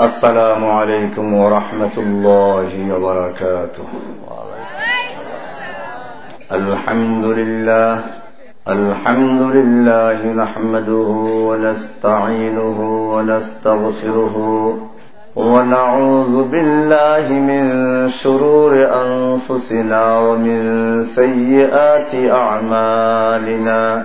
السلام عليكم ورحمة الله وبركاته. الحمد لله الحمد لله نحمده ونستعينه ونستغفره ونعوذ بالله من شرور أنفسنا ومن سيئات أعمالنا.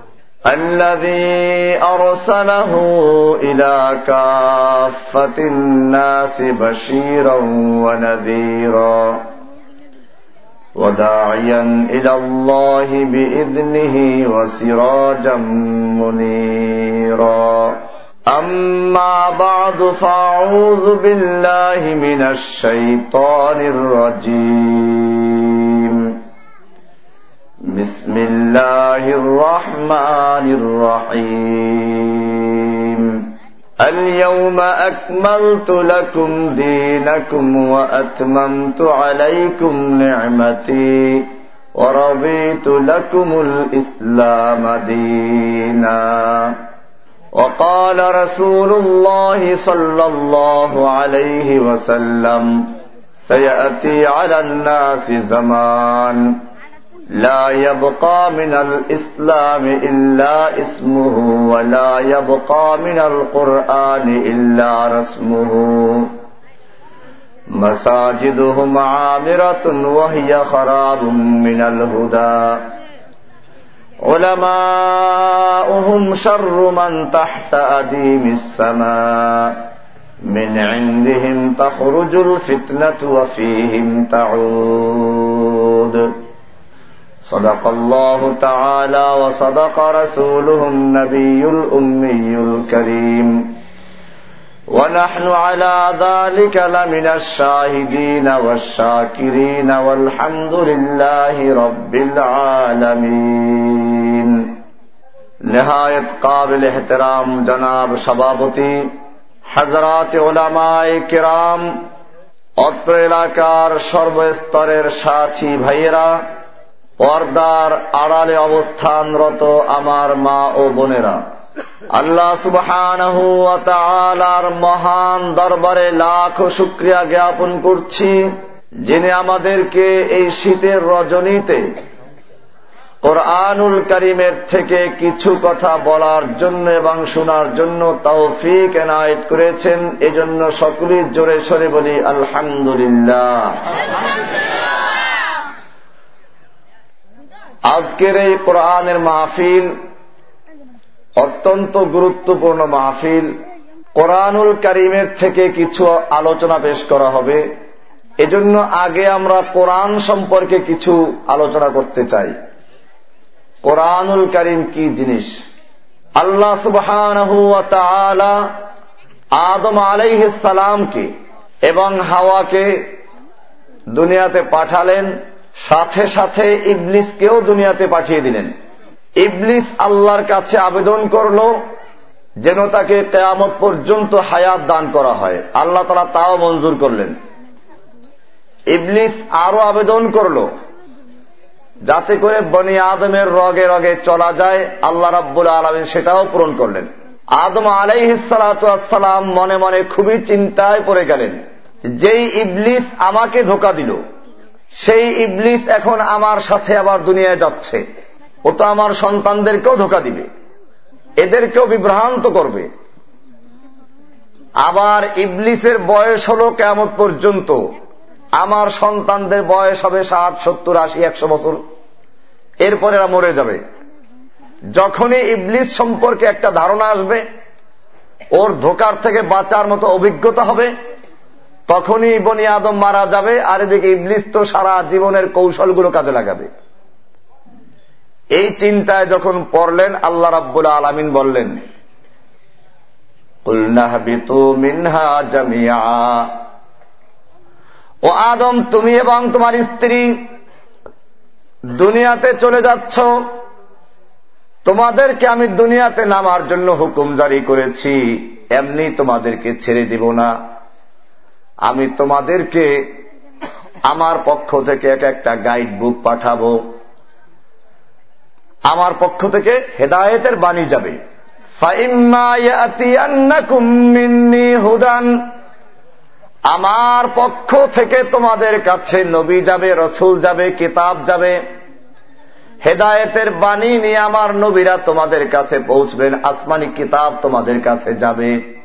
الذي أرسله إلى كافة الناس بشيرا ونذيرا وداعيا إلى الله بإذنه وسراجا منيرا. أما بعد فأعوذ بالله من الشيطان الرجيم. بسم الله الرحمن الرحيم. اليوم أكملت لكم دينكم وأتممت عليكم نعمتي ورضيت لكم الإسلام دينا. وقال رسول الله صلى الله عليه وسلم سيأتي على الناس زمان. لا يبقى من الإسلام إلا اسمه ولا يبقى من القرآن إلا رسمه. مساجدهم عامرة وهي خراب من الهدى. علماؤهم شر من تحت أديم السماء. من عندهم تخرج الفتنة وفيهم تعود. صدق الله تعالى وصدق رسوله النبي الأمي الكريم ونحن على ذلك لمن الشاهدين والشاكرين والحمد لله رب العالمين نهاية قابل احترام جناب সভাপতি হাজরাত ওলামায় কিরাম অত্র এলাকার সর্বস্তরের সাথী ভাইয়েরা পর্দার আড়ালে অবস্থানরত আমার মা ও বোনেরা, আল্লাহ সুবহানার মহান দরবারে লাখ শুক্রিয়া জ্ঞাপন করছি, যিনি আমাদেরকে এই শীতের রজনীতে কোরআনুল করিমের থেকে কিছু কথা বলার জন্য এবং শোনার জন্য তৌফিক এনায়েত করেছেন। এজন্য সকলের জোরে সরে বলি, আলহামদুলিল্লাহ। আজকের এই কোরআনের মাহফিল অত্যন্ত গুরুত্বপূর্ণ মাহফিল। কোরআনুল করিমের থেকে কিছু আলোচনা পেশ করা হবে। এজন্য আগে আমরা কোরআন সম্পর্কে কিছু আলোচনা করতে চাই। কোরআনুল করিম কি জিনিস? আল্লাহ সুবহান আদম আলাইসালামকে এবং হাওয়াকে দুনিয়াতে পাঠালেন। সাথে সাথে ইবলিসকেও দুনিয়াতে পাঠিয়ে দিলেন। ইবলিস আল্লাহর কাছে আবেদন করল যেন তাকে কেয়ামত পর্যন্ত হায়াত দান করা হয়। আল্লাহ তারা তাও মঞ্জুর করলেন। ইবলিস আরও আবেদন করল যাতে করে বনি আদমের রগে রগে চলা যায়। আল্লাহ রাব্বুল আলমিন সেটাও পূরণ করলেন। আদম আলাইহিসালাম মনে মনে খুবই চিন্তায় পড়ে গেলেন যেই ইবলিস আমাকে ধোকা দিল সেই ইবলিস এখন আমার সাথে আবার দুনিয়ায় যাচ্ছে। ও তো আমার সন্তানদেরকেও ধোকা দিবে। এদেরকেও বিভ্রান্ত করবে। আবার ইবলিসের বয়স হল কেমন পর্যন্ত। আমার সন্তানদের বয়স হবে ষাট, সত্তর, আশি, একশো বছর। এরপরে এরা মরে যাবে। যখনই ইবলিস সম্পর্কে একটা ধারণা আসবে, ওর ধোকার থেকে বাঁচার মতো অভিজ্ঞতা হবে তখনই বনি আদম মারা যাবে আর এদিকে ইবলিস তো সারা জীবনের কৌশলগুলো কাজে লাগাবে। এই চিন্তায় যখন পড়লেন, আল্লাহ রাব্বুল আলমিন বললেন ও আদম, তুমি এবং তোমার স্ত্রী দুনিয়াতে চলে যাচ্ছ। তোমাদেরকে আমি দুনিয়াতে নামার জন্য হুকুম জারি করেছি, এমনি তোমাদেরকে ছেড়ে দিব না। আমি তোমাদেরকে আমার পক্ষ থেকে এক একটা গাইড বুক পাঠাবো। আমার পক্ষ থেকে হেদায়েতের বাণী যাবে। হুদান। আমার পক্ষ থেকে তোমাদের কাছে নবী যাবে, রসুল যাবে, কিতাব যাবে। হেদায়েতের বাণী নিয়ে আমার নবীরা তোমাদের কাছে পৌঁছবেন, আসমানি কিতাব তোমাদের কাছে যাবে।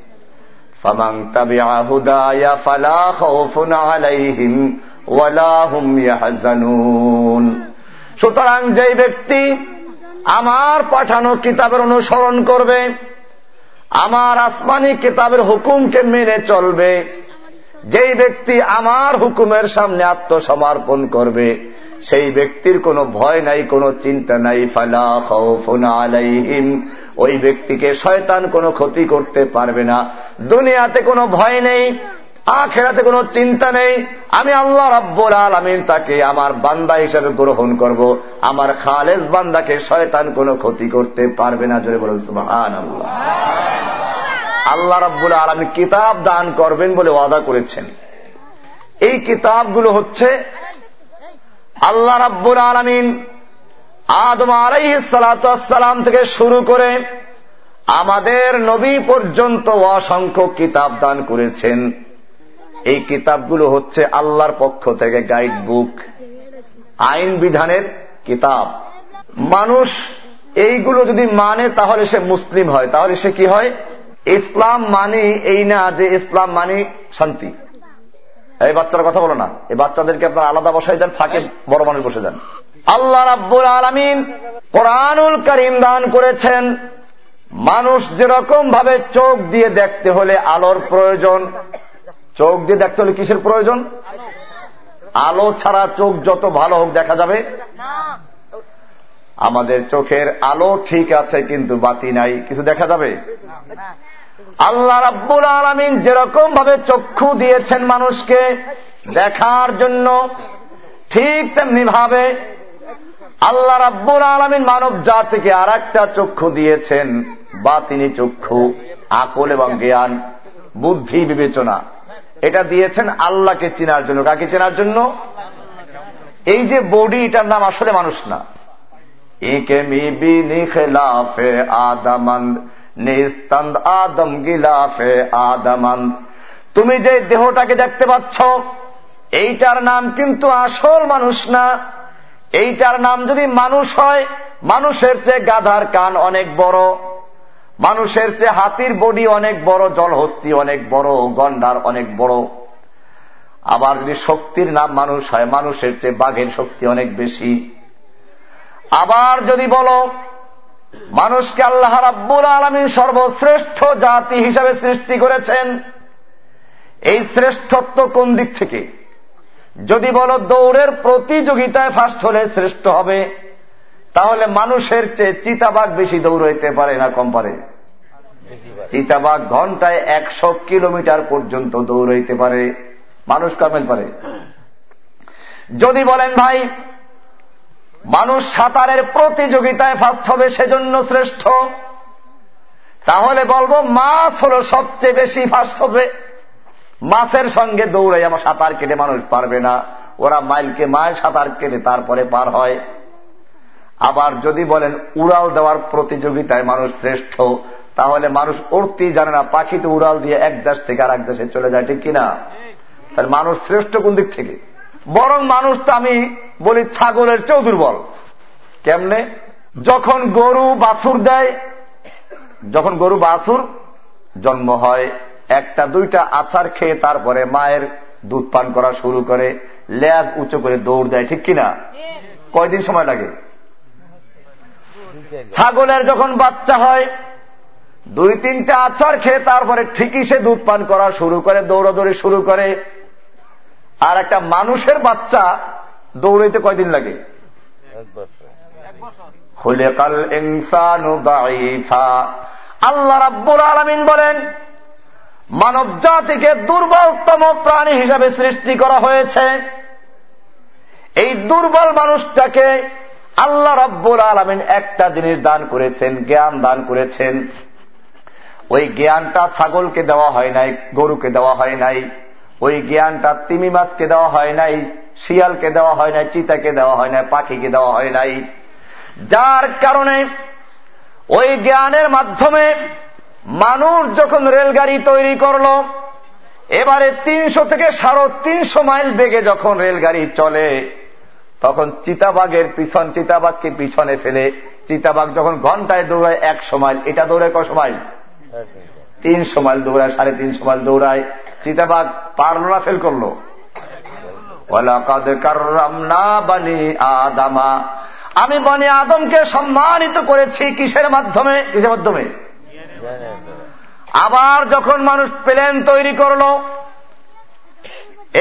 সুতরাং যেই ব্যক্তি আমার পাঠানো কিতাবের অনুসরণ করবে, আমার আসমানি কিতাবের হুকুমকে মেনে চলবে, যেই ব্যক্তি আমার হুকুমের সামনে আত্মসমর্পণ করবে সেই ব্যক্তির কোনো ভয় নাই, কোনো চিন্তা নাই। ফালা আলাইহিম। ওই ব্যক্তিকে শয়তান কোনো ক্ষতি করতে পারবে না। দুনিয়াতে কোনো ভয় নেই, আখেরাতে কোনো চিন্তা নেই। আমি আল্লাহ রাব্বুল আলমিন তাকে আমার বান্দা হিসেবে গ্রহণ করব। আমার খালেজ বান্দাকে শয়তান কোনো ক্ষতি করতে পারবে না। জোরে বলুন সুহান আল্লাহ আল্লাহ রাব্বুল আলমী কিতাব দান করবেন বলে ওয়াদা করেছেন। এই কিতাবগুলো হচ্ছে আল্লাহ রাব্বুল আলমিন আদম আলাই সালাতাম থেকে শুরু করে আমাদের নবী পর্যন্ত অসংখ্য কিতাব দান করেছেন। এই কিতাবগুলো হচ্ছে আল্লাহর পক্ষ থেকে গাইড বুক আইন বিধানের কিতাব। মানুষ এইগুলো যদি মানে তাহলে সে মুসলিম হয়, তাহলে সে কি হয়? ইসলাম মানি এই না যে ইসলাম মানি শান্তি। এই বাচ্চারা কথা বলো না। এই বাচ্চাদেরকে আপনার আলাদা বসাই দেন, ফাঁকে বড় মানুষ বসে যান আল্লাহ রাব্বুল আলমিন কোরআনুল করিম দান করেছেন। মানুষ যেরকম ভাবে চোখ দিয়ে দেখতে হলে আলোর প্রয়োজন। চোখ দিয়ে দেখতে হলে কিসের প্রয়োজন? আলো ছাড়া চোখ যত ভালো হোক দেখা যাবে। আমাদের চোখের আলো ঠিক আছে, কিন্তু বাতি নাই, কিছু দেখা যাবে? আল্লাহ রাব্বুল আলমিন যেরকম ভাবে চক্ষু দিয়েছেন মানুষকে দেখার জন্য, ঠিক তেমনি ভাবে আল্লাহ রাব্বুল আলমিন মানব জাতিকে আর একটা চক্ষু দিয়েছেন, বাতিনি চক্ষু, আকল এবং জ্ঞান, বুদ্ধি বিবেচনা। এটা দিয়েছেন আল্লাহকে চেনার জন্য। কাকে চেনার জন্য? এই যে বডি এটার নাম আসলে মানুষ না। একে মিবি নিখেলাফে আদামন্দ নিস্তান্দ আদম গিলাফে আদমান। তুমি যে দেহটাকে দেখতে পাচ্ছ, এইটার নাম কিন্তু আসল মানুষ না। এইটার নাম যদি মানুষ হয়, মানুষের চেয়ে গাধার কান অনেক বড়। মানুষের চেয়ে হাতির বডি অনেক বড়, জলহস্তি অনেক বড়, গন্ডার অনেক বড়। আবার যদি শক্তির নাম মানুষ হয়, মানুষের চেয়ে বাঘের শক্তি অনেক বেশি। আবার যদি বলো মানুষকে আল্লাহ রাব্বুল আলমীর সর্বশ্রেষ্ঠ জাতি হিসাবে সৃষ্টি করেছেন। এই শ্রেষ্ঠত্ব কোন দিক থেকে? যদি বলো দৌড়ের প্রতিযোগিতায় ফার্স্ট হলে শ্রেষ্ঠ হবে, তাহলে মানুষের চেয়ে চিতাবাঘ বেশি দৌড়াইতে পারে না কম পারে? চিতাবাঘ ঘন্টায় একশো কিলোমিটার পর্যন্ত দৌড়াইতে পারে। মানুষ কামেল পারে। যদি বলেন ভাই মানুষ সাঁতারের প্রতিযোগিতায় ফার্স্ট হবে সেজন্য শ্রেষ্ঠ। তাহলে বলব, মাছ হল সবচেয়ে বেশি ফার্স্ট হবে। মাছের সঙ্গে দৌড়ে আমার সাঁতার কেটে মানুষ পারবে না। ওরা মাইলকে মাইল সাঁতার কেটে তারপরে পার হয়। আবার যদি বলেন, উড়াল দেওয়ার প্রতিযোগিতায় মানুষ শ্রেষ্ঠ, তাহলে মানুষ উড়তেই জানে না, পাখিতে উড়াল দিয়ে এক দেশ থেকে আর এক দেশে চলে যায়, ঠিক কিনা? তাহলে মানুষ শ্রেষ্ঠ কোন দিক থেকে? বরং মানুষ তো আমি বলি ছাগলের চেয়েও দুর্বল। কেমনে? যখন গরু বাছুর দেয়, যখন গরু বাছুর জন্ম হয়, একটা, দুইটা আচার খেয়ে তারপরে মায়ের দুধ পান করা শুরু করে, লেজ উঁচু করে দৌড় দেয়, ঠিক কিনা? কয়দিন সময় লাগে? ছাগলের যখন বাচ্চা হয়, দুই, তিনটা আচার খেয়ে তারপরে ঠিকই সে দুধ পান করা শুরু করে, দৌড়াদৌড়ি শুরু করে আর একটা মানুষের বাচ্চা দৌড়াইতে কয়দিন লাগে? আল্লাহ রাব্বুল আলমিন বলেন মানব জাতিকে দুর্বলতম প্রাণী হিসাবে সৃষ্টি করা হয়েছে। এই দুর্বল মানুষটাকে আল্লাহ রব্বুল আলমিন একটা জিনিস দান করেছেন, জ্ঞান দান করেছেন। ওই জ্ঞানটা ছাগলকে দেওয়া হয় নাই, গরুকে দেওয়া হয় নাই। ওই জ্ঞানটা তিমি মাছকে দেওয়া হয় নাই, শিয়ালকে দেওয়া হয় নাই, চিতাকে দেওয়া হয় নাই, পাখিকে দেওয়া হয় নাই। যার কারণে ওই জ্ঞানের মাধ্যমে মানুষ যখন রেলগাড়ি তৈরি করল, এবারে তিনশো থেকে সাড়ে তিনশো মাইল বেগে যখন রেলগাড়ি চলে, তখন চিতাবাগের পিছন চিতাবাগকে পিছনে ফেলে চিতাবাগ যখন ঘন্টায় দৌড়ায় একশো মাইল, এটা দৌড়ায় কশো মাইল। তিনশো মাইল দৌড়ায়, সাড়ে তিনশো মাইল দৌড়ায়। চিতাবাগ পারল না ফেল করল আদামা। আমি বনি আদমকে সম্মানিত করেছি কিসের মাধ্যমে? কিসের মাধ্যমে? আবার যখন মানুষ প্লেন তৈরি করল,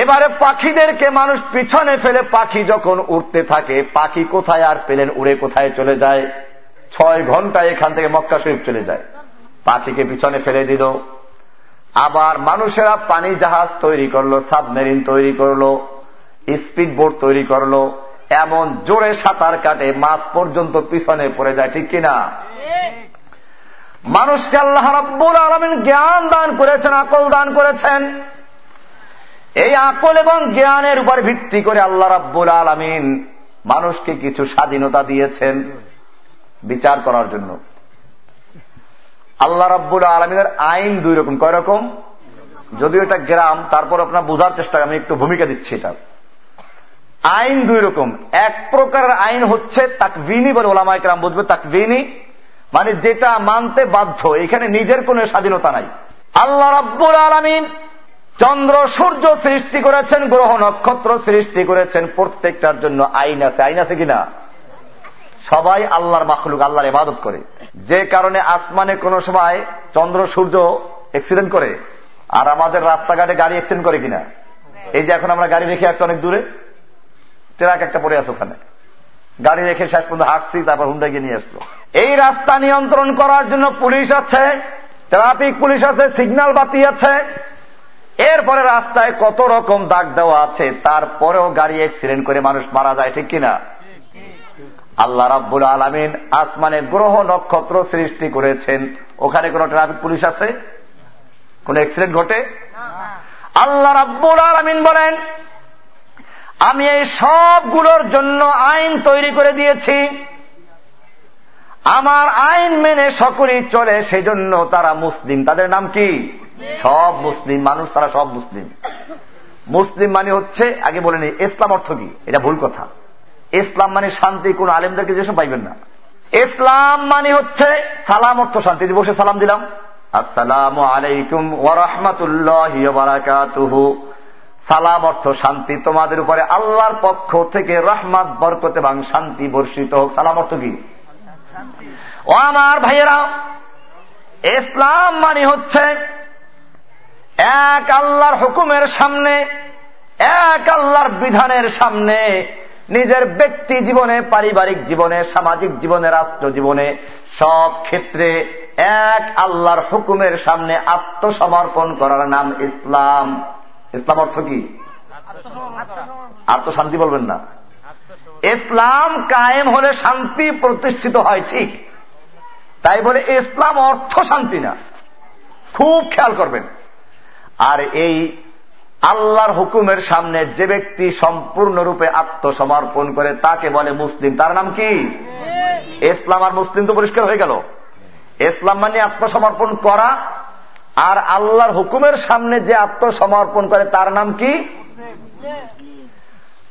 এবারে পাখিদেরকে মানুষ পিছনে ফেলে পাখি যখন উঠতে থাকে, পাখি কোথায় আর প্লেন উড়ে কোথায় চলে যায়? ছয় ঘন্টায় এখান থেকে মক্কা শরীফ চলে যায়। পাখিকে পিছনে ফেলে দিল। আবার মানুষেরা পানি জাহাজ তৈরি করল, সাবমেরিন তৈরি করল, স্পিড বোট তৈরি করল, এমন জোরে সাঁতার কাটে মাছ পর্যন্ত পিছনে পড়ে যায়, ঠিক কিনা? মানুষকে আল্লাহ রাব্বুল আলমিন জ্ঞান দান করেছেন, আকল দান করেছেন। এই আকল এবং জ্ঞানের উপর ভিত্তি করে আল্লাহ রাব্বুল আলমিন মানুষকে কিছু স্বাধীনতা দিয়েছেন। বিচার করার জন্য। আল্লাহ রাব্বুল আলমিনের আইন দুই রকম। কয় রকম? যদিও এটা গ্রাম, তারপর আপনার বোঝার চেষ্টা আমি একটু ভূমিকা দিচ্ছি এটা। আইন দুই রকম। এক প্রকারের আইন হচ্ছে তাকভিনী বলে ওলামায় গ্রাম বুঝবে তাকভিনী মানে যেটা মানতে বাধ্য, এখানে নিজের কোন স্বাধীনতা নাই। আল্লাহ রাব্বুল আলমিন চন্দ্র, সূর্য সৃষ্টি করেছেন, গ্রহ নক্ষত্র সৃষ্টি করেছেন, প্রত্যেকটার জন্য আইন আছে। আইন আছে কিনা? সবাই আল্লাহর মাখলুক, আল্লাহর ইবাদত করে। যে কারণে আসমানে কোন সময় চন্দ্র, সূর্য অ্যাক্সিডেন্ট করে, আর আমাদের রাস্তাঘাটে গাড়ি অ্যাক্সিডেন্ট করে কিনা। এই যে এখন আমরা গাড়ি রেখে আসছি অনেক দূরে, ট্রাক একটা পড়ে আছে ওখানে। গাড়ি রেখে শেষ পর্যন্ত হাঁটছি, তারপর হুন্ডা গিয়ে নিয়ে আসলো। এই রাস্তা নিয়ন্ত্রণ করার জন্য পুলিশ আছে, ট্রাফিক পুলিশ আছে, সিগন্যাল বাতি আছে। এরপরে রাস্তায় কত রকম দাগ দেওয়া আছে, তারপরেও গাড়ি অ্যাক্সিডেন্ট করে মানুষ মারা যায়, ঠিক কিনা? আল্লাহ রাব্বুল আলমিন আসমানে গ্রহ নক্ষত্র সৃষ্টি করেছেন। ওখানে কোন ট্রাফিক পুলিশ আছে? কোন অ্যাক্সিডেন্ট ঘটে? আল্লাহ রাব্বুল আলমিন বলেন আমি এই সবগুলোর জন্য আইন তৈরি করে দিয়েছি। আমার আইন মেনে সকলেই চলে সেজন্য তারা মুসলিম। তাদের নাম কি? সব মুসলিম। মানুষ তারা সব মুসলিম। মুসলিম মানে হচ্ছে আগে বলে নি ইসলাম অর্থ কি? এটা ভুল কথা। ইসলাম মানে শান্তি, কোন আলেমদেরকে যেসব পাইবেন না। ইসলাম মানে হচ্ছে সালাম, অর্থ শান্তি। বসে সালাম দিলাম। আসসালাম আলাইকুম ওরহমতুল্লাহ সালাম, অর্থ শান্তি তোমাদের উপরে আল্লাহর পক্ষ থেকে রহমাত, বরকত এবং শান্তি বর্ষিত হোক। সালাম, অর্থ কি? ও আমার ভাইয়েরা, ইসলাম মানে হচ্ছে এক আল্লাহর হুকুমের সামনে, এক আল্লাহর বিধানের সামনে নিজের ব্যক্তি জীবনে পারিবারিক জীবনে সামাজিক জীবনে রাষ্ট্র জীবনে সব ক্ষেত্রে এক আল্লাহর হুকুমের সামনে আত্মসমর্পণ করার নাম ইসলাম। ইসলাম অর্থ কি? আত্মশান্তি বলবেন না। ইসলাম কায়েম হলে শান্তি প্রতিষ্ঠিত হয় ঠিক। তাই বলে ইসলাম অর্থ শান্তি না। খুব খেয়াল করবেন। আর এই আল্লাহর হুকুমের সামনে যে ব্যক্তি সম্পূর্ণরূপে আত্মসমর্পণ করে তাকে বলে মুসলিম, তার নাম কি? ইসলাম আর মুসলিম তো পরিষ্কার হয়ে গেল। ইসলাম মানে আত্মসমর্পণ করা, আর আল্লাহর হুকুমের সামনে যে আত্মসমর্পণ করে, তার নাম কি?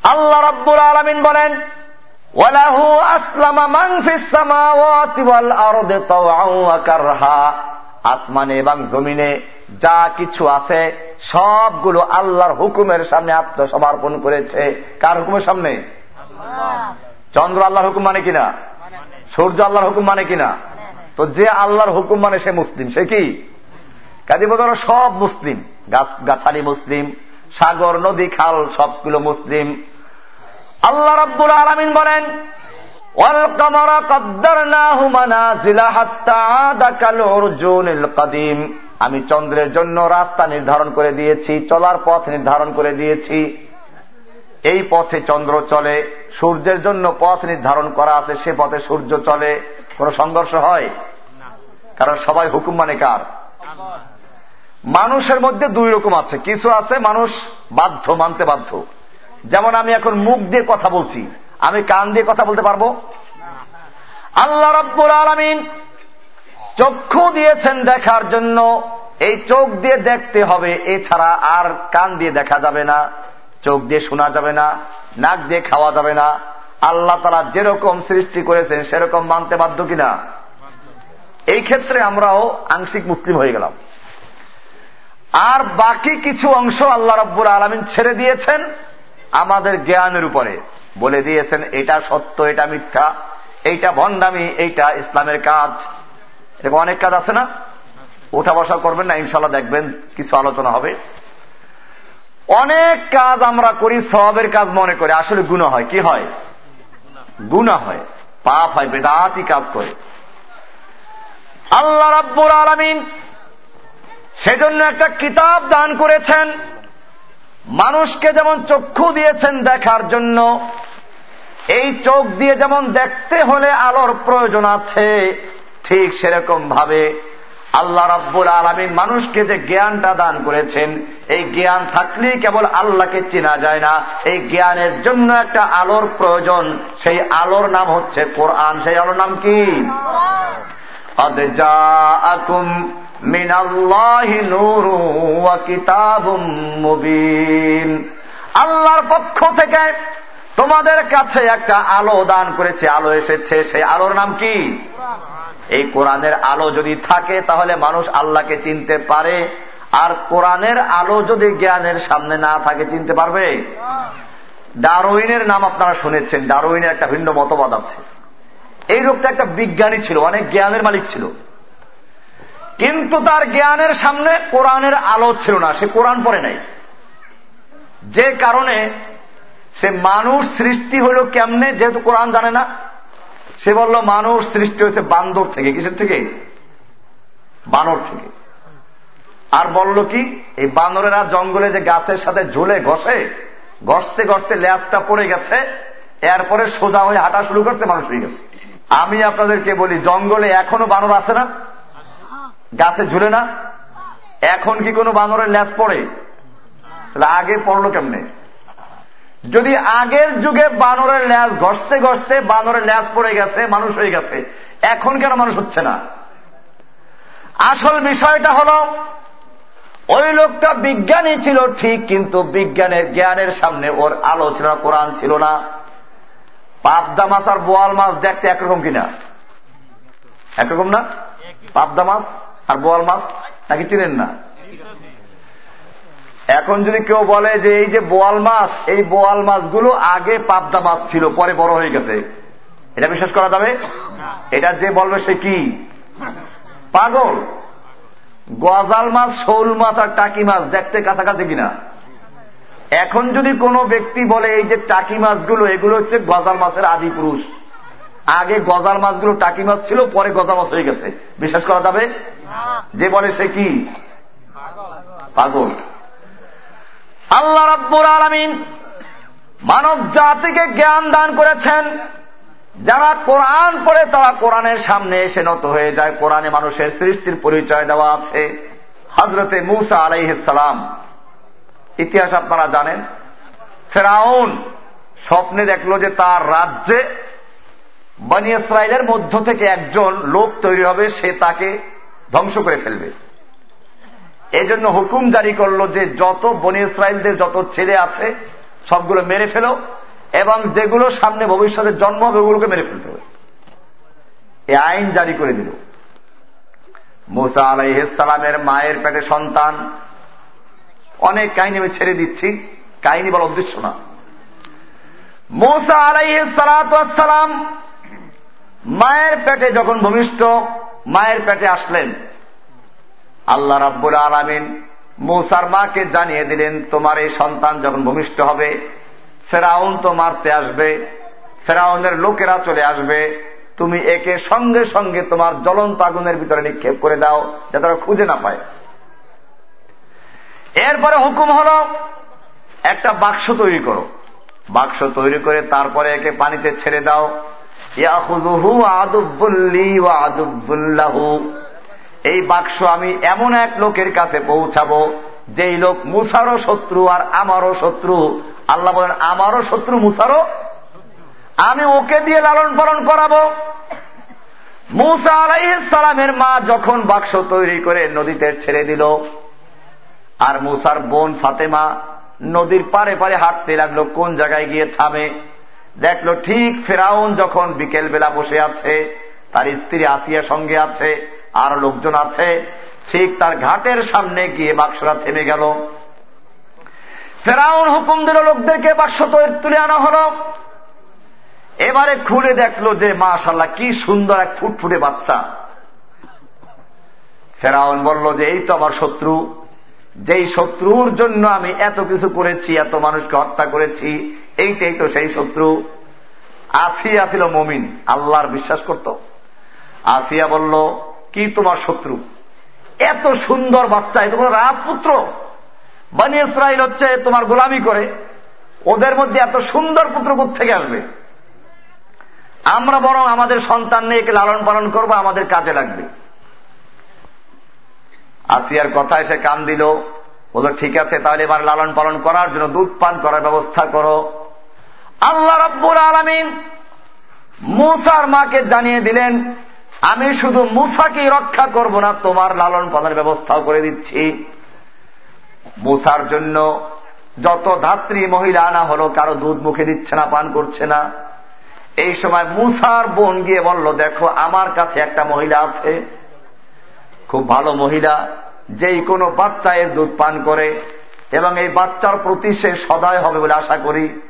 আল্লাহ রব্বুল আলমিন বলেন, ওয়ালাহু আসলামা আসমানে এবং জমিনে যা কিছু আছে সবগুলো আল্লাহর হুকুমের সামনে আত্মসমর্পণ করেছে কার হুকুমের সামনে চন্দ্র আল্লাহর হুকুম মানে কিনা সূর্য আল্লাহর হুকুম মানে কিনা তো যে আল্লাহর হুকুম মানে সে মুসলিম সে কি কাজী বোঝানো সব মুসলিম গাছ গাছালি মুসলিম সাগর নদী খাল সবগুলো মুসলিম আল্লাহ রাব্বুল আলমিন বলেন والقمر قدرناه منازل حتى عاد كالعرجون القديم আমি চন্দ্রের জন্য রাস্তা নির্ধারণ করে দিয়েছি চলার পথ নির্ধারণ করে দিয়েছি। এই পথে চন্দ্র চলে সূর্যের জন্য পথ নির্ধারণ করা আছে সে পথে সূর্য চলে। কোন সংঘর্ষ হয়? কারণ সবাই হুকুম মানে কার? মানুষের মধ্যে দুই রকম আছে। কিছু আছে মানুষ বাধ্য মানতে বাধ্য। যেমন আমি এখন মুখ দিয়ে কথা বলছি। আমি কান দিয়ে কথা বলতে পারব? আল্লাহ রব্বুল আলমিন চক্ষু দিয়েছেন দেখার জন্য, এই চোখ দিয়ে দেখতে হবে, এছাড়া আর কান দিয়ে দেখা যাবে না, চোখ দিয়ে শোনা যাবে না, নাক দিয়ে খাওয়া যাবে না। আল্লাহ তারা যেরকম সৃষ্টি করেছেন, সেরকম মানতে বাধ্য কিনা? এই ক্ষেত্রে আমরাও আংশিক মুসলিম হয়ে গেলাম। আর বাকি কিছু অংশ আল্লাহ রব্বুর আলমিন ছেড়ে দিয়েছেন আমাদের জ্ঞানের উপরে। বলে দিয়েছেন, এটা সত্য, এটা মিথ্যা, এইটা ভণ্ডামি, এইটা ইসলামের কাজ। এরকম অনেক কাজ আছে না? ওঠা বসা করবেন না ইনশাল্লাহ দেখবেন কিছু আলোচনা হবে। অনেক কাজ আমরা করি সবের কাজ মনে করি, আসলে গুণা হয়। কি হয়? গুণা হয়। পাপ হয়, বেদাতি কাজ করে। আল্লাহ রাব্বুর আলমিন সেজন্য একটা কিতাব দান করেছেন। মানুষকে যেমন চক্ষু দিয়েছেন দেখার জন্য, এই চোখ দিয়ে যেমন দেখতে হলে আলোর প্রয়োজন আছে ঠিক সেরকম ভাবে আল্লাহ রাব্বুল আলমিন মানুষকে যে জ্ঞানটা দান করেছেন, এই জ্ঞান থাকলেই কেবল আল্লাহকে চেনা যায় না। এই জ্ঞানের জন্য একটা আলোর প্রয়োজন, সেই আলোর নাম হচ্ছে কোরআন। সেই আলোর নাম কি? আল্লাহর পক্ষ থেকে তোমাদের কাছে একটা আলো দান করেছে, আলো এসেছে। সেই আলোর নাম কি? এই কোরআনের আলো যদি থাকে, তাহলে মানুষ আল্লাহকে চিনতে পারে। আর কোরআনের আলো যদি জ্ঞানের সামনে না থাকে, চিনতে পারবে? ডারোইনের নাম আপনারা শুনেছেন। ডারোইনের একটা ভিন্ন মতবাদ আছে। এই লোকটা একটা বিজ্ঞানী ছিল, অনেক জ্ঞানের মালিক ছিল। কিন্তু তার জ্ঞানের সামনে কোরআনের আলো ছিল না, সে কোরআন পড়ে নাই। যে কারণে সে মানুষ সৃষ্টি হল কেমনে, যেহেতু কোরআন জানে না সে বলল, মানুষ সৃষ্টি হয়েছে বান্দর থেকে। কিসের থেকে? বানর থেকে। আর বলল কি, এই বানরেরা জঙ্গলে যে গাছের সাথে ঝুলে ঘষে, ঘষতে ঘষতে ল্যাপটা পড়ে গেছে, এরপরে সোজা হয়ে হাঁটা শুরু করছে মানুষ হয়ে গেছে। আমি আপনাদেরকে বলি, জঙ্গলে এখনও বানর আছে না? গাছে ঝুলে না? এখন কি কোনো বানরের ল্যাস পড়ে? তাহলে আগে পড়ল কেমনে? যদি আগের যুগে বানরের ল্যাস ঘষতে ঘষতে বানরের ল্যাস পড়ে গেছে, মানুষ হয়ে গেছে, এখন কেন মানুষ হচ্ছে না? আসল বিষয়টা হল, ওই লোকটা বিজ্ঞানী ছিল ঠিক, কিন্তু বিজ্ঞানের জ্ঞানের সামনে ওর আলো ছিল না, কোরআন ছিল না। পাবদা মাছ আর বোয়াল মাছ দেখতে একরকম কিনা? একরকম না? পাবদা মাছ আর বোয়াল মাছ? নাকি চিনেন না? এখন যদি কেউ বলে যে এই যে বোয়াল মাছ এই বোয়াল মাছগুলো আগে পাবদা মাছ ছিল পরে বড় হয়ে গেছে এটা বিশ্বাস করা যাবে? এটা যে বলবে সে কি? পাগল। গজাল মাছ শোল মাছ আর টাকি মাছ দেখতে কাছাকাছি কিনা? এখন যদি কোনো ব্যক্তি বলে এই যে টাকি মাছগুলো এগুলো হচ্ছে গজাল মাছের আদি পুরুষ। আগে গজাল মাছগুলো টাকি মাছ ছিল পরে গজা মাছ হয়ে গেছে। বিশ্বাস করা যাবে? যে বলে সে কি? পাগল। আল্লাহ রব্বুর আলমিন মানব জাতিকে জ্ঞান দান করেছেন। যারা কোরআন পড়ে তারা কোরআনের সামনে এসে নত হয়ে যায়। কোরআনে মানুষের সৃষ্টির পরিচয় দেওয়া আছে। হজরতে মুসা আলাইসালাম ইতিহাস আপনারা জানেন। ফেরাউন স্বপ্নে দেখল যে তার রাজ্যে বনি ইসরায়েলের মধ্য থেকে একজন লোক তৈরি হবে, সে তাকে ধ্বংস করে ফেলবে। এই জন্য হুকুম জারি করল যে যত বনি ইসরায়েলদের যত ছেলে আছে, সবগুলো মেরে ফেলো এবং যেগুলো সামনে ভবিষ্যতে জন্ম হবে, ওগুলোকে মেরে ফেলতে হবে। এই আইন জারি করে দিল। মুসা আলাইসালামের মায়ের পেটে সন্তান। অনেক কাহিনী আমি ছেড়ে দিচ্ছি। কাহিনী বলা উদ্দেশ্য না। মোসা আলাইসালাম মায়ের পেটে যখন ভূমিষ্ঠ, মায়ের পেটে আসলেন। আল্লাহ রাব্বুল আলমিন মৌসার মাকে জানিয়ে দিলেন, তোমার এই সন্তান যখন ভূমিষ্ঠ হবে, ফেরাউন তো মারতে আসবে, ফেরাউনের লোকেরা চলে আসবে। তুমি একে সঙ্গে সঙ্গে তোমার জ্বলন্ত আগুনের ভিতরে নিক্ষেপ করে দাও, যাতে তারা খুঁজে না পায়। এরপরে হুকুম হল, একটা বাক্স তৈরি করো। বাক্স তৈরি করে তারপরে একে পানিতে ছেড়ে দাও। এই বাক্স আমি এমন এক লোকের কাছে পৌঁছাবো, যেই লোক মুসারও শত্রু আর আমারও শত্রু। আল্লাহ বলেন, আমারও শত্রু মুসারও? আমি ওকে দিয়ে লালন পালন করাবো। মুসা আলাইসালামের মা যখন বাক্স তৈরি করে নদীতে ছেড়ে দিল, আর মুসার বোন ফাতেমা নদীর পারে পারে হাঁটতে লাগল, কোন জায়গায় গিয়ে থামে, দেখল ঠিক ফেরাউন যখন বিকেল বেলা বসে আছে, তার স্ত্রী আসিয়া সঙ্গে আছে আর লোকজন আছে। ঠিক তার ঘাটের সামনে গিয়ে বাক্সরা থেমে গেল। ফেরাউন হুকুম দিল লোকদেরকে, বাক্স তুলে আনা হল। এবারে খুলে দেখল যে মাশাল্লাহ কি সুন্দর এক ফুটফুটে বাচ্চা। ফেরাউন বলল যে, এই তো আমার শত্রু। যেই শত্রুর জন্য আমি এত কিছু করেছি, এত মানুষকে হত্যা করেছি, এইটাই তো সেই শত্রু। আসিয়া ছিল মমিন, আল্লাহর বিশ্বাস করত। আসিয়া বলল কি তোমার শত্রু? এত সুন্দর বাচ্চা কোনো রাজপুত্র? বানি ইসরায়েল হচ্ছে তোমার গোলামি করে, ওদের মধ্যে এত সুন্দর পুত্র থেকে আসবে? আমরা বরং আমাদের সন্তান নিয়ে একে লালন পালন করব, আমাদের কাজে লাগবে। আসিয়ার কথা এসে কান দিল, বলল, ঠিক আছে, তাহলে এবার লালন পালন করার জন্য দুধ পান করার ব্যবস্থা করো। আল্লাহ রব্বুর আলমিন মুসার মাকে জানিয়ে দিলেন আমি শুধু মুসাকে রক্ষা করব না, তোমার লালন পালনের ব্যবস্থাও করে দিচ্ছি। মুসার জন্য যত ধাত্রী মহিলা আনা হলো, কারও দুধ মুখে দিচ্ছে না, পান করছে না। এই সময় মুসার বোন গিয়ে বলল, দেখো, আমার কাছে একটা মহিলা আছে। খুব ভালো মহিলা, যেই কোনো বাচ্চা এর দুধ পান করে এবং এই বাচ্চার প্রতি সে সদয় হবে বলে আশা করি,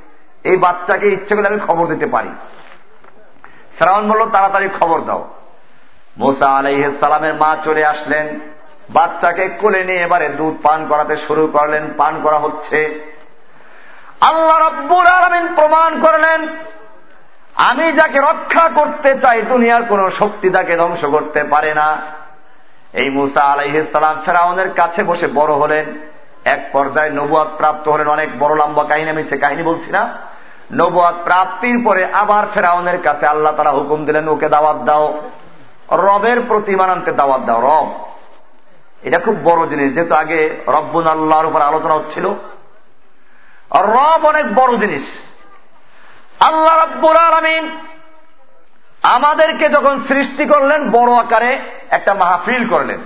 এই বাচ্চাকে ইচ্ছে করে আমি খবর দিতে পারি। ফেরাউন বলল, তাড়াতাড়ি খবর দাও। মোসা আলাইসালামের মা চলে আসলেন। বাচ্চাকে কোলে নিয়ে এবারে দুধ পান করাতে শুরু করলেন। পান করা হচ্ছে। আল্লাহ রব্বুর আলমিন প্রমাণ করলেন, আমি যাকে রক্ষা করতে চাই, দুনিয়ার কোন শক্তি তাকে ধ্বংস করতে পারে না। এই মুসা আলাইসালাম ফেরাউনের কাছে বসে বড় হলেন। এক পর্যায়ে নবুয়াদ প্রাপ্ত হলেন অনেক বড় লম্বা কাহিনী, আমি সে কাহিনী বলছি না। নবুয়াদ প্রাপ্তির পরে আবার ফেরাউনের কাছে আল্লাহ তারা হুকুম দিলেন, ওকে দাওয়াত দাও। রবের প্রতিমান আনতে দাওয়াত দাও, রব। এটা খুব বড় জিনিস, যেহেতু আগে রব্বুন আল্লাহর উপর আলোচনা হচ্ছিল। রব অনেক বড় জিনিস। আল্লাহ রব্বুল আলমিন আমাদেরকে যখন সৃষ্টি করলেন, বড় আকারে একটা মাহফিল করলেন।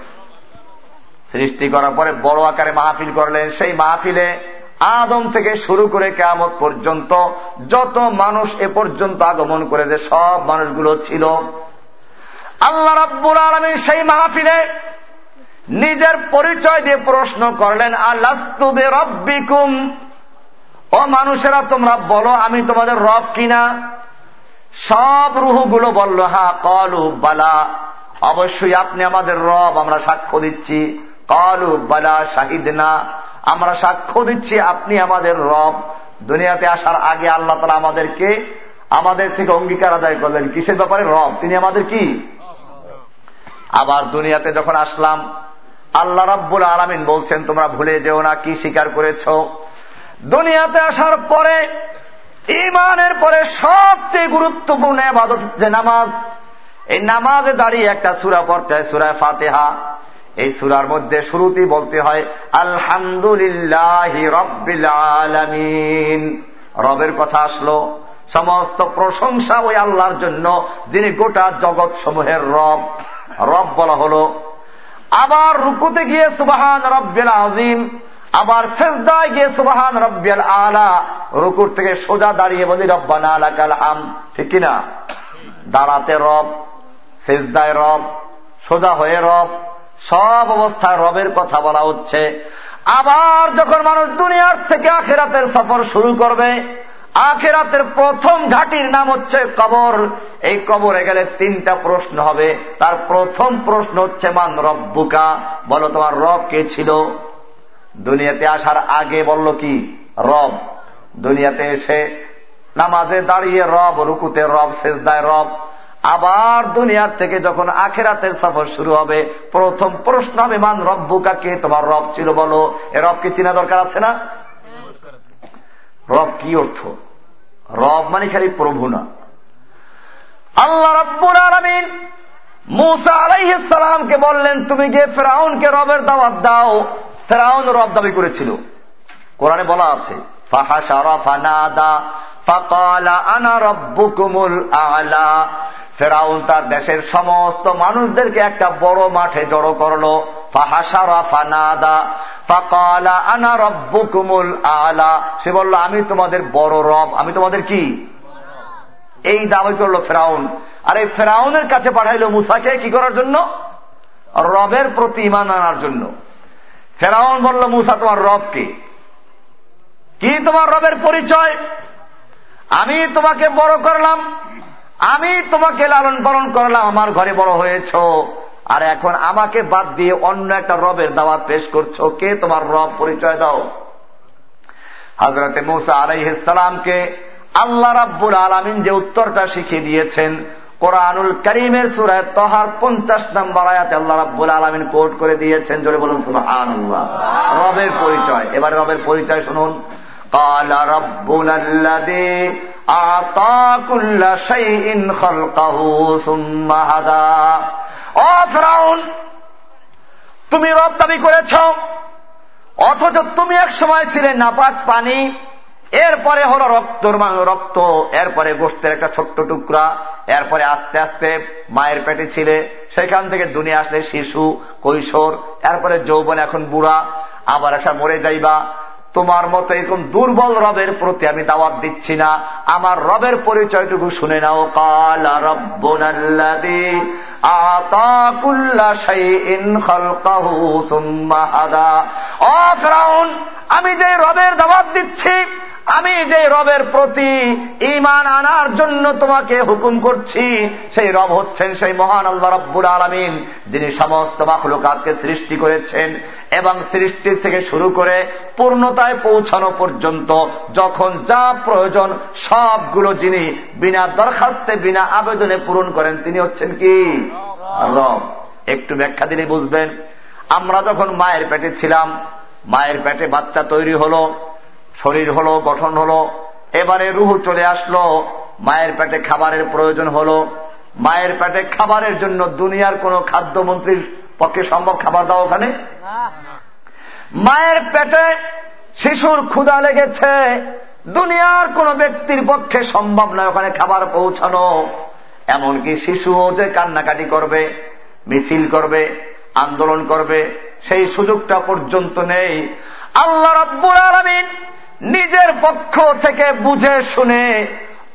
সৃষ্টি করার পরে বড় আকারে মাহফিল করলেন। সেই মাহফিলে আদম থেকে শুরু করে কেয়ামত পর্যন্ত যত মানুষ এ পর্যন্ত আগমন করে যে সব মানুষগুলো ছিল আল্লাহ রাব্বুল আলমী সেই মাহফিলে নিজের পরিচয় দিয়ে প্রশ্ন করলেন আল্লাস্তুবে রব্বিকুম ও মানুষেরা, তোমরা বলো, আমি তোমাদের রব কিনা? সব রুহুগুলো বলল, হা, কলু বালা। অবশ্যই আপনি আমাদের রব, আমরা সাক্ষ্য দিচ্ছি। কলু বালা শাহিদ না আমরা সাক্ষ্য দিচ্ছি, আপনি আমাদের রব। দুনিয়াতে আসার আগে আল্লাহ তালা আমাদেরকে, আমাদের থেকে অঙ্গীকার আদায় করলেন। কিসের ব্যাপারে রব? তিনি আমাদের কি? আবার দুনিয়াতে যখন আসলাম, আল্লাহ রাব্বুল আলমিন বলছেন, তোমরা ভুলে যেও না কি স্বীকার করেছ? দুনিয়াতে আসার পরে ইমানের পরে সবচেয়ে গুরুত্বপূর্ণ আবাদত হচ্ছে নামাজ। এই নামাজে দাঁড়িয়ে একটা সুরা পড়তে হয় সুরায় ফাতেহা। এই সুরার মধ্যে শুরুতেই বলতে হয়, আলহামদুলিল্লাহ রব্বিল আলমিন। রবের কথা আসলো। সমস্ত প্রশংসা ওই আল্লাহর জন্য, যিনি গোটা জগৎ সমূহের রব। রব বলা হল। আবার রুকুতে গিয়ে সুবাহান রব্বেল আজিম আবার সেজদায় গিয়ে সুবাহান রব্বেল আলা, রুকুর থেকে সোজা দাঁড়িয়ে বলি, রব্বানা আলাকাল আম ঠিক কিনা? দাঁড়াতে রব, সেজদায় রব, সোজা হয়ে রব, সব অবস্থায় রবের কথা বলা হচ্ছে। আবার যখন মানুষ দুনিয়ার থেকে আখেরাতের সফর শুরু করবে আখেরাতের প্রথম ঘাটির নাম হচ্ছে কবর। এই কবরে গেলে তিনটা প্রশ্ন হবে। তার প্রথম প্রশ্ন হচ্ছে মান রব্বুকা? বলো তোমার রব কে ছিল? দুনিয়াতে আসার আগে বলল কি? রব। দুনিয়াতে এসে নামাজে দাঁড়িয়ে রব রুকুতে রব শেষদায় রব। আবার দুনিয়ার থেকে যখন আখেরাতের সফর শুরু হবে প্রথম প্রশ্ন হবে মান রব্বু কে? তোমার রব ছিল? বলো এ রবকে চিনা দরকার আছে না? রব কি অর্থ? রব মানে খালি প্রভু না। আল্লাহ রব্বুর আলমিন মুসা আলাইসালামকে বললেন, তুমি যে ফেরাউনকে রবের দাওয়াত দাও। ফেরাউন রব দাবি করেছিল। কোরআনে বলা আছে ফাহা সারা ফানাদা ফাকালা আনা রব্বুকুমুল আলা। ফেরাউন তার দেশের সমস্ত মানুষদেরকে একটা বড় মাঠে জড়ো করল। ফানাদা আনা রব্বুকুমুল আলা। সে বলল, আমি তোমাদের বড় রব, আমি তোমাদের কি? এই দাবি করল ফেরাউন। আর এই ফেরাউনের কাছে পাঠাইল মুসাকে কি করার জন্য? রবের প্রতি ইমান আনার জন্য। ফেরাউন বলল, মুসা, তোমার রবকে কি তোমার রবের পরিচয়? আমি তোমাকে বড় করলাম আমি তোমাকে লালন পালন করলাম, আমার ঘরে বড় হয়েছ। আর এখন আমাকে বাদ দিয়ে অন্য একটা রবের দাওয়াত পেশ করছ। কে তোমার রব? পরিচয় দাও। হজরতে মুসা আলাইসালামকে আল্লাহ রাব্বুল আলমিন যে উত্তরটা শিখিয়ে দিয়েছেন, কোরআনুল করিমের সুরায় তহার পঞ্চাশ নম্বর আয়াতে আল্লাহ রাব্বুল আলমিন কোর্ট করে দিয়েছেন। জোরে বলুন সুহান রবের পরিচয়। এবার রবের পরিচয় শুনুন। قال ربنا الذي أعطى كل شيء خلقه ثم هدى. তুমি রপ্তানি করেছ, অথচ তুমি এক সময় ছিলে নাপাক পানি, এরপরে হলো রক্ত রক্ত, এরপরে গোষ্ঠের একটা ছোট্ট টুকরা, এরপরে আস্তে আস্তে মায়ের পেটে ছিলে, সেখান থেকে দুনিয়া আসলে শিশু, কৈশোর, এরপরে যৌবন, এখন বুড়া, আবার একটা মরে যাইবা তোমার মতো এরকম দুর্বল রবের প্রতি আমি দাওয়াত দিচ্ছি না। আমার রবের পরিচয়টুকু শুনে নাও। কালা রব্বনাল্লাদি আমি যে রবের দাওয়াত দিচ্ছি আমি যে রবের প্রতি ইমান আনার জন্য তোমাকে হুকুম করছি, সেই রব হচ্ছেন সেই মহান আল্লাহ রব্বুর আলমিন, যিনি সমস্ত মাখলুকাতকে সৃষ্টি করেছেন এবং সৃষ্টির থেকে শুরু করে পূর্ণতায় পৌঁছানো পর্যন্ত যখন যা প্রয়োজন সবগুলো যিনি বিনা দরখাস্তে, বিনা আবেদনে পূরণ করেন, তিনি হচ্ছেন কি? রব। একটু ব্যাখ্যা দিলে বুঝবেন। আমরা যখন মায়ের পেটে ছিলাম, মায়ের পেটে বাচ্চা তৈরি হলো শরীর হলো, গঠন হলো, এবারে রুহু চলে আসলো, মায়ের পেটে খাবারের প্রয়োজন হলো, মায়ের পেটে খাবারের জন্য দুনিয়ার কোন খাদ্যমন্ত্রীর পক্ষে সম্ভব খাবার দাও ওখানে? মায়ের পেটে শিশুর ক্ষুধা লেগেছে, দুনিয়ার কোন ব্যক্তির পক্ষে সম্ভব নয় ওখানে খাবার পৌঁছানো। এমনকি শিশুও যে কান্নাকাটি করবে, মিছিল করবে, আন্দোলন করবে, সেই সুযোগটা পর্যন্ত নেই। আল্লাহ রব্বুল আলমিন নিজের পক্ষ থেকে বুঝে শুনে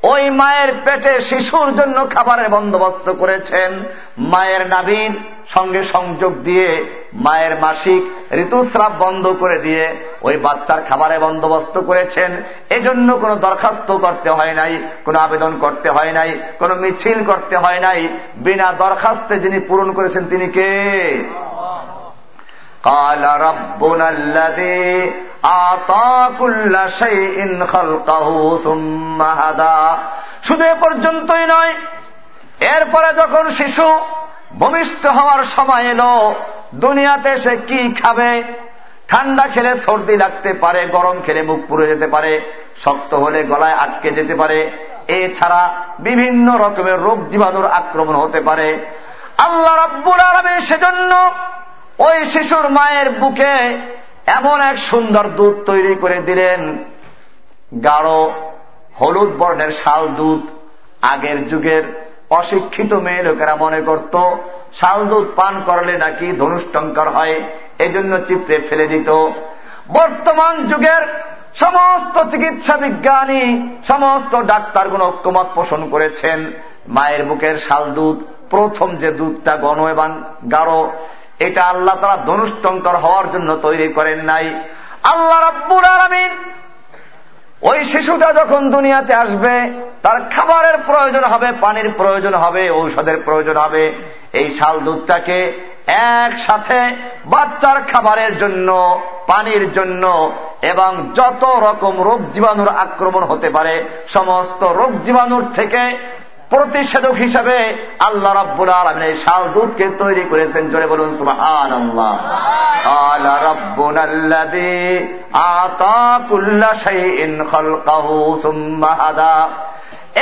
ওই মায়ের পেটে শিশুর জন্য খাবারের বন্দোবস্ত করেছেন মায়ের নাবির সঙ্গে সংযোগ দিয়ে মায়ের মাসিক ঋতুস্রাব বন্ধ করে দিয়ে ওই বাচ্চার খাবারের বন্দোবস্ত করেছেন। এজন্য কোনো দরখাস্ত করতে হয় নাই, কোনো আবেদন করতে হয় নাই, কোনো মিছিল করতে হয় নাই। বিনা দরখাস্তে যিনি পূরণ করেছেন তিনি কে? قال ربنا الذي আতা শুধু এ পর্যন্তই নয়, এরপরে যখন শিশু ভূমিষ্ঠ হওয়ার সময় এলো, দুনিয়াতে সে কি খাবে? ঠান্ডা খেলে সর্দি লাগতে পারে, গরম খেলে মুখ পুড়ে যেতে পারে, শক্ত হলে গলায় আটকে যেতে পারে। এছাড়া বিভিন্ন রকমের রোগ জীবাণুর আক্রমণ হতে পারে। আল্লাহ রব্বুল আলমে সেজন্য ওই শিশুর মায়ের বুকে এমন এক সুন্দর দুধ তৈরি করে দিলেন। গাঢ় হলুদ বর্ণের শাল দুধ আগের যুগের অশিক্ষিত মেয়ে লোকেরা মনে করত, শাল দুধ পান করলে নাকি ধনুষ্টঙ্কর হয়, এজন্য চিপড়ে ফেলে দিত। বর্তমান যুগের সমস্ত চিকিৎসা বিজ্ঞানী, সমস্ত ডাক্তারগুলো ঐক্যমত পোষণ করেছেন। মায়ের বুকের শাল দুধ প্রথম যে দুধটা গণ এবং গাঢ় এটা আল্লাহ তারা ধনুষ্টঙ্কর হওয়ার জন্য তৈরি করেন নাই। আল্লাহ রব্বুর আলমিন ওই শিশুটা যখন দুনিয়াতে আসবে, তার খাবারের প্রয়োজন হবে, পানির প্রয়োজন হবে, ঔষধের প্রয়োজন হবে। এই শাল দুধটাকে একসাথে বাচ্চার খাবারের জন্য, পানির জন্য এবং যত রকম রোগ জীবাণুর আক্রমণ হতে পারে, সমস্ত রোগ জীবাণুর থেকে প্রতিষেধক হিসাবে আল্লাহ রব্বুল আলমিন এই শাল দুধকে তৈরি করেছেন। জোরে বলুন সুবাহান আল্লাহ আলা রব্বুন আল্লাযী আতা কুল্লা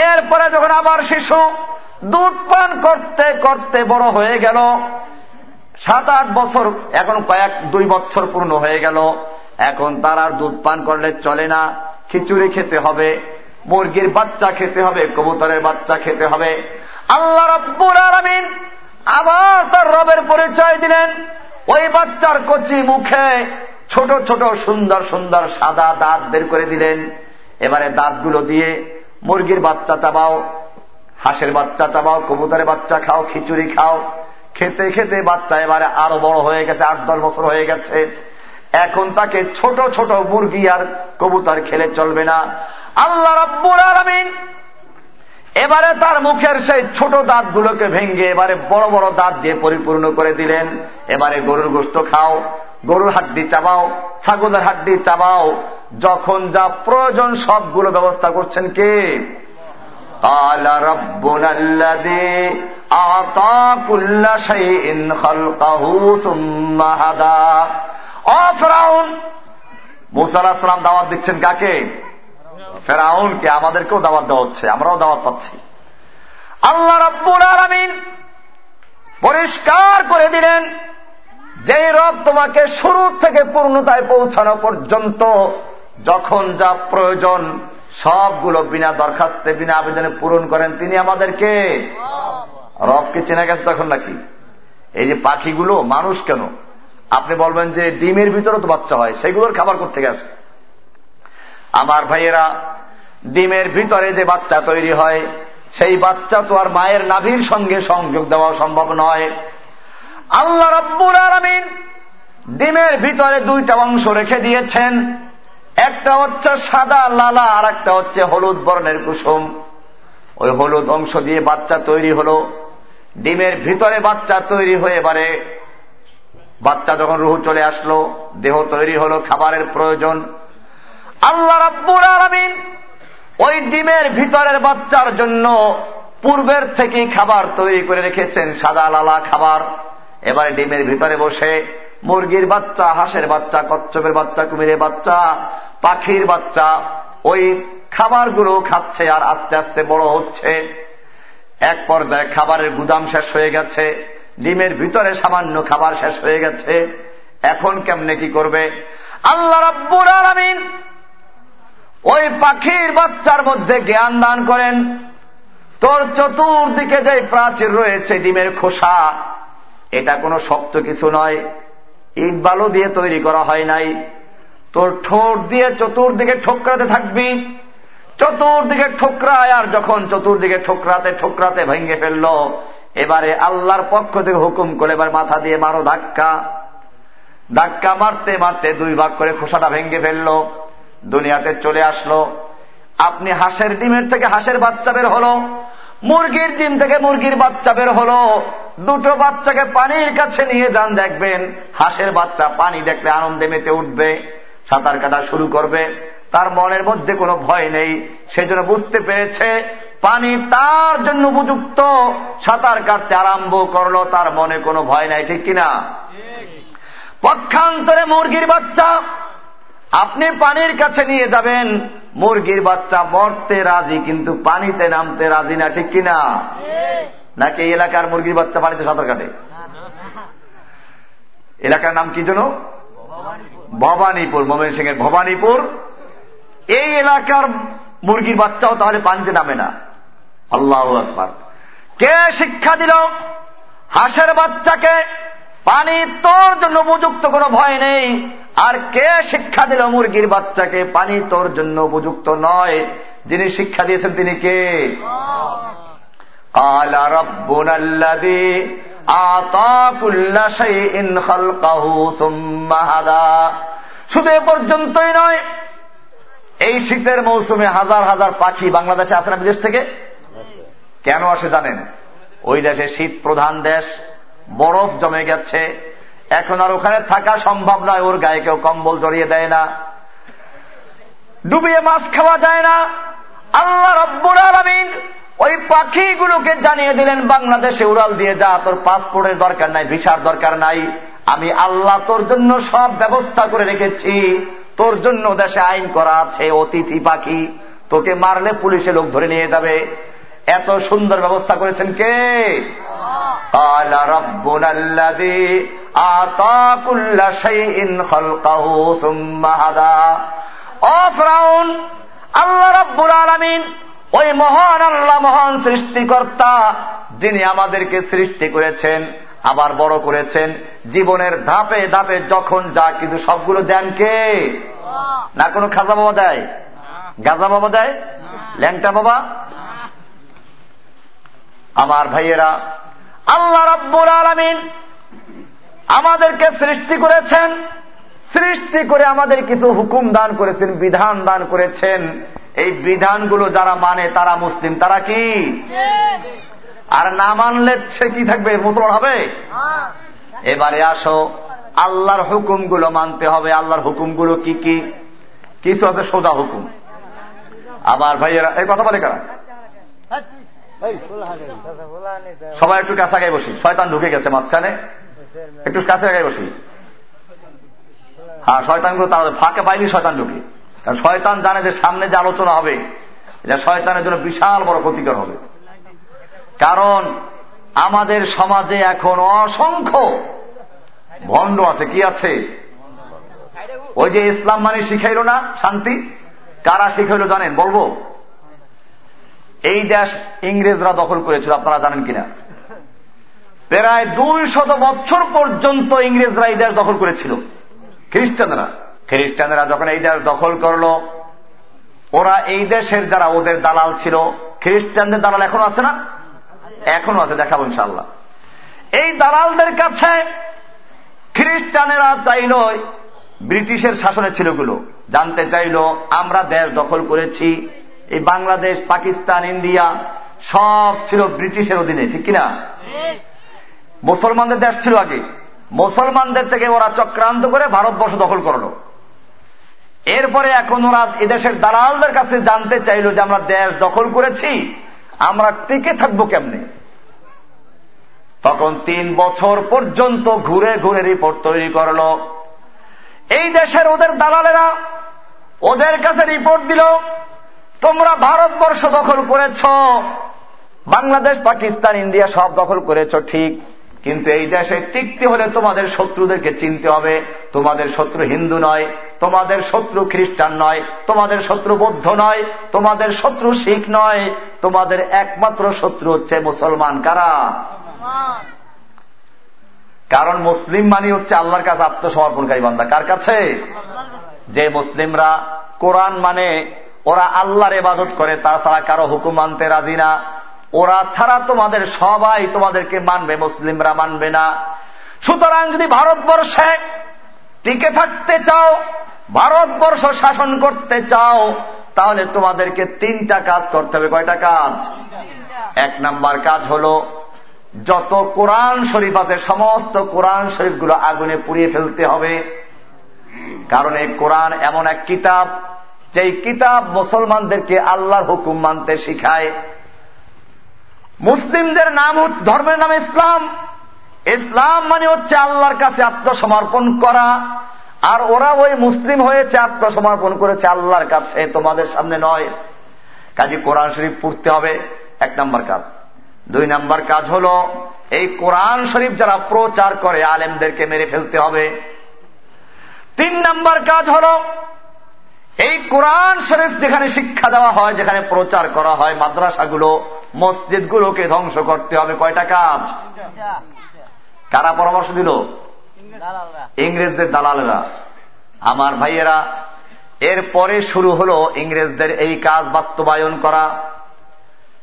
এরপরে যখন আবার শিশু দুধ পান করতে করতে বড় হয়ে গেল সাত আট বছর, এখন কয়েক দুই বছর পূর্ণ হয়ে গেল, এখন তার আর দুধ পান করলে চলে না, খিচুড়ি খেতে হবে। মুরগির বাচ্চা খেতে হবে, কবুতরের বাচ্চা খেতে হবে। আল্লাহ রব্বুর আলমিন আবার তার রবের পরিচয় দিলেন। ওই বাচ্চার কচি মুখে ছোট ছোট সুন্দর সুন্দর সাদা দাঁত বের করে দিলেন। এবারে দাঁতগুলো দিয়ে মুরগির বাচ্চা চাবাও, হাঁসের বাচ্চা চাবাও, কবুতরের বাচ্চা খাও, খিচুড়ি খাও। খেতে খেতে বাচ্চা এবারে আরও বড় হয়ে গেছে, আট দশ বছর হয়ে গেছে। এখন তাকে ছোট ছোট মুরগি আর কবুতার খেলে চলবে না। আল্লাহ রব্বুল আলমিন এবারে তার মুখের সেই ছোট দাঁতগুলোকে ভেঙ্গে এবারে বড় বড় দাঁত দিয়ে পরিপূর্ণ করে দিলেন। এবারে গরুর গোস্ত খাও, গরুর হাড্ডি চাবাও, ছাগলের হাড্ডি চাবাও। যখন যা প্রয়োজন সবগুলো ব্যবস্থা করছেন কে? আতা ফেরাউন। মুসালাম দাওয়াত দিচ্ছেন কাকে? ফেরাউনকে। আমাদেরকেও দাওয়াত দেওয়া হচ্ছে আমরাও দাওয়াত পাচ্ছি। আল্লাহ রব্বুল আলমিন পরিষ্কার করে দিলেন যেই রব তোমাকে শুরু থেকে পূর্ণতায় পৌঁছানো পর্যন্ত যখন যা প্রয়োজন সবগুলো বিনা দরখাস্তে বিনা আবেদনে পূরণ করেন তিনি আমাদেরকে। রবকে চেনা গেছে তখন নাকি? এই যে পাখিগুলো মানুষ কেন? আপনি বলবেন যে ডিমের ভিতরে তো বাচ্চা হয়, সেগুলোর খাবার করতে গেছে আমার ভাইয়েরা, ডিমের ভিতরে যে বাচ্চা তৈরি হয়, সেই বাচ্চা তো আর মায়ের নাভির সঙ্গে সংযোগ দেওয়া সম্ভব নয়। আল্লাহ রব্বুল আলমিন ডিমের ভিতরে দুইটা অংশ রেখে দিয়েছেন। একটা হচ্ছে সাদা লালা আর একটা হচ্ছে হলুদ বর্ণের কুসুম। ওই হলুদ অংশ দিয়ে বাচ্চা তৈরি হল। ডিমের ভিতরে বাচ্চা তৈরি হয়ে এবারে বাচ্চা যখন রুহু চলে আসলো, দেহ তৈরি হলো, খাবারের প্রয়োজন। আল্লাহ রাব্বুর আলমিন ওই ডিমের ভিতরের বাচ্চার জন্য পূর্বের থেকেই খাবার তৈরি করে রেখেছেন, সাদা লালা খাবার। এবারে ডিমের ভিতরে বসে মুরগির বাচ্চা, হাঁসের বাচ্চা, কচ্ছপের বাচ্চা, কুমিরের বাচ্চা, পাখির বাচ্চা, ওই খাবারগুলো খাচ্ছে আর আস্তে আস্তে বড় হচ্ছে। এক পর্যায়ে খাবারের গুদাম শেষ হয়ে গেছে। ডিমের ভিতরে সামান্য খাবার শেষ হয়ে গেছে। এখন কেমনে কি করবে? আল্লাহ রাব্বুর আলমিন ওই পাখির বাচ্চার মধ্যে জ্ঞান দান করেন। তোর চতুর্দিকে যে প্রাচীর রয়েছে ডিমের খোসা, এটা কোনো শক্ত কিছু নয়। ইট বালু দিয়ে তৈরি করা হয় নাই। তোর ঠোঁট দিয়ে চতুর্দিকে ঠোকরাতে থাকবি। চতুর্দিকে ঠোকরায়, আর যখন চতুর্দিকে ঠোকরাতে ঠোকরাতে ভেঙে ফেলল এবারে আল্লাহর পক্ষ থেকে হুকুম করে, এবার মাথা দিয়ে মারো ধাক্কা। ধাক্কা মারতে মারতে দুই ভাগ করে খোসাটা ভেঙে ফেলল, দুনিয়াতে চলে আসলো। আপনি হাঁসের ডিমের থেকে হাঁসের বাচ্চা বের হলো, মুরগির ডিম থেকে মুরগির বাচ্চা বের হলো। দুটো বাচ্চাকে পানির কাছে নিয়ে যান, দেখবেন হাঁসের বাচ্চা পানি দেখলে আনন্দে মেতে উঠবে, সাঁতার কাটা শুরু করবে। তার মনের মধ্যে কোনো ভয় নেই সেজন্য বুঝতে পেরেছে পানি তার জন্য উপযুক্ত। সাঁতার কাটতে আরম্ভ করল, তার মনে কোনো ভয় নাই, ঠিক কিনা? পক্ষান্তরে মুরগির বাচ্চা, আপনি পানির কাছে নিয়ে যাবেন, মুরগির বাচ্চা মরতে রাজি, কিন্তু পানিতে নামতে রাজি না, ঠিক কিনা? নাকি এলাকার মুরগির বাচ্চা পানিতে সাঁতার কাটে? এলাকার নাম কি যেন? ভবানীপুর, মোমেন সিং এর ভবানীপুর। এই এলাকার মুরগির বাচ্চাও তাহলে পানিতে নামে না। আল্লাহ আকবার। কে শিক্ষা দিল? হাঁসের বাচ্চাকে পানি তোর জন্য উপযুক্ত কোনো ভয় নেই। আর কে শিক্ষা দিল মুরগির বাচ্চাকে পানি তোর জন্য উপযুক্ত নয়? যিনি শিক্ষা দিয়েছেন তিনি কে? কালা রব্বুনাল্লাদি শুধু এ পর্যন্তই নয়, এই শীতের মৌসুমে হাজার হাজার পাখি বাংলাদেশে আসে না বিদেশ থেকে? কেন আসে জানেন? ওই দেশে শীত প্রধান দেশ, বরফ জমে গেছে। এখন আর ওখানে থাকা সম্ভব নয়, ওর গায়ে কেউ কম্বল জড়িয়ে দেয় না। ডুবিয়ে মাছ খাওয়া যায় না। আল্লাহ রব্বুর আলমিন ওই পাখিগুলোকে জানিয়ে দিলেন, বাংলাদেশে উড়াল দিয়ে যা, তোর পাসপোর্টের দরকার নাই, ভিসার দরকার নাই। আমি আল্লাহ তোর জন্য সব ব্যবস্থা করে রেখেছি। তোর জন্য দেশে আইন করা আছে, অতিথি পাখি। তোকে মারলে পুলিশে লোক ধরে নিয়ে যাবে। এত সুন্দর ব্যবস্থা করেছেন কে? আল্লাহ রব্বুল আলমিন ওই মহান আল্লাহ মহান সৃষ্টিকর্তা যিনি আমাদেরকে সৃষ্টি করেছেন আবার বড় করেছেন জীবনের ধাপে ধাপে যখন যা কিছু সবগুলো দেন কে? না কোনো খাজা বাবা দেয়? গাজা বাবা দেয়? ল্যাংটা বাবা? আমার ভাইয়েরা, আল্লাহ রব্বুল আলমিন আমাদেরকে সৃষ্টি করেছেন, সৃষ্টি করে আমাদের কিছু হুকুম দান করেছেন, বিধান দান করেছেন। এই বিধানগুলো যারা মানে তারা মুসলিম, তারা কি? আর না মানলে সে কি থাকবে? মুসলমান হবে? এবারে আসো, আল্লাহর হুকুমগুলো মানতে হবে। আল্লাহর হুকুমগুলো কি কি? কিছু আছে সোজা হুকুম। আমার ভাইয়েরা, এই কথা বলে কারা সবাই একটু কাছে আগে বসি। শয়তান ঢুকে গেছে মাঝখানে। একটু কাছে আগে বসি। হ্যাঁ শয়তানগুলো তারা ফাঁকে পাইনি শয়তান ঢুকে। কারণ শয়তান জানে যে সামনে যে আলোচনা হবে এটা শয়তানের জন্য বিশাল বড় ক্ষতিকর হবে। কারণ আমাদের সমাজে এখন অসংখ্য ভণ্ড আছে কি আছে? ওই যে ইসলাম মানে শিখাইল না শান্তি? কারা শিখাইল জানেন? বলব? এই দেশ ইংরেজরা দখল করেছিল, আপনারা জানেন কিনা? প্রায় দুই শত বছর পর্যন্ত ইংরেজরা এই দেশ দখল করেছিল। খ্রিস্টানরা। খ্রিস্টানরা যখন এই দেশ দখল করল, ওরা এই দেশের যারা ওদের দালাল ছিল, খ্রিস্টানদের দালাল এখনও আছে না? এখনও আছে, দেখাবো ইনশাল্লাহ এই দালালদের কাছে খ্রিস্টানেরা চাইল, ব্রিটিশের শাসনে ছিলগুলো জানতে চাইল, আমরা দেশ দখল করেছি এই বাংলাদেশ, পাকিস্তান, ইন্ডিয়া সব ছিল ব্রিটিশের অধীনে, ঠিক কিনা? মুসলমানদের দেশ ছিল আগে। মুসলমানদের থেকে ওরা চক্রান্ত করে ভারতবর্ষ দখল করল। এরপরে এখন ওরা এদেশের দালালদের কাছে জানতে চাইল যে আমরা দেশ দখল করেছি, আমরা টিকে থাকব কেমনে? তখন তিন বছর পর্যন্ত ঘুরে ঘুরে রিপোর্ট তৈরি করল। এই দেশের ওদের দালালেরা ওদের কাছে রিপোর্ট দিল তোমরা ভারতবর্ষ দখল করেছ, বাংলাদেশ, পাকিস্তান, ইন্ডিয়া সব দখল করেছ, ঠিক। কিন্তু এই দেশে টিকতে হলে তোমাদের শত্রুদেরকে চিনতে হবে। তোমাদের শত্রু হিন্দু নয়, তোমাদের শত্রু খ্রিস্টান নয়, তোমাদের শত্রু বৌদ্ধ নয়, তোমাদের শত্রু শিখ নয়, তোমাদের একমাত্র শত্রু হচ্ছে মুসলমান। কারা? কারণ মুসলিম মানি হচ্ছে আল্লাহর কাছে আত্মসমর্পণকারী বান্দা। কার কাছে? যে মুসলিমরা কোরআন মানে ওরা আল্লাহর এবাদত করে, তাছাড়া কারও হুকুম মানতে রাজি না। ওরা ছাড়া তোমাদের সবাই তোমাদেরকে মানবে, মুসলিমরা মানবে না। সুতরাং যদি ভারতবর্ষে টিকে থাকতে চাও, ভারতবর্ষ শাসন করতে চাও, তাহলে তোমাদেরকে তিনটা কাজ করতে হবে। কয়টা কাজ? এক নাম্বার কাজ হল, যত কোরআন শরীফ আছে, সমস্ত কোরআন শরীফগুলো আগুনে পুড়িয়ে ফেলতে হবে। কারণ এই কোরআন এমন এক কিতাব যেই কিতাব মুসলমানদেরকে আল্লাহর হুকুম মানতে শিখায়। মুসলিমদের নাম ধর্মের নাম ইসলাম। ইসলাম মানে হচ্ছে আল্লাহর কাছে আত্মসমর্পণ করা। আর ওরা ওই মুসলিম হয়েছে, আত্মসমর্পণ করেছে আল্লাহর কাছে, তোমাদের সামনে নয়। কাজী কোরআন শরীফ পড়তে হবে, এক নম্বর কাজ। দুই নম্বর কাজ হল, এই কোরআন শরীফ যারা প্রচার করে, আলেমদেরকে মেরে ফেলতে হবে। তিন নম্বর কাজ হল এই কোরআন শরীফ যেখানে শিক্ষা দেওয়া হয়, যেখানে প্রচার করা হয়, মাদ্রাসাগুলো, মসজিদগুলোকে ধ্বংস করতে হবে। কয়টা কাজ? কারা পরামর্শ দিল? ইংরেজদের দালালেরা। আমার ভাইয়েরা, এরপরে শুরু হল ইংরেজদের এই কাজ বাস্তবায়ন করা।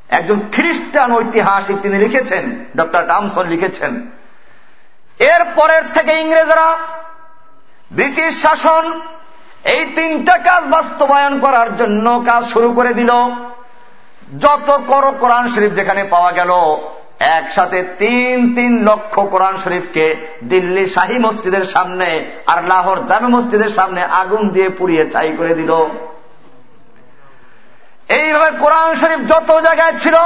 একজন খ্রিস্টান ঐতিহাসিক তিনি লিখেছেন, ডক্টর টামসন লিখেছেন এর পরের থেকে ইংরেজরা ব্রিটিশ শাসন এই তিনটা কাজ বাস্তবায়ন করার জন্য কাজ শুরু করে দিল। যত কর কোরআন শরীফ যেখানে পাওয়া গেল, একসাথে তিন তিন লক্ষ কোরআন শরীফকে দিল্লি শাহী মসজিদের সামনে আর লাহোর জামে মসজিদের সামনে আগুন দিয়ে পুড়িয়ে চাই করে দিল। এইভাবে কোরআন শরীফ যত জায়গায় ছিল,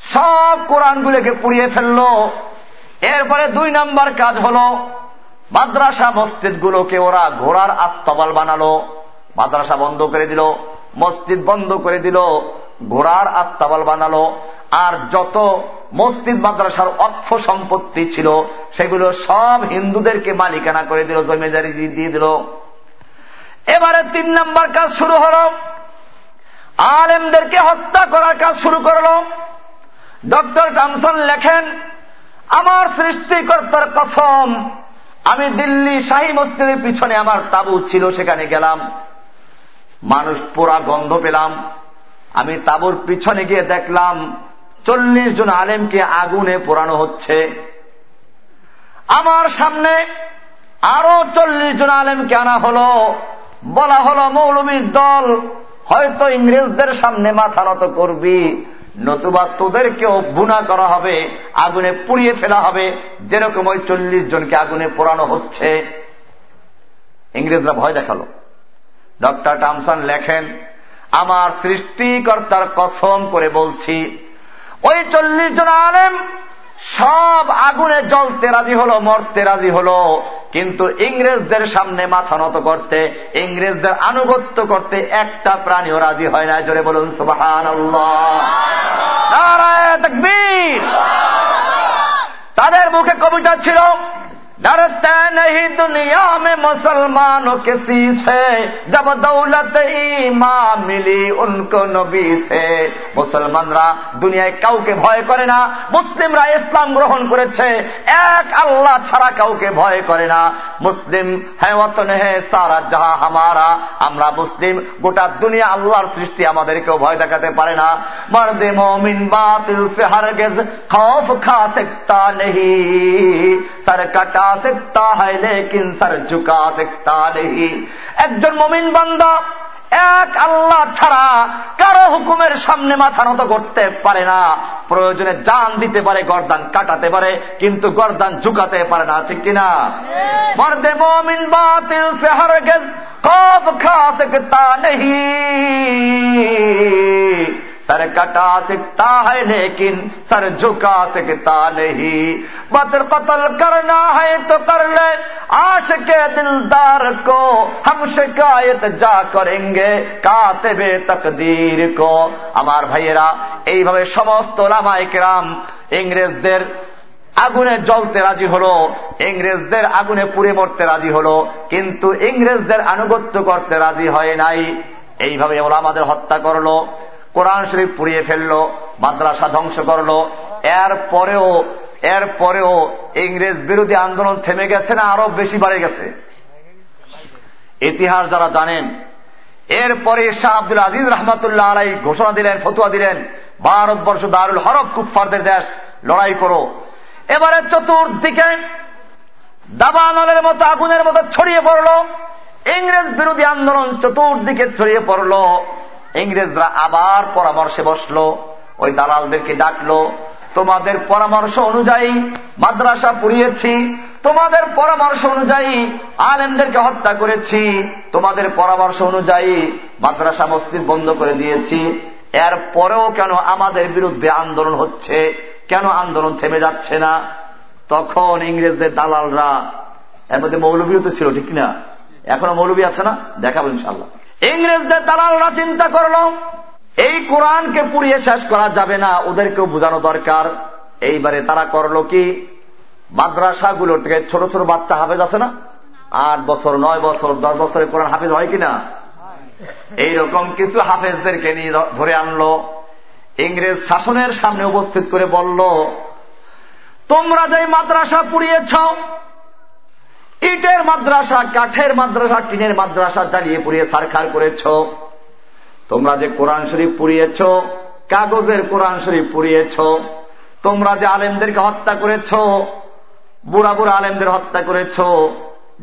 সব কোরআনগুলোকে পুড়িয়ে ফেলল। এরপরে দুই নাম্বার কাজ হল মাদ্রাসা মসজিদগুলোকে ওরা ঘোড়ার আস্তবল বানালো, মাদ্রাসা বন্ধ করে দিল, মসজিদ বন্ধ করে দিল, ঘোড়ার আস্তাবল বানালো, আর যত মসজিদ মাদ্রাসার অক্ষ সম্পত্তি ছিল, সেগুলো সব হিন্দুদেরকে মালিকানা করে দিল, জমিদারি দিয়ে দিল। এবারে তিন নম্বর কাজ শুরু হল। আলেমদেরকে হত্যা করার কাজ শুরু করল। ডক্টর টমসন লেখেন, আমার সৃষ্টিকর্তার কসম আমি দিল্লি শাহী মসজিদের পিছনে আমার তাবু ছিল, সেখানে গেলাম। মানুষ পোড়া গন্ধ পেলাম। আমি তাবুর পিছনে গিয়ে দেখলাম, চল্লিশ জন আলেমকে আগুনে পোড়ানো হচ্ছে। আমার সামনে আরও চল্লিশ জন আলেমকে আনা হল। বলা হল, মৌলবীর দল হয়তো ইংরেজদের সামনে মাথা নত করবি। নতুবা তোদেরকেও বুনা করা হবে, আগুনে পুড়িয়ে ফেলা হবে। যেরকম ওই চল্লিশ জনকে আগুনে পোড়ানো হচ্ছে। ইংরেজরা ভয় দেখাল। ডক্টর টামসন লেখেন, আমার সৃষ্টিকর্তার কসম করে বলছি, ওই চল্লিশ জন আলেম সব আগুনে জ্বলতে রাজি হলো, মরতে রাজি হলো। কিন্তু ইংরেজদের সামনে মাথা নত করতে, ইংরেজদের আনুগত্য করতে একটা প্রাণীও রাজি হয় না জোরে বলুন সুবাহান তাদের মুখে কবিতা ছিল डरते नहीं दुनिया में मुसलमानों किसी से जब दौलत ईमा मिली उनको नबी से মুসলমানরা দুনিয়ায় কাউকে ভয় করে না মুসলিমরা ইসলাম গ্রহণ করেছে এক আল্লাহ ছাড়া কাউকে ভয় করে না মুসলিম হ্যাঁ হে সারা যাহা হামারা আমরা মুসলিম গোটা দুনিয়া আল্লাহর সৃষ্টি আমাদেরকেও ভয় দেখাতে পারে না মর্দে মমিন বাতিল সে হরগেজ খৌফ খা सकता नहीं सर कटा সেক্তা হয় লেকিন সার ঝুকা সেক্তা নেই। একজন মমিন বান্দা এক আল্লাহ ছাড়া কারও হুকুমের সামনে মাথা নত করতে পারে না। প্রয়োজনে জান দিতে পারে গরদান কাটাতে পারে কিন্তু গরদান ঝুকাতে পারে না ঠিক কিনা? হ্যাঁ। মর্দে মমিন বাতিল সে হরগেজ কফ খা সকতা নেই। सर कटा सकता है लेकिन सर झुका सकता नहीं बदल कतल करना है तो कर ले आश के दिलदार को हम शिकायत जा करेंगे কাতেবে তকদির কো আমার ভাইয়েরা এইভাবে সমস্ত লামাইকেরাম ইংরেজদের আগুনে জ্বলতে রাজি হলো ইংরেজদের আগুনে পুড়ে মরতে রাজি হলো কিন্তু ইংরেজদের আনুগত্য করতে রাজি হয় নাই এইভাবে ওরা আমাদের হত্যা করলো কোরআন শরীফ পুড়িয়ে ফেলল, মাদ্রাসা ধ্বংস করল এর পরেও এর পরেও ইংরেজ বিরোধী আন্দোলন থেমে গেছে না, আরও বেশি বাড়ে গেছে? ইতিহাস যারা জানেন, এরপরে শাহ আব্দুল আজিজ রহমতুল্লাহ আলাই ঘোষণা দিলেন, ফতুয়া দিলেন, ভারতবর্ষ দারুল হরব কুফারদের দেশ, লড়াই করো। এবারে চতুর্দিকে দাবানলের মতো, আগুনের মতো ছড়িয়ে পড়ল, ইংরেজ বিরোধী আন্দোলন চতুর্দিকে ছড়িয়ে পড়ল। ইংরেজরা আবার পরামর্শে বসল, ওই দালালদেরকে ডাকলো, তোমাদের পরামর্শ অনুযায়ী মাদ্রাসা পুড়িয়েছি, তোমাদের পরামর্শ অনুযায়ী আলেমদেরকে হত্যা করেছি, তোমাদের পরামর্শ অনুযায়ী মাদ্রাসা মসজিদ বন্ধ করে দিয়েছি, এর পরেও কেন আমাদের বিরুদ্ধে আন্দোলন হচ্ছে, কেন আন্দোলন থেমে যাচ্ছে না? তখন ইংরেজদের দালালরা, এর মধ্যে মৌলবীও তো ছিল, ঠিক না এখনও মৌলবী আছে না? দেখাবো ইনশাল্লাহ ইংরেজদের দালালরা চিন্তা করল, এই কোরআনকে পুড়িয়ে শেষ করা যাবে না, ওদেরকেও বোঝানো দরকার। এইবারে তারা করল কি? মাদ্রাসাগুলো থেকে ছোট ছোট বাচ্চা হাফেজ আছে না? আট বছর, নয় বছর, দশ বছরে কোরআন হাফেজ হয় কিনা? এইরকম কিছু হাফেজদেরকে নিয়ে ধরে আনলো। ইংরেজ শাসনের সামনে উপস্থিত করে বলল, তোমরা যে মাদ্রাসা পুড়িয়েছ ইটের মাদ্রাসা, কাঠের মাদ্রাসা, টিনের মাদ্রাসা জ্বালিয়ে পুড়িয়ে সারখার করেছ। তোমরা যে কোরআন শরীফ পুড়িয়েছ, কাগজের কোরআন শরীফ পুড়িয়েছ, তোমরা যে আলেমদেরকে হত্যা করেছ, বুড়া বুড়া আলেমদের হত্যা করেছ,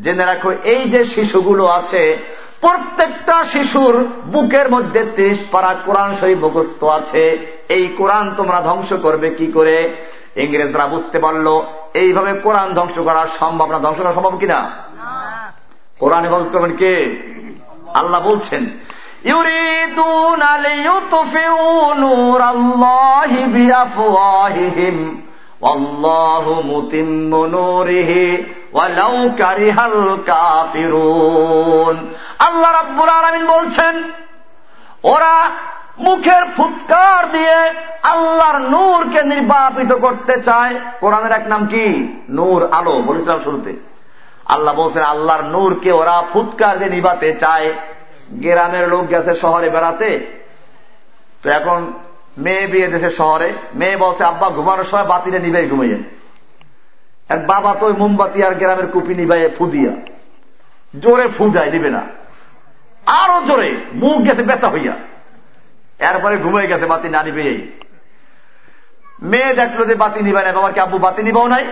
জেনে রাখো, এই যে শিশুগুলো আছে, প্রত্যেকটা শিশুর বুকের মধ্যে ত্রিশ পারা কোরআন শরীফ মুখস্থ আছে। এই কোরআন তোমরা ধ্বংস করবে কি করে? ইংরেজরা বুঝতে পারল এইভাবে কোরআন ধ্বংস করার সম্ভব না ধ্বংস করা সম্ভব কিনা কোরআন হেফাজত করবেন কে আল্লাহ বলছেন يريدون ليطفئوا نور الله بأفواههم والله متم نوره ولو كره الكافرون আল্লাহ রাব্বুল আলামিন বলছেন ওরা মুখের ফুৎকার দিয়ে আল্লাহর নূরকে নির্বাপিত করতে চায়। কোরআনের এক নাম কি? নূর আলো। বলেছিলাম শুরুতে। আল্লাহ বলছেন, আল্লাহর নূরকে ওরা ফুৎকার দিয়ে নিবাতে চায়। গ্রামের লোক গেছে শহরে বেড়াতে। তো এখন মেয়ে বিয়ে দেশে শহরে। মেয়ে বলছে, আব্বা, ঘুমানোর সময় বাতিলে নিবাই ঘুমাইয়েন এক বাবা তো মোমবাতি আর গ্রামের কুপি নিবাইয়ে ফুদিয়া জোরে ফু দেয়, নিবে না। আরও জোরে মুখ গেছে ব্যথা হইয়া। এরপরে ঘুমাই গেছে, বাতি না নিবে। মেয়ে দেখল যে বাতি নিবে না, বাবার কি আব্বু বাতি নিবাও নাই?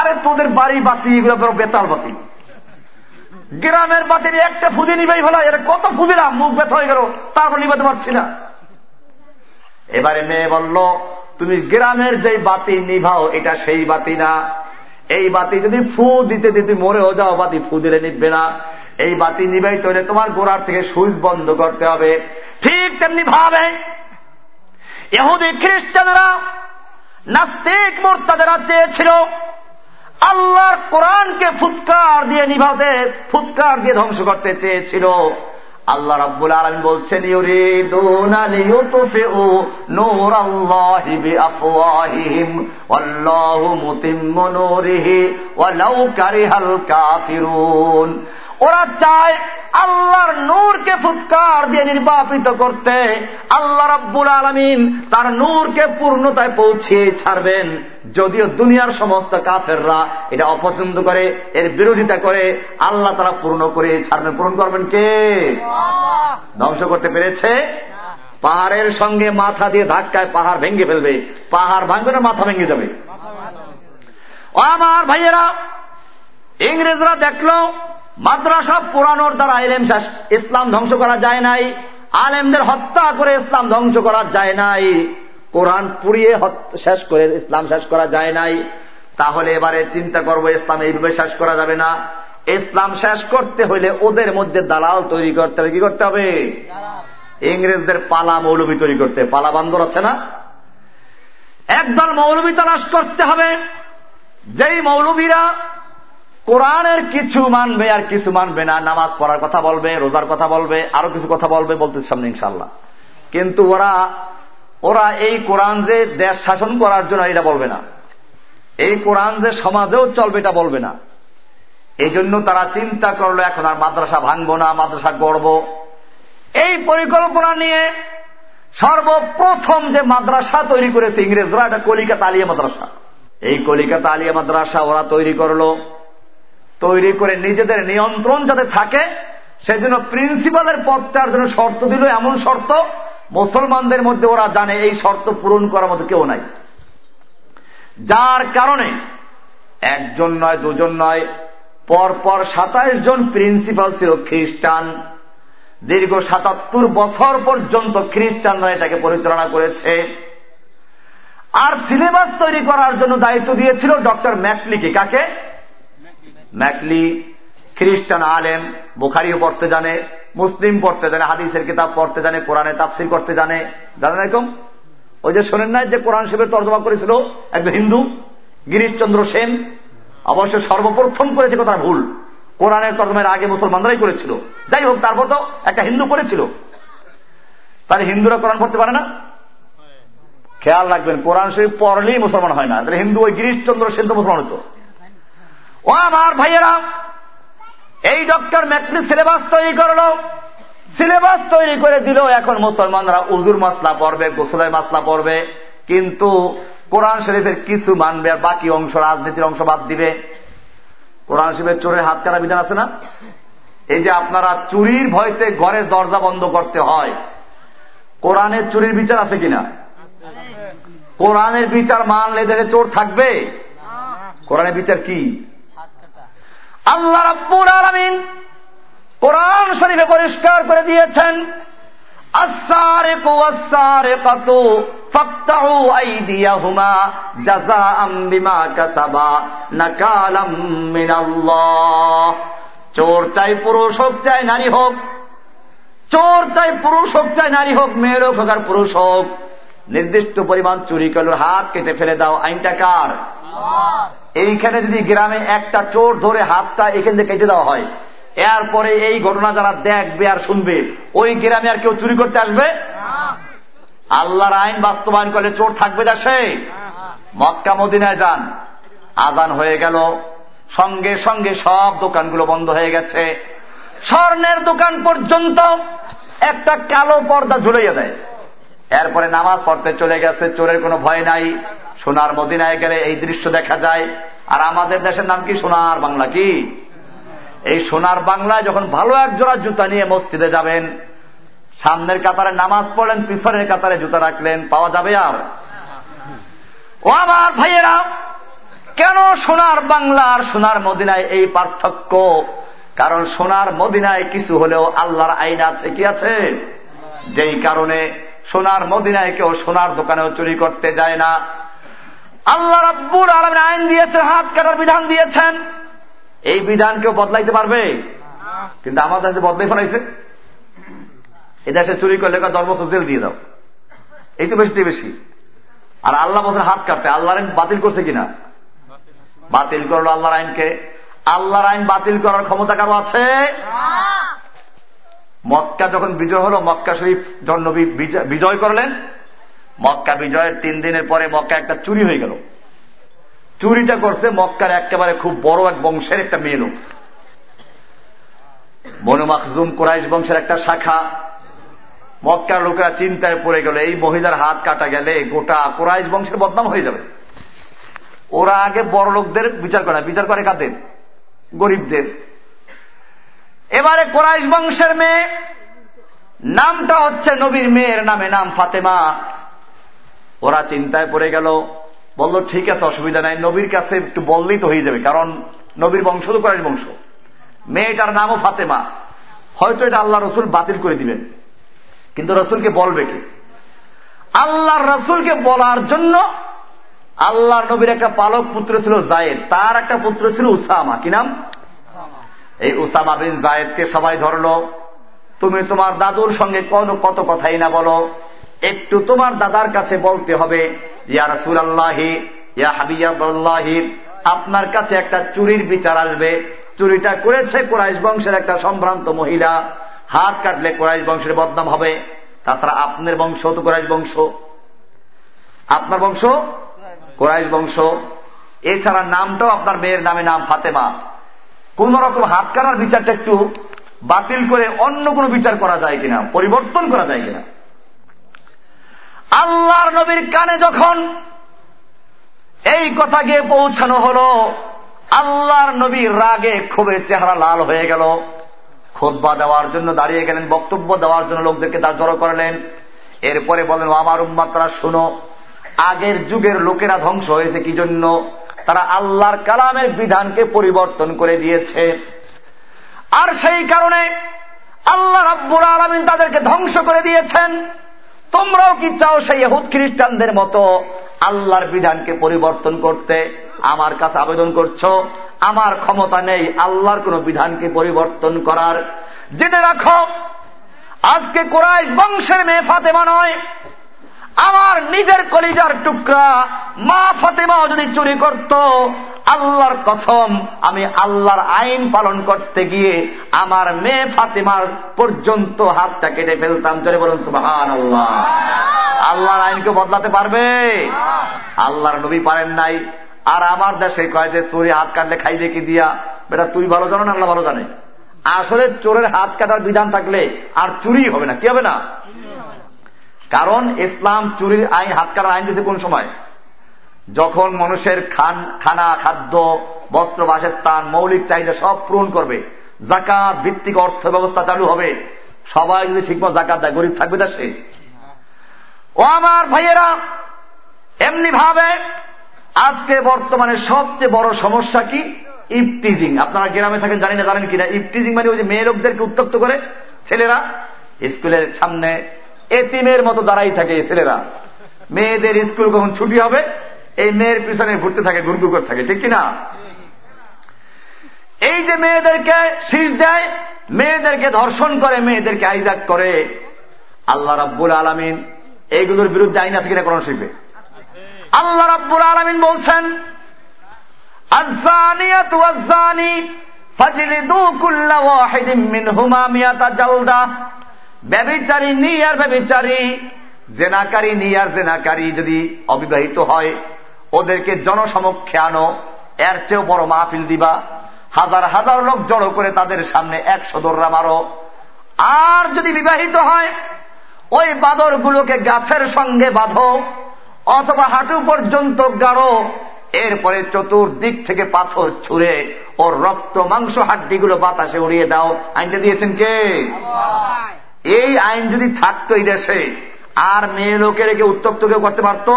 আরে তোদের বাড়ি বাতি, এগুলো বড় বেতাল বাতি। গ্রামের বাতি একটা ফুদি নিবেই ভালো এর কত ফুদিলাম মুখ ব্যথা হয়ে গেল, তারপর নিবাতে পারছি না। এবারে মেয়ে বলল, তুমি গ্রামের যে বাতি নিভাও, এটা সেই বাতি না। এই বাতি যদি ফু দিতে দিতে মরেও যাও, বাতি ফু দিলে নিবে না। এই বাতি নিবাই তৈরি তোমার গোড়ার থেকে সুইচ বন্ধ করতে হবে। ঠিক তেমনি ভাবে এহুদি খ্রিস্টানরা, নাস্তিক মোর্তাদেরা চেয়েছিল আল্লাহর কোরআনকে ফুৎকার দিয়ে নিভাতে, ফুৎকার দিয়ে ধ্বংস করতে চেয়েছিল। আল্লাহ রাব্বুল আলম বলছেন ওরা চায় আল্লাহর নূরকে ফুৎকার দিয়ে নির্বাপিত করতে। আল্লাহ রাব্বুল আলমিন তার নূরকে পূর্ণতায় পৌঁছিয়ে ছাড়বেন। যদিও দুনিয়ার সমস্ত কাফেররা এটা অপছন্দ করে এর বিরোধিতা করে আল্লাহ তারা পূর্ণ করে ছাড়বেন পূরণ করবেন কে? ধ্বংস করতে পেরেছে? পাহাড়ের সঙ্গে মাথা দিয়ে ধাক্কায় পাহাড় ভেঙে ফেলবে। পাহাড় ভাঙবে না মাথা ভেঙে যাবে। ও আমার ভাইয়েরা ইংরেজরা দেখল মাদ্রাসা পুরানোর দ্বারা এলেম ইসলাম ধ্বংস করা যায় নাই, আলেমদের হত্যা করে ইসলাম ধ্বংস করা যায় নাই, কোরআন পুড়িয়ে শেষ করে ইসলাম শেষ করা যায় নাই, তাহলে এবারে চিন্তা করব ইসলাম এইভাবে শেষ করা যাবে না। ইসলাম শেষ করতে হইলে ওদের মধ্যে দালাল তৈরি করতে হবে, কি করতে হবে? ইংরেজদের পালা মৌলবী তৈরি করতে পালা বান্দর আছে না? একদল মৌলবী তালাশ করতে হবে, যেই মৌলবীরা কোরআনের কিছু মানবে আর কিছু মানবে না। নামাজ পড়ার কথা বলবে, রোজার কথা বলবে, আরও কিছু কথা বলবে বলতে সামনে ইনশাল্লাহ কিন্তু ওরা ওরা এই কোরআন যে দেশ শাসন করার জন্য এটা বলবে না। এই কোরআন যে সমাজেও চলবে এটা বলবে না। এই জন্য তারা চিন্তা করল, এখন আর মাদ্রাসা ভাঙব না, মাদ্রাসা গড়ব। এই পরিকল্পনা নিয়ে সর্বপ্রথম যে মাদ্রাসা তৈরি করেছে ইংরেজরা, এটা কলিকাতা আলিয়া মাদ্রাসা। এই কলিকাতা আলিয়া মাদ্রাসা ওরা তৈরি করল। তৈরি করে নিজেদের নিয়ন্ত্রণ যাতে থাকে, সেজন্য প্রিন্সিপালের পদটার জন্য শর্ত দিল এমন শর্ত, মুসলমানদের মধ্যে ওরা জানে এই শর্ত পূরণ করার মতো কেউ নাই। যার কারণে একজন নয়, দুজন নয়, পরপর সাতাইশ জন প্রিন্সিপাল ছিল খ্রিস্টান। দীর্ঘ সাতাত্তর বছর পর্যন্ত খ্রিস্টানরা এটাকে পরিচালনা করেছে। আর সিলেবাস তৈরি করার জন্য দায়িত্ব দিয়েছিল ডক্টর ম্যাকলিকে। কাকে? ম্যাকলি খ্রিস্টান আলেম, বুখারিও পড়তে জানে, মুসলিম পড়তে জানে, হাদিসের কিতাব পড়তে জানে, কোরআনে তাফসির করতে জানে। জানেন এরকম? ওই যে শোনেন না যে কোরআন শিবের তর্জমা করেছিল একজন হিন্দু, গিরিশচন্দ্র সেন? অবশ্য সর্বপ্রথম করেছে কথা ভুল। কোরআনের তর্জমার আগে মুসলমানরাই করেছিল। যাই হোক, তারপর তো একটা হিন্দু করেছিল। তাহলে হিন্দুরা কোরআন পড়তে পারে না? খেয়াল রাখবেন, কোরআন শরীফ পড়লেই মুসলমান হয় না। তাহলে হিন্দু ওই গিরিশচন্দ্র সেন তো মুসলমান হতো। ও আমার ভাইয়েরা, এই ডক্টর ম্যাকলি সিলেবাস তৈরি করল। সিলেবাস তৈরি করে দিল এখন মুসলমানরা উজুর মাসলা পড়বে, গোসলের মাসলা পড়বে, কিন্তু কোরআন শরীফের কিছু মানবে আর বাকি অংশ, রাজনীতির অংশ বাদ দিবে। কোরআন শরীফের চোরের হাত কাটা বিধান আছে না? এই যে আপনারা চুরির ভয়তে ঘরের দরজা বন্ধ করতে হয়, কোরআনের চুরির বিচার আছে কিনা? কোরআনের বিচার মানলে দেশে চোর থাকবে? কোরআনের বিচার কি? আল্লাহ রাব্বুল আলমিন কোরআন শরীফে পরিষ্কার করে দিয়েছেন চোর চাই পুরুষ হোক, চাই নারী হোক, চোর চাই পুরুষ হোক, চাই নারী হোক মেয়ের হোক আর পুরুষ হোক, নির্দিষ্ট পরিমাণ চুরি করল হাত কেটে ফেলে দাও। আইনটা কার? এইখানে যদি গ্রামে একটা চোর ধরে হাতটা এখান থেকে কেটে দেওয়া হয়, এরপরে এই ঘটনা যারা দেখবে আর শুনবে, ওই গ্রামে আর কেউ চুরি করতে আসবে? আল্লাহর আইন বাস্তবায়ন করলে চোর থাকবে দেশে। মক্কা মদিনায় যান, আজান হয়ে গেল। সঙ্গে সঙ্গে সব দোকানগুলো বন্ধ হয়ে গেছে। স্বর্ণের দোকান পর্যন্ত একটা কালো পর্দা ঝুলাইয়া দেয়। এরপরে নামাজ পড়তে চলে গেছে, চোরের কোনো ভয় নাই। সোনার মদিনায় গেলে এই দৃশ্য দেখা যায়। আর আমাদের দেশের নাম কি? সোনার বাংলা কি? এই সোনার বাংলায় যখন ভালো এক জোড়া জুতা নিয়ে মসজিদে যাবেন, সামনের কাতারে নামাজ পড়লেন, পিছনের কাতারে জুতা রাখলেন, পাওয়া যাবে আর? ও আমার ভাইয়েরা, কেন সোনার বাংলা আর সোনার মদিনায় এই পার্থক্য? কারণ সোনার মদিনায় কিছু হলেও আল্লাহর আইন আছে, কি আছে? যেই কারণে সোনার মদিনায় কেউ সোনার দোকানেও চুরি করতে যায় না। আল্লাহ রাব্বুর আলমের আইন দিয়েছে, হাত কাটার বিধান দিয়েছেন। এই বিধান কেউ বদলাইতে পারবে? কিন্তু আমাদের দেশে বদলাই ফেলাইছে। এই দেশে চুরি করলে দশ বছর জেল দিয়ে দাও। এই তো বেশি বেশি। আর আল্লাহ বছর হাত কাটতে। আল্লাহর আইন বাতিল করছে কিনা? বাতিল করল আল্লাহর আইনকে। আল্লাহর আইন বাতিল করার ক্ষমতা কারও আছে? মক্কা যখন বিজয় হলো, মক্কা শরীফ যখন নবী বিজয় করলেন, মক্কা বিজয়ের তিন দিনের পরে মক্কা একটা চুরি হয়ে গেল। চুরিটা করছে মক্কার একেবারে খুব বড় এক বংশের একটা মেয়ে লোক। বনু মাকজুম কোরাইশ বংশের একটা শাখা। মক্কার লোকেরা চিন্তায় পড়ে গেল, এই মহিলার হাত কাটা গেলে গোটা কোরাইশ বংশের বদনাম হয়ে যাবে। ওরা আগে বড় লোকদের বিচার করে বিচার করে কাদের? গরিবদের। এবারে কোরাইশ বংশের মেয়ে, নামটা হচ্ছে নবীর মেয়ের নামে, নাম ফাতেমা। ওরা চিন্তায় পড়ে গেল, বলল, ঠিক আছে, অসুবিধা নাই, নবীর কাছে একটু বললেই তো হয়ে যাবে, কারণ নবীর বংশ তো কোরাইশ বংশ। মেয়েটার নামও ফাতেমা। হয়তো এটা আল্লাহ রসুল বাতিল করে দিবেন। কিন্তু রসুলকে বলবে কি? আল্লাহর রসুলকে বলার জন্য আল্লাহর নবীর একটা পালক পুত্র ছিল জায়েদ, তার একটা পুত্র ছিল উসামা। কি নাম? এই উসামা বিন জায়েদকে সবাই ধরল, তুমি তোমার দাদুর সঙ্গে কোন কত কথাই না বলো। একটু তোমার দাদার কাছে বলতে হবে, ইয়া রসুল আল্লাহি ইয়া হাবিয়াবল্লাহি আপনার কাছে একটা চুরির বিচার আসবে। চুরিটা করেছে কোরাইশ বংশের একটা সম্ভ্রান্ত মহিলা। হাত কাটলে কোরাইশ বংশের বদনাম হবে। তাছাড়া আপনার বংশ তো কোরাইশ বংশ। আপনার বংশ? কোরাইশ বংশ। এছাড়া নামটাও আপনার মেয়ের নামে নাম ফাতেমা। কোন রকম হাত কাটার বিচারটা একটু বাতিল করে অন্য কোনো বিচার করা যায় কিনা, পরিবর্তন করা যায় কিনা। আল্লাহর নবীর কানে যখন এই কথা গিয়ে পৌঁছানো হল, আল্লাহর নবীর রাগে ক্ষোভে চেহারা লাল হয়ে গেল। খোদবা দেওয়ার জন্য দাঁড়িয়ে গেলেন, বক্তব্য দেওয়ার জন্য লোকদেরকে তার জড়ো করলেন। এরপরে বলেন আমার উম্মাত্রা, শুনো, আগের যুগের লোকেরা ধ্বংস হয়েছে, কি জন্য? তারা আল্লাহর কালামের বিধানকে পরিবর্তন করে দিয়েছে। আর সেই কারণে আল্লাহ রাব্বুল আলমিন তাদেরকে ধ্বংস করে দিয়েছেন। তোমরাও কি চাও সেই হুদ খ্রিস্টানদের মতো আল্লাহর বিধানকে পরিবর্তন করতে? আমার কাছে আবেদন করছ, আমার ক্ষমতা নেই আল্লাহর কোন বিধানকে পরিবর্তন করার। জেনে রাখো, আজকে কোরআশ বংশের মেয়ে ফাতেমা নয় আমার নিজের কলিজার টুকরা মা ফাতেমাও যদি চুরি করত, আল্লাহর কসম, আমি আল্লাহর আইন পালন করতে গিয়ে আমার মেয়ে ফাতেমার পর্যন্ত হাতটা কেটে ফেলতাম। চলে বলুন সুবাহান আল্লাহ আল্লাহর আইনকে বদলাতে পারবে? আল্লাহর নবী পারেন নাই। আর আমার দেশে কয় যে, চুরি হাত কাটলে খাইবে কি দিয়া? বেটা, তুই ভালো জানো না, আল্লাহ ভালো জানে। আসলে চোরের হাত কাটার বিধান থাকলে আর চুরি হবে না, কি হবে না? কারণ ইসলাম চুরির আইন, হাত কাটার আইন দিয়েছে কোন সময়? যখন মানুষের খান, খানা, খাদ্য, বস্ত্র, বাসস্থান, মৌলিক চাহিদা সব পূরণ করবে জাকাত ভিত্তিক অর্থ ব্যবস্থা চালু হবে, সবাই যদি ঠিকমতো জাকাত দেয়, গরিব থাকবে সে? ও আমার ভাইয়েরা এমনি ভাবে আজকে বর্তমানে সবচেয়ে বড় সমস্যা কি? ইফটিজিং আপনারা গ্রামে থাকেন, জানি না, জানেন কিনা? ইফটিজিং মানে ওই যে মেয়ে লোকদেরকে উত্তক্ত করে, ছেলেরা, স্কুলের সামনে এতিমের মতো দাঁড়াই থাকে এই ছেলেরা। মেয়েদের স্কুল কখন ছুটি হবে, এই মেয়ের পিছনে ঘুরতে থাকে, ঘুরঘুর করে থাকে, ঠিক কিনা? এই যে মেয়েদেরকে শীষ দেয়, মেয়েদেরকে ধর্ষণ করে, মেয়েদেরকে আইজাক করে, আল্লাহ রাব্বুল আলমিন এইগুলোর বিরুদ্ধে আইন আছে কিনা কোরআন শিল্পে আল্লাহ রাব্বুল আলমিন বলছেন আজানি ব্যবিচারী নিয়ার ব্যবিচারী জেনাকারী নিয়ার জেনাকারী যদি অবিবাহিত হয়, ওদেরকে জনসমক্ষে আনো, এর চেয়েও বড় মাহফিল দিবা। হাজার হাজার লোক জড়ো করে তাদের সামনে একশো দোররা মারো। আর যদি বিবাহিত হয়, ওই বাদরগুলোকে গাছের সঙ্গে বাঁধো, অথবা হাঁটু পর্যন্ত গাড়ো। এরপরে চতুর্দিক থেকে পাথর ছুঁড়ে ওর রক্ত, মাংস, হাড্ডিগুলো বাতাসে উড়িয়ে দাও। আইনটা দিয়েছেন কে? এই আইন যদি থাকতো এই দেশে, আর মেয়ে লোকের রেখে উত্তপ্ত কেউ করতে পারত?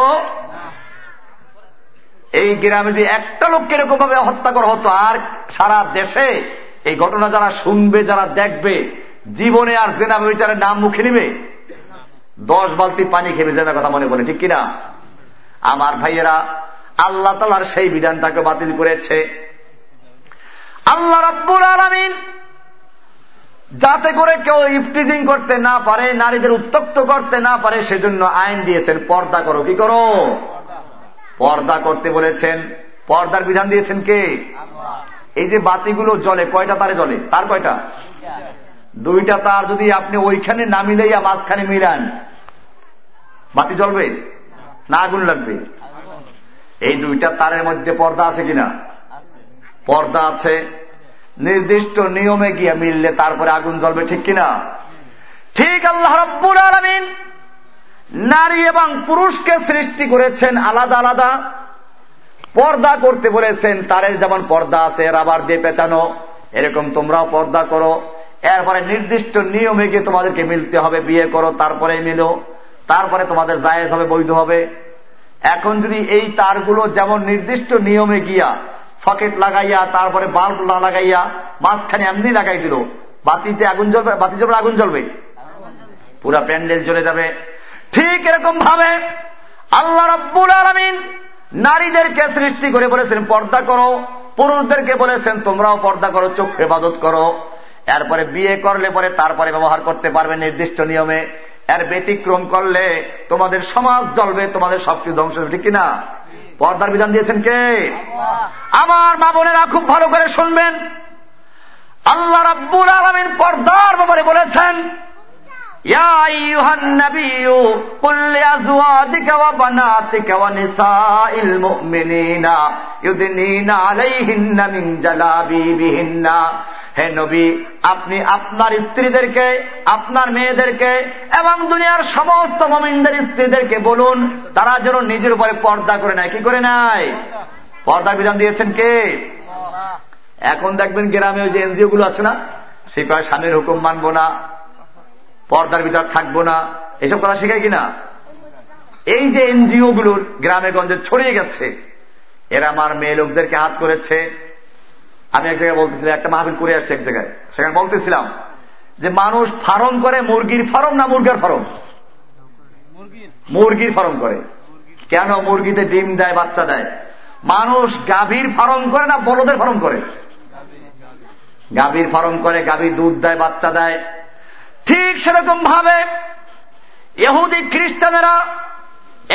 এই গ্রামে যদি একটা লোককে এরকম ভাবে হত্যা করা হতো, আর সারা দেশে এই ঘটনা যারা শুনবে, যারা দেখবে, জীবনে আর জেনা বিচারের নাম মুখে নিবে, দশ বালতি পানি খেবে জেনার কথা মনে পড়ে, ঠিক কিনা? আমার ভাইয়েরা, আল্লাহ তালার সেই বিধানটাকে বাতিল করেছে। আল্লাহ রব্বুল আলমিন যাতে করে কেউ ইফটিজিং করতে না পারে, নারীদের উত্তক্ত করতে না পারে, সেজন্য আইন দিয়েছেন, পর্দা করো। কি করো? পর্দা করতে বলেছেন। পর্দার বিধান দিয়েছেন কে? এই যে বাতিগুলো জলে কয়টা তারে জলে তার কয়টা? দুইটা তার যদি আপনি ওইখানে না মিলাইয়া মাঝখানে মিলান, বাতি জ্বলবে? না আগুন লাগবে? এই দুইটা তারের মধ্যে পর্দা আছে কিনা? পর্দা আছে। নির্দিষ্ট নিয়মে গিয়ে মিললে তারপরে আগুন জ্বলবে ঠিক কিনা? ঠিক আল্লাহ রব্বুল আলমিন নারী এবং পুরুষকে সৃষ্টি করেছেন আলাদা আলাদা। পর্দা করতে বলেছেন, তারের যেমন পর্দা আছে, রাবার দিয়ে পেঁচানো, এরকম তোমরাও পর্দা করো। এরপরে নির্দিষ্ট নিয়মে গিয়ে তোমাদেরকে মিলতে হবে, বিয়ে করো, তারপরে মিলো, তারপরে তোমাদের জায়েজ হবে, বৈধ হবে। এখন যদি এই তারগুলো যেমন নির্দিষ্ট নিয়মে গিয়া সকেট লাগাইয়া, তারপরে বাল্ব না লাগাইয়া, মাঝখানে এমনি লাগাই দিল। বাতিতে আগুন জ্বলবে, বাতি জ্বলবে, আগুন জ্বলবে। পুরা প্যান্ডেল জ্বলে যাবে। ঠিক এরকম ভাবে আল্লাহ রব্বুল আলমিন নারীদেরকে সৃষ্টি করে বলেছেন, পর্দা করো। পুরুষদেরকে বলেছেন, তোমরাও পর্দা করো, চোখ হেফাজত করো। এরপরে বিয়ে করলে পরে তারপরে ব্যবহার করতে পারবে নির্দিষ্ট নিয়মে। এর ব্যতিক্রম করলে তোমাদের সমাজ জ্বলবে, তোমাদের সবকিছু ধ্বংস হবে, ঠিক কিনা? পর্দার বিধান দিয়েছেন কে? আমার মা বোনেরা খুব ভালো করে শুনবেন। আল্লাহ রাব্বুল আলমিন পর্দার ব্যাপারে বলেছেন يا أيها النبي قل لأزواجك وبناتك ونساء المؤمنين يدنين عليهن من جلابيبهن হে নবী আপনি আপনার স্ত্রীদেরকে আপনার মেয়েদেরকে এবং দুনিয়ার সমস্ত মমিনদের স্ত্রীদেরকে বলুন তারা যেন নিজের উপরে পর্দা করে নেয় কি করে নেয় পর্দার বিধান দিয়েছেন কে এখন দেখবেন গ্রামে ওই যে এনজিও গুলো আছে না সে কয় স্বামীর হুকুম মানবো না পর্দার ভিতর থাকব না। এসব কথা শেখায় কিনা? এই যে এনজিও গুলোর গ্রামে গঞ্জে ছড়িয়ে গেছে, এরা আমার মেয়ে লোকদেরকে হাত করেছে। আমি এক জায়গায় বলতেছিলাম, একটা মাহবিল করে আসছে এক জায়গায়। সেখানে বলতেছিলাম যে, মানুষ ফার্ম করে, মুরগির ফার্ম না মুরগার ফার্ম? মুরগির ফার্ম করে। কেন মুরগিতে ডিম দেয়, বাচ্চা দেয়? মানুষ গাভীর ফার্ম করে না বলদের ফার্ম করে? গাভীর ফার্ম করে, গাভীর দুধ দেয়, বাচ্চা দেয়। ঠিক সেরকম ভাবে ইহুদি খ্রিস্টানেরা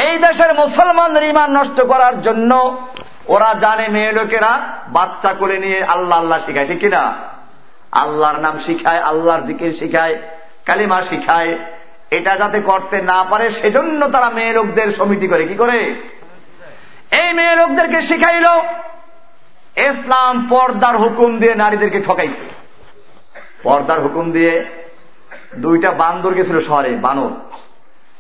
এই দেশের মুসলমানদের ইমান নষ্ট করার জন্য ওরা জানে মেয়ে লোকেরা বাচ্চা করে নিয়ে আল্লাহ আল্লাহ শিখায়, ঠিক কিনা? আল্লাহর নাম শিখায়, আল্লাহর দিকের শিখায়, কালিমা শিখায়। এটা যাতে করতে না পারে, সেজন্য তারা মেয়ে লোকদের সমিতি করে। কি করে? এই মেয়ে লোকদেরকে শিখাইল, ইসলাম পর্দার হুকুম দিয়ে নারীদেরকে ঠকাইছে। পর্দার হুকুম দিয়ে দুইটা বান্দর গেছিল শহরে, বানর।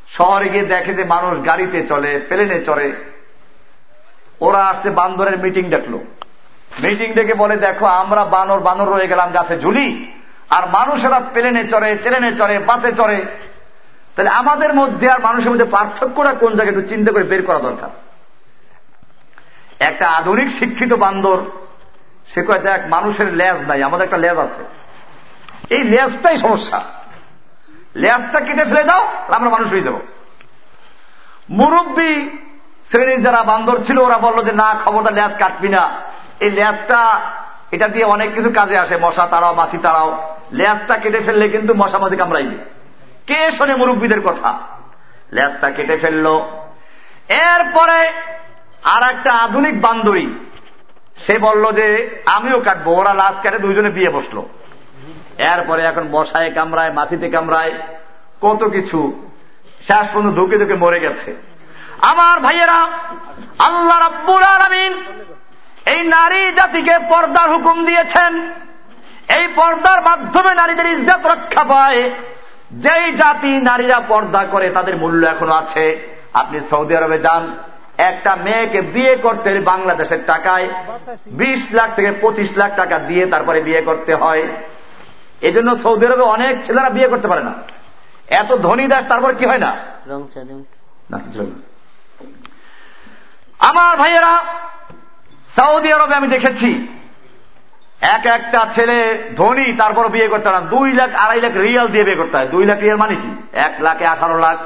শহরে গিয়ে দেখে যে মানুষ গাড়িতে চলে, প্লেনে চড়ে। ওরা আসতে বান্দরের মিটিং ডাকলো মিটিং ডেকে বলে, দেখো, আমরা বানর বানর রয়ে গেলাম গাছে ঝুলি। আর মানুষেরা প্লেনে চড়ে, ট্রেনে চড়ে, বাসে চড়ে। তাহলে আমাদের মধ্যে আর মানুষের মধ্যে পার্থক্যটা কোন জায়গায় একটু চিন্তা করে বের করা দরকার? একটা আধুনিক শিক্ষিত বান্দর, সে কয়, দেখ, মানুষের লেজ নাই, আমাদের একটা লেজ আছে। এই লেজটাই সমস্যা। লেজটা কেটে ফেলে দাও আমরা মানুষ হয়ে যাব। মুরব্বী শ্রেণির যারা বান্দর ছিল, ওরা বলল যে, না খবরটা লেজ কাটবি না। এই লেজটা এটা দিয়ে অনেক কিছু কাজে আসে, মশা তাড়াও, মাছি তাড়াও। লেজটা কেটে ফেললে কিন্তু মশা মাছি কামড়াইবে। কে শোনে মুরব্বীদের কথা? লেজটা কেটে ফেলল। এরপরে আর একটা আধুনিক বান্দরী, সে বলল যে, আমিও কাটবো। ওরা লাশ কাটে দুইজনে বিয়ে বসল। এরপরে এখন বসায় কামড়ায় মাথিতে কামড়ায়, কত কিছু। শেষ পর্যন্ত ধুকে ধুকে মরে গেছে। আমার ভাইয়েরা, আল্লাহ রাব্বুল আলমিন এই নারী জাতিকে পর্দার হুকুম দিয়েছেন। এই পর্দার মাধ্যমে নারীদের ইজ্জত রক্ষা পায়। যেই জাতি নারীরা পর্দা করে, তাদের মূল্য এখনও আছে। আপনি সৌদি আরবে যান, একটা মেয়েকে বিয়ে করতে বাংলাদেশের টাকায় বিশ লাখ থেকে পঁচিশ লাখ টাকা দিয়ে তারপরে বিয়ে করতে হয়। এই জন্য সৌদি আরবে অনেক ছেলেরা বিয়ে করতে পারে না। এত ধনী দেশ তারপর কি হয় না? না কিছু আমার ভাইয়েরা সৌদি আরবে আমি দেখেছি এক একটা ছেলে ধনী তারপর বিয়ে করতে না। দুই লাখ আড়াই লাখ রিয়াল দিয়ে বিয়ে করতে হয়। দুই লাখ রিয়াল মানে কি? এক লাখে আঠারো লাখ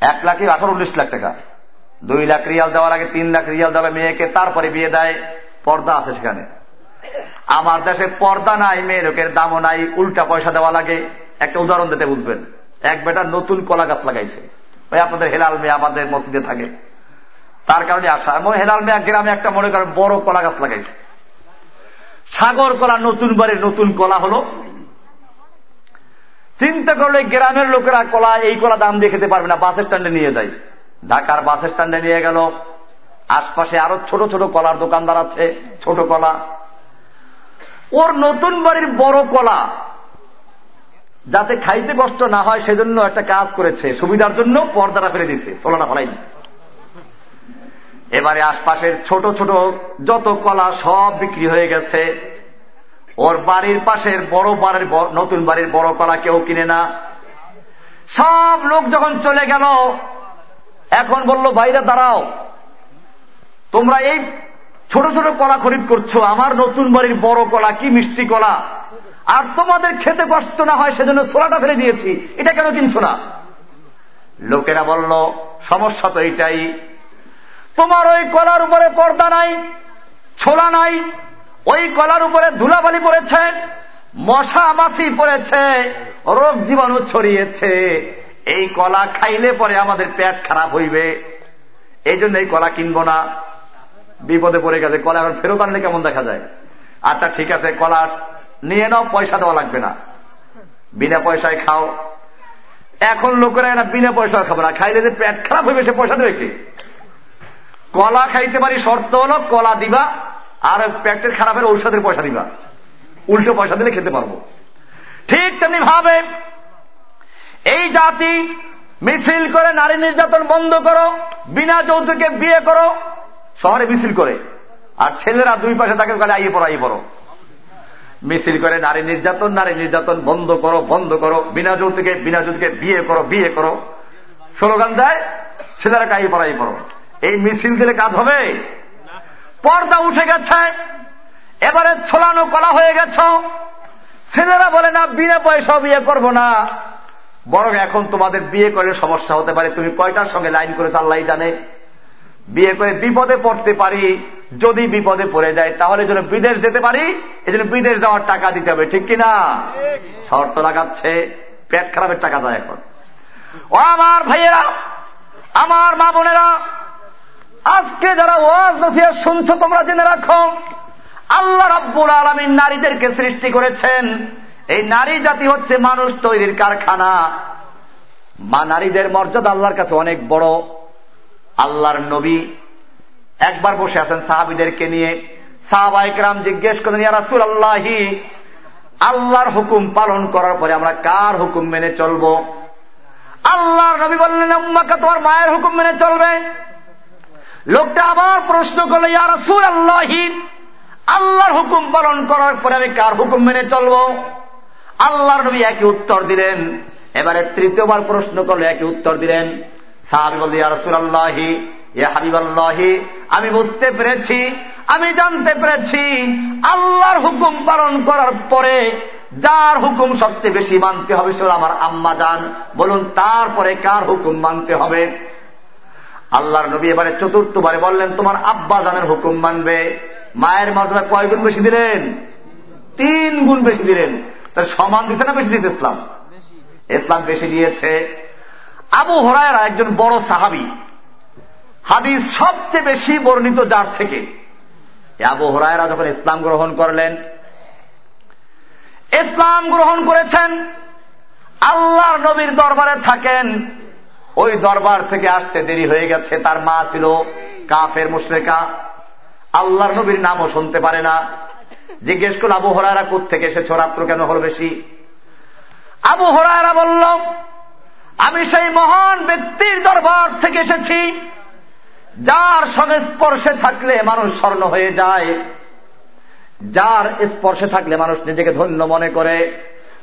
এক লাখে আঠারো উনিশ লাখ টাকা। দুই লাখ রিয়াল দেওয়ার আগে তিন লাখ রিয়াল দেওয়া মেয়েকে তারপরে বিয়ে দেয় পর্দা আছে সেখানে। আমার দেশে পর্দা নাই, মেয়ে লোকের দামও নাই, উল্টা পয়সা দেওয়া লাগে। একটা উদাহরণ দিতে বুঝবেন। এক বেটার নতুন কলা গাছ লাগাইছে। ওই আপনাদের হেলাল মেয়ে আমাদের মসজিদে থাকে। তার কারণে আসা এবং হেলাল মেয়া গ্রামে একটা মনে করেন বড় কলা গাছ লাগাইছে। সাগর কলা নতুন বাড়ির নতুন কলা হলো। চিন্তা করলে গ্রামের লোকেরা কলা, এই কলা দাম দিয়ে খেতে পারবে না, বাস স্ট্যান্ডে নিয়ে যায়। ঢাকার বাস স্ট্যান্ডে নিয়ে গেল। আশপাশে আরও ছোট ছোট কলার দোকানদার আছে, ছোট কলা। ওর নতুন বাড়ির বড় কলা। যাতে খাইতে কষ্ট না হয়, সেজন্য একটা কাজ করেছে। সুবিধার জন্য পর্দাটা ফেলে দিছে সোলাটা ফেলাই দিছে এবারে আশপাশের ছোট ছোট যত কলা সব বিক্রি হয়ে গেছে। ওর বাড়ির পাশের বড় বাড়ির নতুন বাড়ির বড় কলা কেউ কিনে না। সব লোক যখন চলে গেল, এখন বলল বাইরে দাঁড়াও। তোমরা এই ছোট ছোট কলা খরিদ করছ, আমার নতুন বাড়ির বড় কলা, কি মিষ্টি কলা? আর তোমাদের খেতে কষ্ট না হয়, সেজন্য সোলাটা ফেলে দিয়েছি। এটা কেন কিনছো না? লোকেরা বলল, সমস্যা তো এইটাই তোমার ওই কলার উপরে পর্দা নাই, ছোলা নাই, ওই কলার উপরে ধুলাবালি পড়েছে, মশা মাছি পড়েছে, রোগ জীবাণু ছড়িয়েছে। এই কলা খাইলে পরে আমাদের পেট খারাপ হইবে। এই জন্য এই কলা কিনব না। বিপদে পড়ে গেছে, কলা এখন ফেরত আনলে কেমন দেখা যায়? আচ্ছা ঠিক আছে, কলা নিয়ে নাও, পয়সা দেওয়া লাগবে না। বিনা পয়সায় খাও। এখন লোকেরা এটা বিনা পয়সা খাবে না, খাইলে যে পেট খারাপ হইবে, সে পয়সা দেবে কি? কলা খাইতে পারি শর্ত হলো, কলা দিবা, আর পেটের খারাপের ঔষধের পয়সা দিবা। উল্টো পয়সা দিলে খেতে পারব। ঠিক তেমনি ভাবে এই জাতি মিছিল করে, নারী নির্যাতন বন্ধ করো, বিনা যৌতুকে বিয়ে করো শহরে মিছিল করে। আর ছেলেরা দুই পাশে তাকে বলে, আইয়ে পড়ো আইয়ে পড়ো। মিছিল করে, নারী নির্যাতন নারী নির্যাতন, বন্ধ করো বন্ধ করো। বিনা যৌতুকে বিনা যৌতুকে বিয়ে করো বিয়ে করো। স্লোগান দেয়, ছেলেরা কাই পড়াই পড়ো। এই মিছিল দিলে কাজ হবে? পর্দা উঠে গেছে। এবারে ছোলানো কলা হয়ে গেছ। ছেলেরা বলে, না, বিনা পয়সা বিয়ে করব না। বরং এখন তোমাদের বিয়ে করে সমস্যা হতে পারে। তুমি কয়টার সঙ্গে লাইন করে আল্লাহ জানে। বিয়ে করে বিপদে পড়তে পারি, যদি বিপদে পড়ে যায়, তাহলে যেন বিদেশ যেতে পারি, এই জন্য বিদেশ যাওয়ার টাকা দিতে হবে, ঠিক কিনা? শর্ত লাগাচ্ছে, পেট খারাপের টাকা যায় এখন। ও আমার ভাইয়েরা, আমার মা বোনেরা, আজকে যারা ওয়াজ নসিয়া শুনছো, তোমরা জেনে রাখো, আল্লাহ রাব্বুল আলমিন নারীদেরকে সৃষ্টি করেছেন। এই নারী জাতি হচ্ছে মানুষ তৈরির কারখানা। মা নারীদের মর্যাদা আল্লাহর কাছে অনেক বড়। আল্লাহর নবী একবার বসে আছেন সাহাবিদেরকে নিয়ে। সাহাবাইকরাম জিজ্ঞেস করেন ইয়া রাসুল আল্লাহি আল্লাহর হুকুম পালন করার পরে আমরা কার হুকুম মেনে চলব? আল্লাহর নবী বললেন আম্মাকে তোমার মায়ের হুকুম মেনে চলবে। লোকটা আবার প্রশ্ন করল, ইয়া রাসুল আল্লাহি আল্লাহর হুকুম পালন করার পরে আমি কার হুকুম মেনে চলব? আল্লাহর নবী একই উত্তর দিলেন। এবারে তৃতীয়বার প্রশ্ন করলে, একই উত্তর দিলেন। সাহাবি বলতে ইয়া রাসুল আল্লাহি ইয়া হাবিব আমি বুঝতে পেরেছি, আমি জানতে পেরেছি, আল্লাহর হুকুম পালন করার পরে যার হুকুম সবচেয়ে বেশি মানতে হবে সে আমার আম্মা যান বলুন, তারপরে কার হুকুম মানতে হবে? আল্লাহর নবী এবারে চতুর্থবারে বললেন, তোমার আব্বা জানের হুকুম মানবে। মায়ের মর্যাদা কয় গুণ বেশি দিলেন? তিন গুণ বেশি দিলেন। তার সমান দিচ্ছে না বেশি দিতে ইসলাম? ইসলাম বেশি দিয়েছে। আবু হরায়রা একজন বড় সাহাবি। হাদিস সবচেয়ে বেশি বর্ণিত যার থেকে। আবু হরায়রা যখন ইসলাম গ্রহণ করলেন, ইসলাম গ্রহণ করেছেন, আল্লাহর নবীর দরবারে থাকেন। ওই দরবার থেকে আসতে দেরি হয়ে গেছে, তার মা ছিল কাফের মুশ্রেকা। আল্লাহর নবীর নামও শুনতে পারে না। জিজ্ঞেস করল, আবু হরায়রা থেকে এসেছ? রাত্র কেন হল বেশি? আবু হরায়রা বলল আমি সেই মহান ব্যক্তির দরবার থেকে এসেছি যার সঙ্গে স্পর্শে থাকলে মানুষ স্বর্ণ হয়ে যায় যার স্পর্শে থাকলে মানুষ নিজেকে ধন্য মনে করে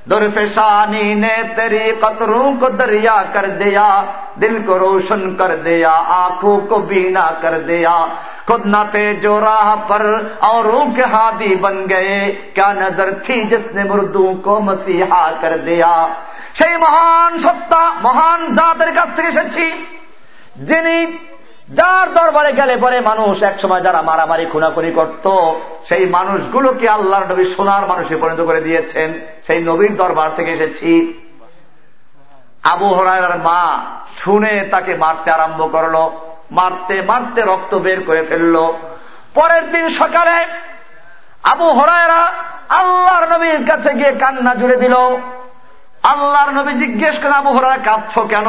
दुर्फिशानी ने तेरी कतरों को दरिया कर दिया दिल को रोशन कर दिया आंखों को बीना कर दिया खुद न थे जो राह पर औरों के हादी बन गए क्या नजर थी जिसने मुर्दू को मसीहा कर दिया সেই মহান সত্তা, মহান জাতের কাছ থেকে এসেছি, যিনি যার দরবারে গেলে পরে মানুষ একসময় যারা মারামারি, খুনাখুনি করত, সেই মানুষগুলোকে আল্লাহ নবী সোনার মানুষে পরিণত করে দিয়েছেন। সেই নবীর দরবার থেকে এসেছি। আবু হরার মা শুনে তাকে মারতে আরম্ভ করল, মারতে মারতে রক্ত বের করে ফেলল। পরের দিন সকালে আবু হরায়রা আল্লাহর নবীর কাছে গিয়ে কান্না জুড়ে দিল। আল্লাহর নবী জিজ্ঞেস করে, আবু কাঁদছ কেন?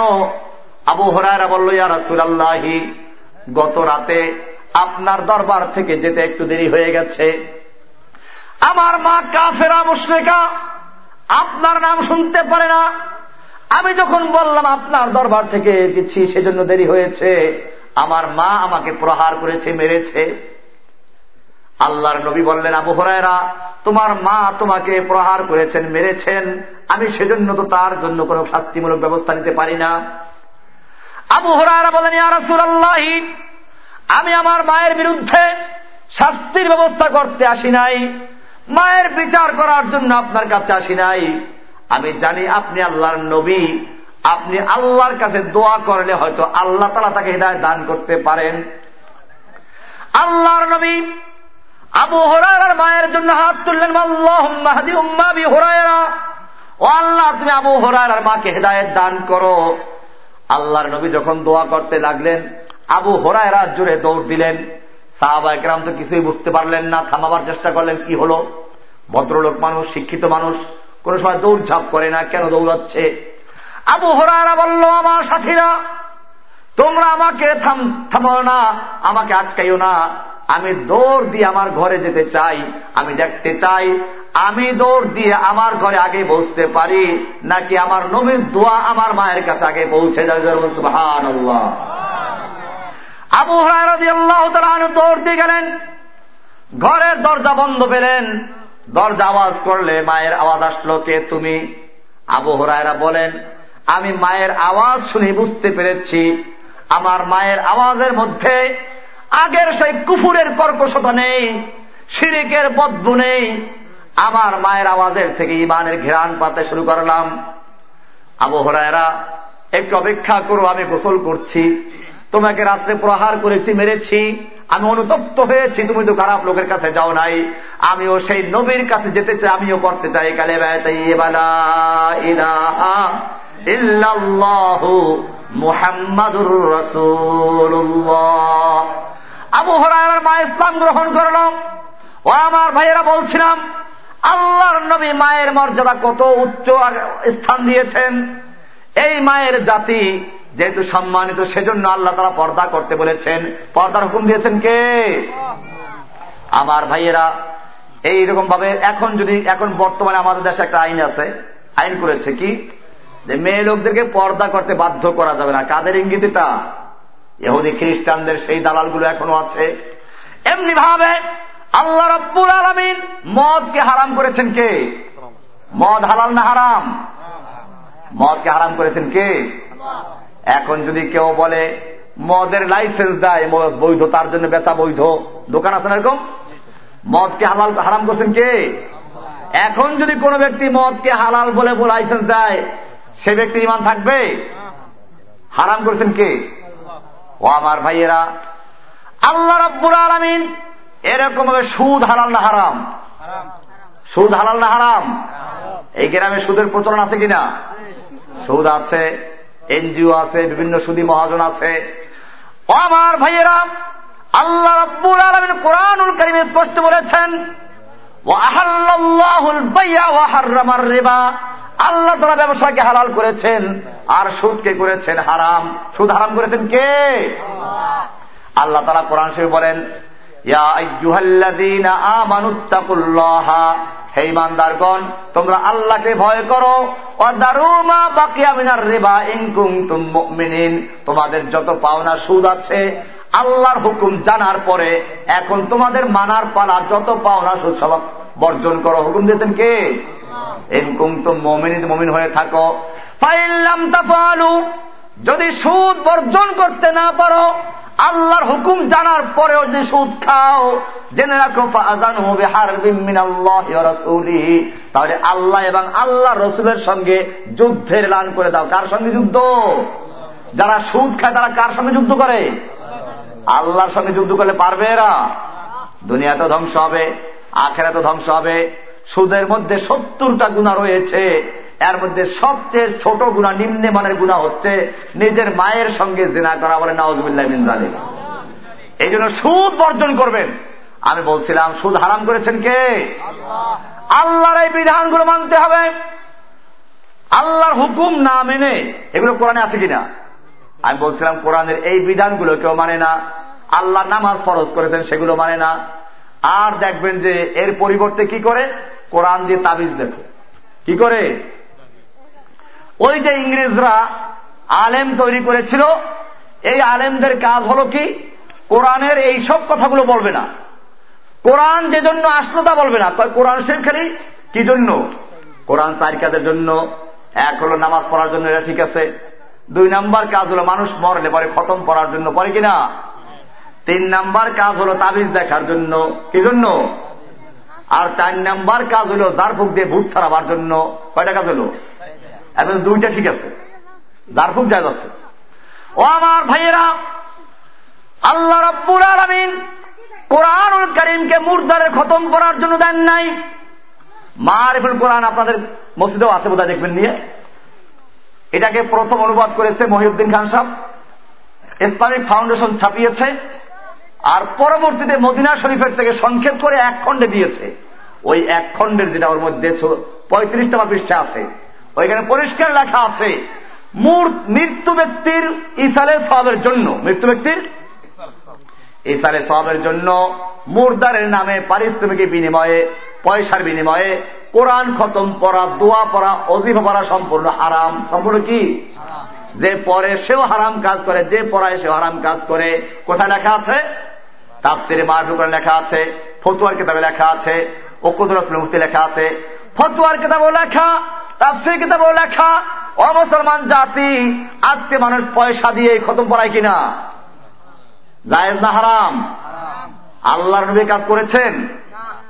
আবু হরায়রা বলল, ইয়া রাসুল আল্লাহি গত রাতে আপনার দরবার থেকে যেতে একটু দেরি হয়ে গেছে। আমার মা কাফেরা, মুশ্রেকা, আপনার নাম শুনতে পারে না। আমি যখন বললাম, আপনার দরবার থেকে গেছি সেজন্য দেরি হয়েছে। আমার মা আমাকে প্রহার করেছে, মেরেছে। আল্লাহর নবী বললেন, আবু হরায়রা তোমার মা তোমাকে প্রহার করেছেন, মেরেছেন। আমি সেজন্য তো তার জন্য কোন শাস্তিমূলক ব্যবস্থা নিতে পারি না। আবু হরায়রা বলেন আমি আমার মায়ের বিরুদ্ধে শাস্তির ব্যবস্থা করতে আসি নাই। মায়ের বিচার করার জন্য আপনার কাছে আসি নাই। আমি জানি আপনি আল্লাহর নবী। আপনি আল্লাহর কাছে দোয়া করলে হয়তো আল্লাহ তালা তাকে হৃদয় দান করতে পারেন। আল্লাহর নবী আবু হরার মায়ের জন্য হাত তুললেন মাহাদি উম্মাবি হরায়রা। ও আল্লাহ, তুমি আবু হরার মাকে হৃদায়ত দান করো। আল্লাহর নবী যখন দোয়া করতে লাগলেন, আবু হরায়রা জুড়ে দৌড় দিলেন। সাহাবা একরাম তো কিছুই বুঝতে পারলেন না, থামাবার চেষ্টা করলেন, কি হল? ভদ্রলোক মানুষ, শিক্ষিত মানুষ, কোন সময় দৌড়ঝাঁপ করে না, কেন দৌড়াচ্ছে? আবু হরায়রা বলল, আমার সাথীরা, তোমরা আমাকে থামাও না, আমাকে আটকাইও না। আমি দৌড় দিয়ে আমার ঘরে যেতে চাই, আমি দেখতে চাই, আমি দৌড় দিয়ে আমার ঘরে আগে পৌঁছতে পারি, নাকি আমার নবীর দোয়া আমার মায়ের কাছে আগে পৌঁছে যাবে? দৌড় দিয়ে গেলেন। ঘরের দরজা বন্ধ পেলেন। দরজা আওয়াজ করলে মায়ের আওয়াজ আসলো, কে তুমি? আবু হরায়রা বলেন, আমি মায়ের আওয়াজ শুনে বুঝতে পেরেছি। আমার মায়ের আওয়াজের মধ্যে আগের সেই কুফুরের কর্কশতা নেই, শিরিকের বদ্ধ নেই। আমার মায়ের আওয়াজের থেকে ইমানের ঘেরান পাতে শুরু করলাম। আবু হরায়রা, একটু অপেক্ষা করো, আমি গোসল করছি। তোমাকে রাত্রে প্রহার করেছি, মেরেছি। আমি অনুতপ্ত হয়েছি, তুমি তো খারাপ লোকের কাছে যাও নাই। আমিও সেই নবীর কাছে যেতে চাই, আমিও করতে চাই। কালে মুহাম্মাদুর রসুল্লাহ আবু হরার মা ইসলাম গ্রহণ করলাম ও আমার ভাইয়েরা বলছিলাম, আল্লাহর নবী মায়ের মর্যাদা কত উচ্চ স্থান দিয়েছেন? এই মায়ের জাতি যেহেতু সম্মানিত, সেজন্য আল্লাহ তারা পর্দা করতে বলেছেন। পর্দার হুকুম দিয়েছেন কে? আমার ভাইয়েরা এইরকম ভাবে এখন যদি, এখন বর্তমানে আমাদের দেশে একটা আইন আছে। আইন করেছে কি? যে মেয়ে লোকদেরকে পর্দা করতে বাধ্য করা যাবে না। কাদের ইঙ্গিতটা? এহুদি খ্রিস্টানদের সেই দালালগুলো এখনও আছে। এমনি ভাবে আল্লাহ রব্বুল আলমিন মদকে হারাম করেছেন কে? মদ হালাল না হারাম? মদকে হারাম করেছেন কে? এখন যদি কেউ বলে, মদের লাইসেন্স দেয়, মদ বৈধ, তার জন্য বেচা বৈধ, দোকান আছে না এরকম? মদকে হালাল, হারাম করছেন কে? এখন যদি কোন ব্যক্তি মদকে হালাল বলে লাইসেন্স দেয়, সে ব্যক্তির ইমান থাকবে? হারাম করেছেন কে? ও আমার ভাইয়েরা, আল্লাহ রব্বুল আলমিন এরকম ভাবে সুদ হালাল না হারাম? সুদ হালাল না হারাম? এই গ্রামে সুদের প্রচলন আছে কিনা? সুদ আছে, এনজিও আছে, বিভিন্ন সুদী মহাজন আছে। ও আমার ভাইয়েরা, আল্লাহ রব্বুল আলমিন কোরআনুল করিমে স্পষ্ট বলেছেন আল্লাহ তারা ব্যবসাকে হালাল করেছেন, আর সুদকে করেছেন হারাম। সুদ হারাম করেছেন কে? আল্লাহ তারা কোরআন শরীফ বলেন হে ইমানদারগণ, তোমরা আল্লাহকে ভয় করো। রেবা ইনকুম তুম তোমাদের যত পাওনা সুদ আছে, আল্লাহর হুকুম জানার পরে এখন তোমাদের মানার পালা যত পাওনা সুদ সব বর্জন করো। হুকুম দিয়েছেন কে? মমিন হয়ে থাকো। ফাইল্লাম তাফালু, যদি সুদ বর্জন করতে না পারো, আল্লাহর হুকুম জানার পরেও যদি সুদ খাও, জেনে রাখো আজান হবে হার তাহলে আল্লাহ এবং আল্লাহ রসুলের সঙ্গে যুদ্ধের লান করে দাও। কার সঙ্গে যুদ্ধ? যারা সুদ খায়, তারা কার সঙ্গে যুদ্ধ করে? আল্লাহর সঙ্গে যুদ্ধ করলে পারবে এরা? দুনিয়া তো ধ্বংস হবে আখেরা তো ধ্বংস হবে। সুদের মধ্যে সত্তরটা গুণা রয়েছে। এর মধ্যে সবচেয়ে ছোট গুণা নিম্নে মানের গুণা হচ্ছে নিজের মায়ের সঙ্গে জেনা করা। বলে নওয়াজবিল্লাহ জালিম এই জন্য সুদ বর্জন করবেন। আমি বলছিলাম, সুদ হারাম করেছেন কে? আল্লাহর এই বিধানগুলো মানতে হবে। আল্লাহর হুকুম না মেনে, এগুলো কোরআনে আছে কিনা? আমি বলছিলাম, কোরআনের এই বিধানগুলো কেউ মানে না। আল্লাহ নামাজ ফরজ করেছেন, সেগুলো মানে না। আর দেখবেন যে এর পরিবর্তে কি করে? কোরআন দিয়ে তাবিজ দেখো। কি করে? ওই যে ইংরেজরা আলেম তৈরি করেছিল, এই আলেমদের কাজ হল কি? কোরআনের এই সব কথাগুলো বলবে না। কোরআন যে জন্য আসলো তা বলবে না। কোরআন শরীফ খালি? কি জন্য? কোরআন চার কাজের জন্য, এক হলো নামাজ পড়ার জন্য, এটা ঠিক আছে। দুই নাম্বার কাজ হলো মানুষ মরলে পরে খতম পড়ার জন্য, পরে কিনা তিন নাম্বার কাজ হলো তাবিজ দেখার জন্য, কি জন্য? আর চার নাম্বার কাজ হলো জারফুক দিয়ে ভূত ছাড়াবার জন্য। কয়টা কাজ হলো? এখন দুইটা ঠিক আছে। জারফুক জায়গ আছে ও আমার ভাইয়েরা, আল্লাহ রব্বুল আলমিন কোরআনুল করিমকে মুর্দারে খতম করার জন্য দেন নাই। মারিফুল কোরআন আপনাদের মসজিদেও আছে বোধহয় দেখবেন নিয়ে। এটাকে প্রথম অনুবাদ করেছে মহিউদ্দিন খান সাহ ইসলামিক ফাউন্ডেশন ছাপিয়েছে। আর পরবর্তীতে মদিনা শরীফের থেকে সংক্ষেপ করে এক খণ্ডে দিয়েছে। ওই এক খণ্ডের যেটা ওর মধ্যে পঁয়ত্রিশটা পৃষ্ঠা আছে, ওইখানে পরিষ্কার লেখা আছে মৃত্যু ব্যক্তির ইসালে সবের জন্য, মৃত্যু ব্যক্তির ইসালে সবের জন্য মুরদারের নামে পারিশ্রমিকের বিনিময়ে, পয়সার বিনিময়ে কোরআন খতম পড়া, দোয়া পড়া অজিফা পড়া সম্পূর্ণ হারাম। সম্পূর্ণ কি? যে পরে সেও হারাম কাজ করে, যে পড়ায় সেও হারাম কাজ করে। কোথায় লেখা আছে? তাপসিরে মারফুকার লেখা আছে, ফতুয়ার কিতাবে লেখা আছে, ওকুদুর লেখা আছে। ফতুয়ার কিতাবও লেখা, তাফসির কিতাবও লেখা। অমুসলমান জাতি, আজকে মানুষ পয়সা দিয়ে খতম পড়ায় কিনা? জায়েজ না হারাম? আল্লাহর নবী কাজ করেছেন?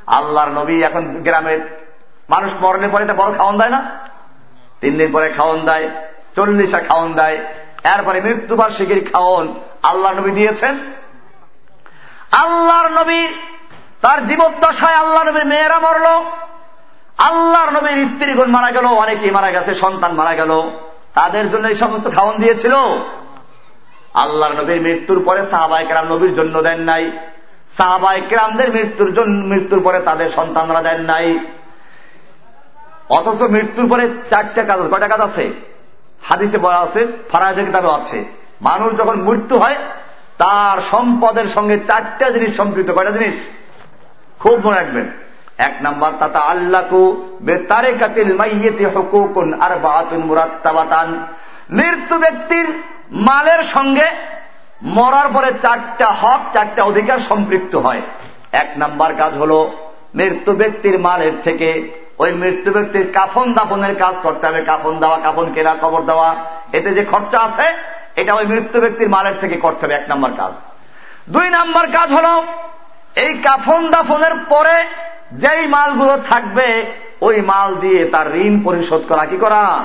আল্লাহর নবী এখন গ্রামে মানুষ মরলে পরে এটা বড় খাওয়ান দেয় না? তিন দিন পরে খাওয়ান দেয়। চল্লিশা খাওয়ান দেয়। এরপরে মৃত্যুবার্ষিকীর খাওয়ন আল্লাহ নবী দিয়েছেন। আল্লাহর নবী, তার জীবদ্দশায় আল্লাহ নবীর মেয়েরা মরল। আল্লাহর নবীর স্ত্রীগুণ মারা গেল, অনেকেই মারা গেছে, সন্তান মারা গেল। তাদের জন্য এই সমস্ত খাওয়ন দিয়েছিল। আল্লাহর নবীর মৃত্যুর পরে সাহাবাই কেরাম নবীর জন্য দেন নাই। সাহাবাই কেরামদের মৃত্যুর জন্য মৃত্যুর পরে তাদের সন্তানরা দেন নাই। অথচ মৃত্যুর পরে চারটা কাজ কয়টা কাজ আছে? হাদিসে বলা আছে ফারাজের কিতাবে আছে। মানুষ যখন মৃত্যু হয়, তার সম্পদের সঙ্গে চারটা জিনিস সম্পৃক্ত। কয়টা জিনিস? খুব মনে রাখবেন। এক নাম্বার, তাতা আল্লাহকু বেতারে কাতিল মাইয়েতে হকুকুন আর বাহাতুন মুরাত্তাবাতান। মৃত্যু ব্যক্তির মালের সঙ্গে মরার পরে চারটা হক, চারটা অধিকার সম্পৃক্ত হয়। এক নাম্বার কাজ হল, মৃত্যু ব্যক্তির মালের থেকে ওই মৃত্যু ব্যক্তির কাফন দাফনের কাজ করতে হবে। কাফন দেওয়া, কাফন কেনা কবর দেওয়া। এতে যে খরচা আছে, এটা ওই মৃত্যু ব্যক্তির মালের থেকে করতে হবে, এক নম্বর কাজ। দুই নম্বর কাজ হল, এই কাফন দাফনের পরে যেই মালগুলো থাকবে, ওই মাল দিয়ে তার ঋণ পরিশোধ করা। কি করা?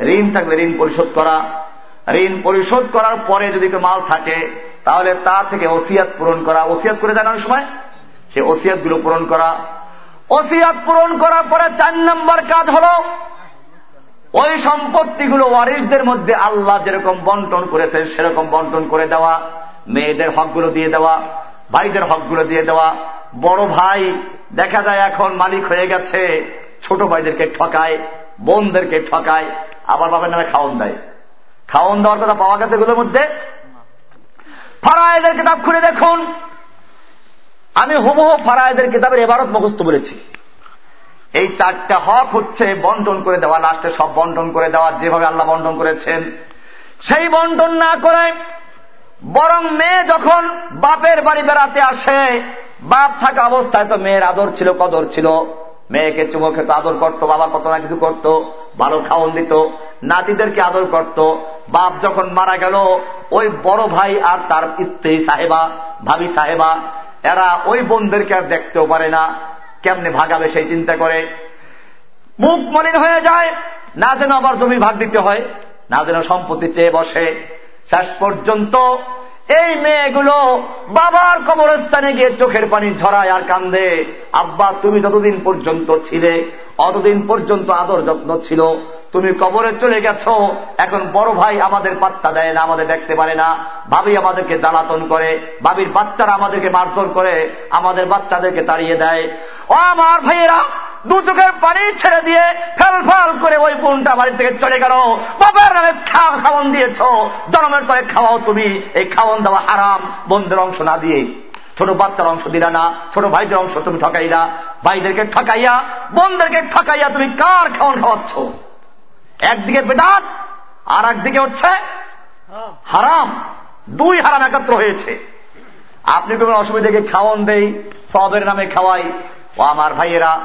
ঋণ থাকলে ঋণ পরিশোধ করা। ঋণ পরিশোধ করার পরে যদি মাল থাকে, তাহলে তা থেকে ওসিয়াত পূরণ করা। ওসিয়াত করে অনেক সময়? সে ওসিয়াতগুলো পূরণ করা। ওসিয়াত পূরণ করার পরে চার নম্বর কাজ হল, ওই সম্পত্তিগুলো ওয়ারিসদের মধ্যে আল্লাহ যেরকম বন্টন করেছেন সেরকম বন্টন করে দেওয়া, মেয়েদের হকগুলো দিয়ে দেওয়া, ভাইদের হকগুলো দিয়ে দেওয়া। বড় ভাই, দেখা যায় এখন মালিক হয়ে গেছে, ছোট ভাইদেরকে ঠকায়, বোনদেরকে ঠকায়, আবার বাবার নামে খাওয়ন দেয়। খাওয়ন দেওয়ার কথা পাওয়া গেছে এগুলোর মধ্যে। ফারায়েদের কিতাব খুলে দেখুন। আমি হুবহু ফারায়েদের কিতাবের এবারত মুখস্থ বলেছি। এই চারটা হক হচ্ছে বন্টন করে দেওয়া, লাস্টে সব বন্টন করে দেওয়া, যেভাবে আল্লাহ বন্টন করেছেন। সেই বন্টন না করে বরং মেয়ে যখন বাপের বাড়ি বেড়াতে আসে, বাপ থাকা অবস্থায় তো মেয়ের আদর ছিল, কদর ছিল। মেয়েকে চুমো খেত, আদর করতো, বাবা কত না কিছু করত, ভালো খাওয়ন দিত, নাতিদেরকে আদর করত। বাপ যখন মারা গেল, ওই বড় ভাই আর তার স্ত্রী সাহেবা, ভাবি সাহেবা এরা ওই বোনদেরকে আর দেখতেও পারে না। কেমনে ভাগাবে সেই চিন্তা করে। মুখ মলিন হয়ে যায়, না যেন আবার জমি ভাগ দিতে হয়, না যেন সম্পত্তি চেয়ে বসে। শেষ পর্যন্ত এই মেয়েগুলো বাবার কবরস্থানে গিয়ে চোখের পানি ঝরায় আর কান্দে। আব্বা, তুমি যতদিন পর্যন্ত ছিলে, অতদিন পর্যন্ত আদর যত্ন ছিল। তুমি কবরে চলে গেছ, এখন বড় ভাই আমাদের পাত্তা দেয় না, আমাদের দেখতে পারে না। ভাবি আমাদেরকে জ্বালাতন করে, ভাবির বাচ্চারা আমাদেরকে মারধর করে, আমাদের বাচ্চাদেরকে তাড়িয়ে দেয়। ও আমার ভাইয়েরা, দু চোখের পানি ছেড়ে দিয়ে ফেল ফেল করে ওই বোনটা বাড়ি থেকে চলে গেল। বাবার নামে খাওয়ান দিয়েছ, জনমের পরে খাওয়াও তুমি, এই খাওয়ান দেওয়া হারাম। বন্ধের অংশ না দিয়ে, ছোট বাচ্চার অংশ দিলা না, ছোট ভাইদের অংশ তুমি ঠকাইলা। ভাইদেরকে ঠকাইয়া, বোনদেরকে ঠকাইয়া তুমি কার খাওয়ান খাওয়াচ্ছ? একদিকে বেদাত আর একদিকে হচ্ছে হারাম। দুই হারাম একত্র হয়েছে। আপনি কোনো অসুবিধাকে খাওয়ন দেই সবের নামে খাওয়াই। ও আমার ভাইয়েরা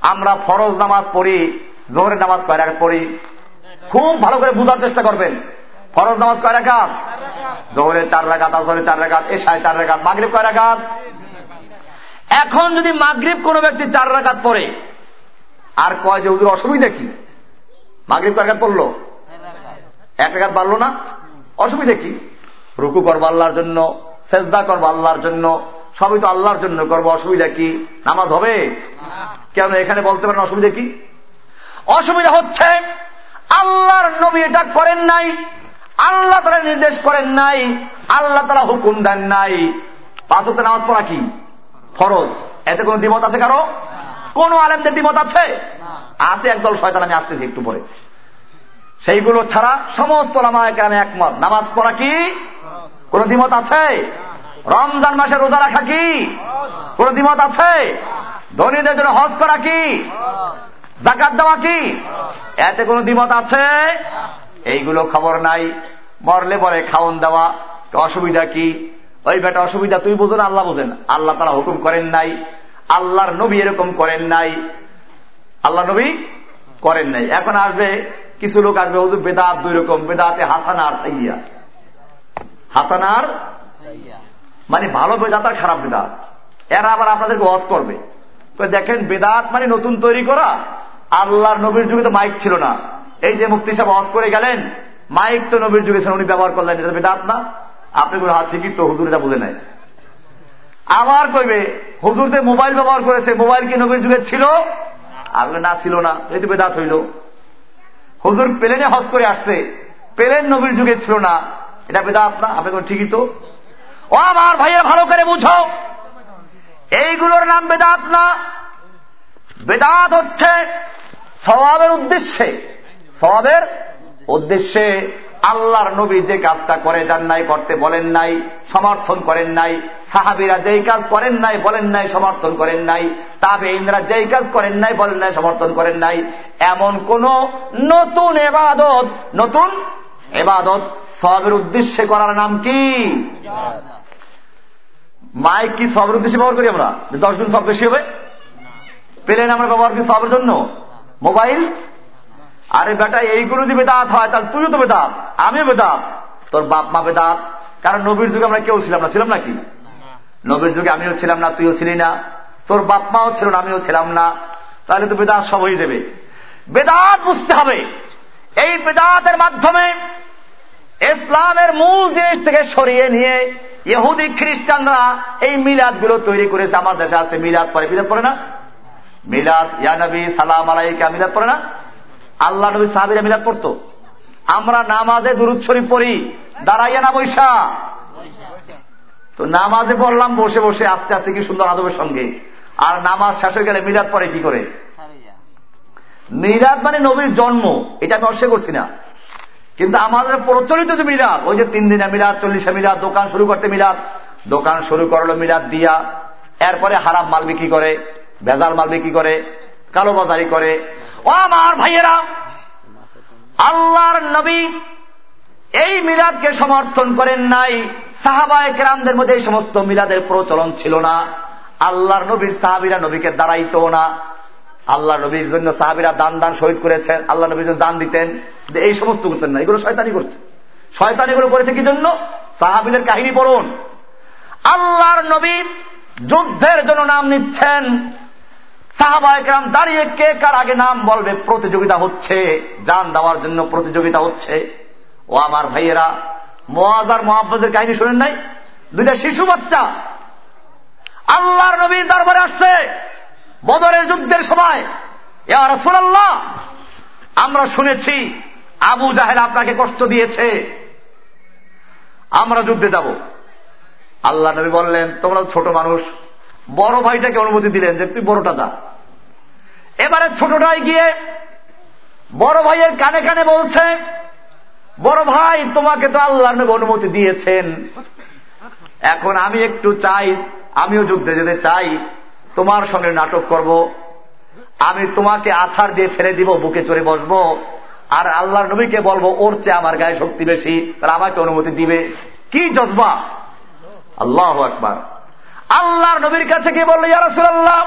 আমরা ফরজ নামাজ পড়ি জোহরের নামাজ কয় রাখাত পড়ি? খুব ভালো করে বোঝার চেষ্টা করবেন। ফরজ নামাজ কয় রাখাত জোহরের চার রাখাত আসরের চার রাখাত এসায় চার রাখাত মাগরীব কয় রাখাত এখন যদি মাগরীব কোনো ব্যক্তি চার রাখাত পড়ে আর কয় যে হুজুর অসুবিধা কি? মাগরীব রাখাত পড়ল? এক রাখাত বাড়লো না? অসুবিধা কি? রুকু করব আল্লাহর জন্য, সেজদা করব আল্লাহর জন্য, সবই তো আল্লাহর জন্য করব, অসুবিধা কি? নামাজ হবে? কেন এখানে বলতে পারেন অসুবিধা কি? অসুবিধা হচ্ছে, আল্লাহর নবী এটা করেন নাই, আল্লাহ তারা নির্দেশ করেন নাই, আল্লাহ তারা হুকুম দেন নাই। পাঁচ হতে নামাজ পড়া কি? ফরজ। এতে কোন দ্বিমত আছে কারও? কোন আলেমদের দ্বিমত আছে? আছে একদল শয়তান আমি আসতেছি একটু পরে। সেইগুলো ছাড়া সমস্ত লামায়ামে একমত। নামাজ পড়া কি? কোন দ্বিমত আছে? রমজান মাসে রোজা রাখা কি? কোন দ্বিমত আছে? ধনীদের জন্য হজ করা কি? জাকাত দেওয়া কি? এতে কোন দ্বিমত আছে? এইগুলো খবর নাই। মরলে বলে খাওন দেওয়া অসুবিধা কি? ওই বেটা অসুবিধা তুই বোঝো না আল্লাহ বোঝেন। আল্লাহ তারা হুকুম করেন নাই। আল্লাহর নবী এরকম করেন নাই। আল্লাহ নবী করেন নাই। এখন আসবে, কিছু লোক আসবে, হুজুর, বেদাত দুই রকম, বেদাতে হাসানা আর সাইয়া। হাসানার মানে ভালো বেদাত আর খারাপ বেদাত। এরা আবার আপনাদেরকে ওয়াজ করবে। দেখেন বেদাত মানে নতুন তৈরি করা। আল্লাহর নবীর যুগে তো মাইক ছিল না। এই যে মুক্তি সাহেব ওয়াজ করে গেলেন, মাইক তো নবীর যুগে উনি ব্যবহার করলেন, এটা বেদাত না। আপনি কোনো হাত ঠিকই তো হুজুর এটা বুঝে নেয় আবার কইবে হুজুরদের মোবাইল ব্যবহার করেছে, মোবাইল কি নবীর যুগে ছিল? আসলে না, ছিল না এই তো বেদাত হইল। হুজুর প্লেনে হজ করে আসছে, প্লেন নবীর যুগে ছিল না। এটা বেদাত না, আপনি ঠিকই তো। ও আমার ভাইয়া ভালো করে বুঝো। এইগুলোর নাম বেদাত না। বেদাত হচ্ছে স্বভাবের উদ্দেশ্যে। স্বভাবের উদ্দেশ্যে। আল্লাহর নবী যে কাজটা করে যান নাই করতে বলেন নাই, সমর্থন করেন নাই, সাহাবিরা যেই কাজ করেন নাই বলেন নাই, সমর্থন করেন নাই তাবে ইন্দ্রা যেই কাজ করেন নাই বলেন নাই, সমর্থন করেন নাই, এমন কোন নতুন এবাদত নতুন এবাদত সবের উদ্দেশ্যে করার নাম কি? মাইক কি সবের উদ্দেশ্যে ব্যবহার করি আমরা? দশ গুণ সব বেশি হবে? প্লেন আমরা ব্যবহার করি সবের জন্য? মোবাইল? আরে বেটা এইগুলো যদি বেদাত হয়, তাহলে তুইও তো বেদাত, আমিও বেদাত। তোর বাপ মা বেদাত। কারণ নবীর যুগে আমরা কেউ ছিলাম না। ছিলাম নাকি নবীর যুগে আমিও ছিলাম না, তুইও ছিলি না। তোর বাপ মাও ছিল না, আমিও ছিলাম না। তাহলে তো বেদাত সব হয়ে যাবে। বেদাত বুঝতে হবে। এই বেদাতের মাধ্যমে ইসলামের মূল জিনিস থেকে সরিয়ে নিয়ে ইহুদি, খ্রিস্টানরা এই মিলাদগুলো তৈরি করেছে। আমার দেশে আছে মিলাদ, পরে মিলাদ পড়ে না? মিলাদ ইয়ানবী সালাম আলাইকা, মিলাদ পড়ে না? আল্লাহ নবী সাহাবিরা মিলাদ পড়তো। আমরা নামাজে দুরুদ শরীফ পড়ি, দাঁড়াইয়া না বৈশা। তো নামাজে পড়লাম, বসে বসে আস্তে আস্তে কি সুন্দর আদবের সঙ্গে। আর নামাজ শেষ হয়ে গেলে মিলাদ পরে কি করে? মিলাদ মানে নবীর জন্ম, এটা আমি অস্বীকার করছি না। কিন্তু আমাদের প্রচলিত যে মিলাদ, ওই যে তিন দিনে মিলাদ চল্লিশে মিলাদ, দোকান শুরু করতে মিলাদ, দোকান শুরু করল মিলাদ দিয়া, এরপরে হারাম মাল বিক্রি করে, ভেজাল মাল বিক্রি করে কালোবাজারি করে ও আমার ভাইয়েরা, আল্লাহর নবী এই মিলাদকে সমর্থন করেন নাই। সাহাবায় কেরামদের মধ্যে এই সমস্ত মিলাদের প্রচলন ছিল না। আল্লাহর নবীর সাহাবিরা নবীকে দাঁড়াইত না। আল্লাহ নবীর জন্য সাহাবিরা দান দান শহীদ করেছেন আল্লাহ নবীর জন্য দান দিতেন। এই সমস্ত করতেন না এগুলো শয়তানি করছে। শয়তানি গুলো করেছে কি জন্য? সাহাবিদের কাহিনী পড়ুন। আল্লাহর নবী যুদ্ধের জন্য নাম নিচ্ছেন। সাহাবাহাম দাঁড়িয়ে কে কার আগে নাম বলবে? প্রতিযোগিতা হচ্ছে। যান দেওয়ার জন্য প্রতিযোগিতা হচ্ছে। ও আমার ভাইয়েরা মোয়াজার মোহাম্মদের কাহিনী শোনেন নাই? দুইটা শিশু বাচ্চা। আল্লাহর নবীর দরবারে আসছে। বদরের যুদ্ধের সময়। রসুল্লাহ আমরা শুনেছি, আবু জাহের আপনাকে কষ্ট দিয়েছে। আমরা যুদ্ধে যাব। আল্লাহ নবী বললেন, তোমরা ছোট মানুষ। বড় ভাইটাকে অনুমতি দিলেন যে, তুই বড়টা যা। এবারে ছোটটাই গিয়ে বড় ভাইয়ের কানে কানে বলছে, বড় ভাই, তোমাকে তো আল্লাহ নবী অনুমতি দিয়েছেন। এখন আমি একটু চাই, আমিও যুদ্ধে যেতে চাই, তোমার সঙ্গে নাটক করব। আমি তোমাকে আছাড় দিয়ে ফেলে দিব, বুকে চড়ে বসবো। আর আল্লাহর নবীকে বলব, ওর চেয়ে আমার গায়ে শক্তি বেশি, তারা আমাকে অনুমতি দিবে। কি জজবা? আল্লাহ আকবার। আল্লাহর নবীর কাছে গিয়ে বলল ইয়ারসুল্লাহ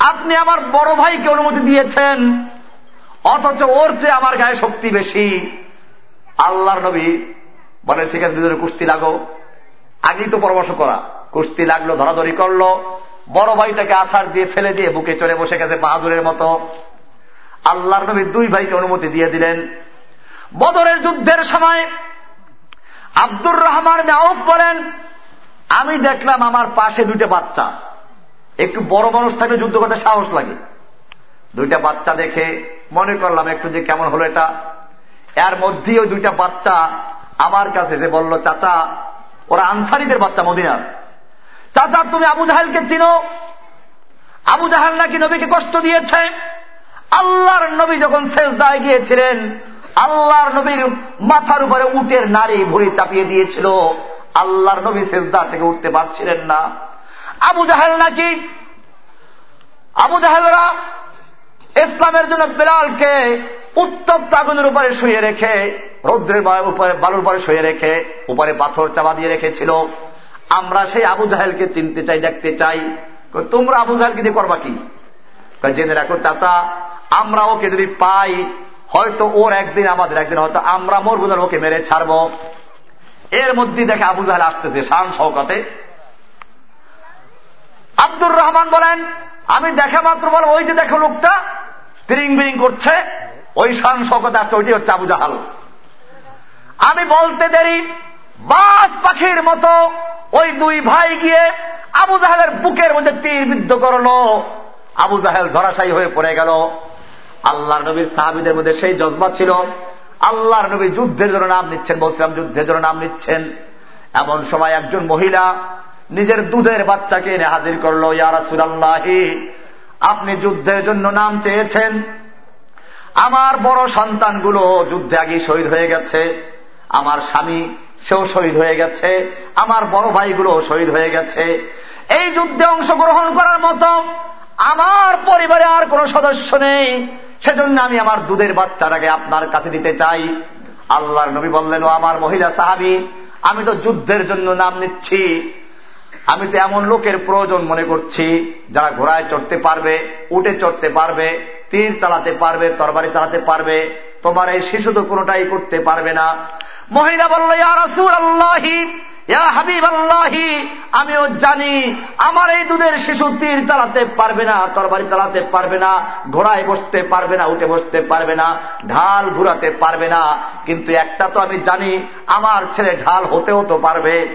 আপনি আমার বড় ভাইকে অনুমতি দিয়েছেন, অথচ ওর চেয়ে আমার গায়ে শক্তি বেশি। আল্লাহর নবী বলে, ঠিক আছে, দুজনে কুস্তি লাগো। আগেই তো পরামর্শ করা। কুস্তি লাগল, ধরাধরি করল। বড় ভাইটাকে আছাড় দিয়ে ফেলে দিয়ে বুকে চড়ে বসে গেছে বাহাদুরের মতো। আল্লাহর নবী দুই ভাইকে অনুমতি দিয়ে দিলেন। বদরের যুদ্ধের সময় আব্দুর রহমান আউফ বলেন, আমি দেখলাম আমার পাশে দুইটা বাচ্চা। একটু বড় মানুষ থাকলে যুদ্ধ করতে সাহস লাগে। দুইটা বাচ্চা দেখে মনে করলাম একটু যে কেমন হলো এটা। এর মধ্যেই ওই দুইটা বাচ্চা আমার কাছে এসে বলল, চাচা, ওরা আনসারিদের বাচ্চা মদিনার। চাচা, তুমি আবু জাহালকে চিনো? আবু জাহাল নাকি নবীকে কষ্ট দিয়েছে? আল্লাহর নবী যখন শেষ দায় গিয়েছিলেন, আল্লাহর নবীর মাথার উপরে উটের নারী ভুড়ি চাপিয়ে দিয়েছিল। আল্লাহর নবী শেষদার থেকে উঠতে পারছিলেন না। আবু জাহেল নাকি? আবু জাহেলরা ইসলামের জন্য বেলালকে উত্তপ্ত আগুনের উপরে শুয়ে রেখে, রৌদ্রের উপরে, বালুর উপরে শুয়ে রেখে, উপরে পাথর চাপা দিয়ে রেখেছিল। আমরা সেই আবু জাহেলকে চিনতে চাই, দেখতে চাই। তোমরা আবু জাহেলকে দিয়ে করবা কি? জেনে রাখো চাচা, আমরা ওকে যদি পাই, হয়তো ওর একদিন, আমাদের একদিন হয়তো আমরা মোর মরবুদার ওকে মেরে ছাড়ব। এর মধ্যে দেখে আবু জাহেল আসতেছে, শান শওকতে। আব্দুর রহমান বলেন, আমি দেখা মাত্র বল ওই যে দেখো লোকটা, তিরিং বিরিং করছে, ওই শান শওকতে আসছে ওইটি হচ্ছে আবু জাহাল। আমি বলতে দেরি, বাস পাখির মতো ওই দুই ভাই গিয়ে আবু জাহেলের বুকের মধ্যে তীর বিদ্ধ করল। আবু জাহেল ধরাশায়ী হয়ে পড়ে গেল। আল্লাহর নবীর সাহাবিদের মধ্যে সেই জজবা ছিল। আল্লাহর নবী যুদ্ধের জন্য নাম নিচ্ছেন, বলছিলাম যুদ্ধের জন্য নাম নিচ্ছেন। এমন সময় একজন মহিলা নিজের দুধের বাচ্চাকে এনে হাজির করল ইয়ারাসুল্লাহি আপনি যুদ্ধের জন্য নাম চেয়েছেন। আমার বড় সন্তানগুলো যুদ্ধে আগে শহীদ হয়ে গেছে। আমার স্বামী সেও শহীদ হয়ে গেছে। আমার বড় ভাইগুলো শহীদ হয়ে গেছে। এই যুদ্ধে অংশগ্রহণ করার মতো আমার পরিবারে আর কোন সদস্য নেই। সেজন্য আমি আমার দুধের বাচ্চাটাকে আপনার কাছে দিতে চাই। আল্লাহর নবী বললেন, ও আমার মহিলা সাহাবি, আমি তো যুদ্ধের জন্য নাম নিচ্ছি। আমি তো এমন লোকের প্রয়োজন মনে করছি, যারা ঘোড়ায় চড়তে পারবে, উঠে চড়তে পারবে, তীর চালাতে পারবে, তরবারি চালাতে পারবে, তোমার এই শিশু তো কোনোটাই করতে পারবে না। মহিলা বলল আমিও জানি, আমার এই দুধের শিশু তীর চালাতে পারবে না, তরবারি চালাতে পারবে না, ঘোড়ায় বসতে পারবে না, উঠে বসতে পারবে না, ঢাল ঘুরাতে পারবে না, কিন্তু একটা তো আমি জানি, আমার ছেলে ঢাল হতেও তো পারবে।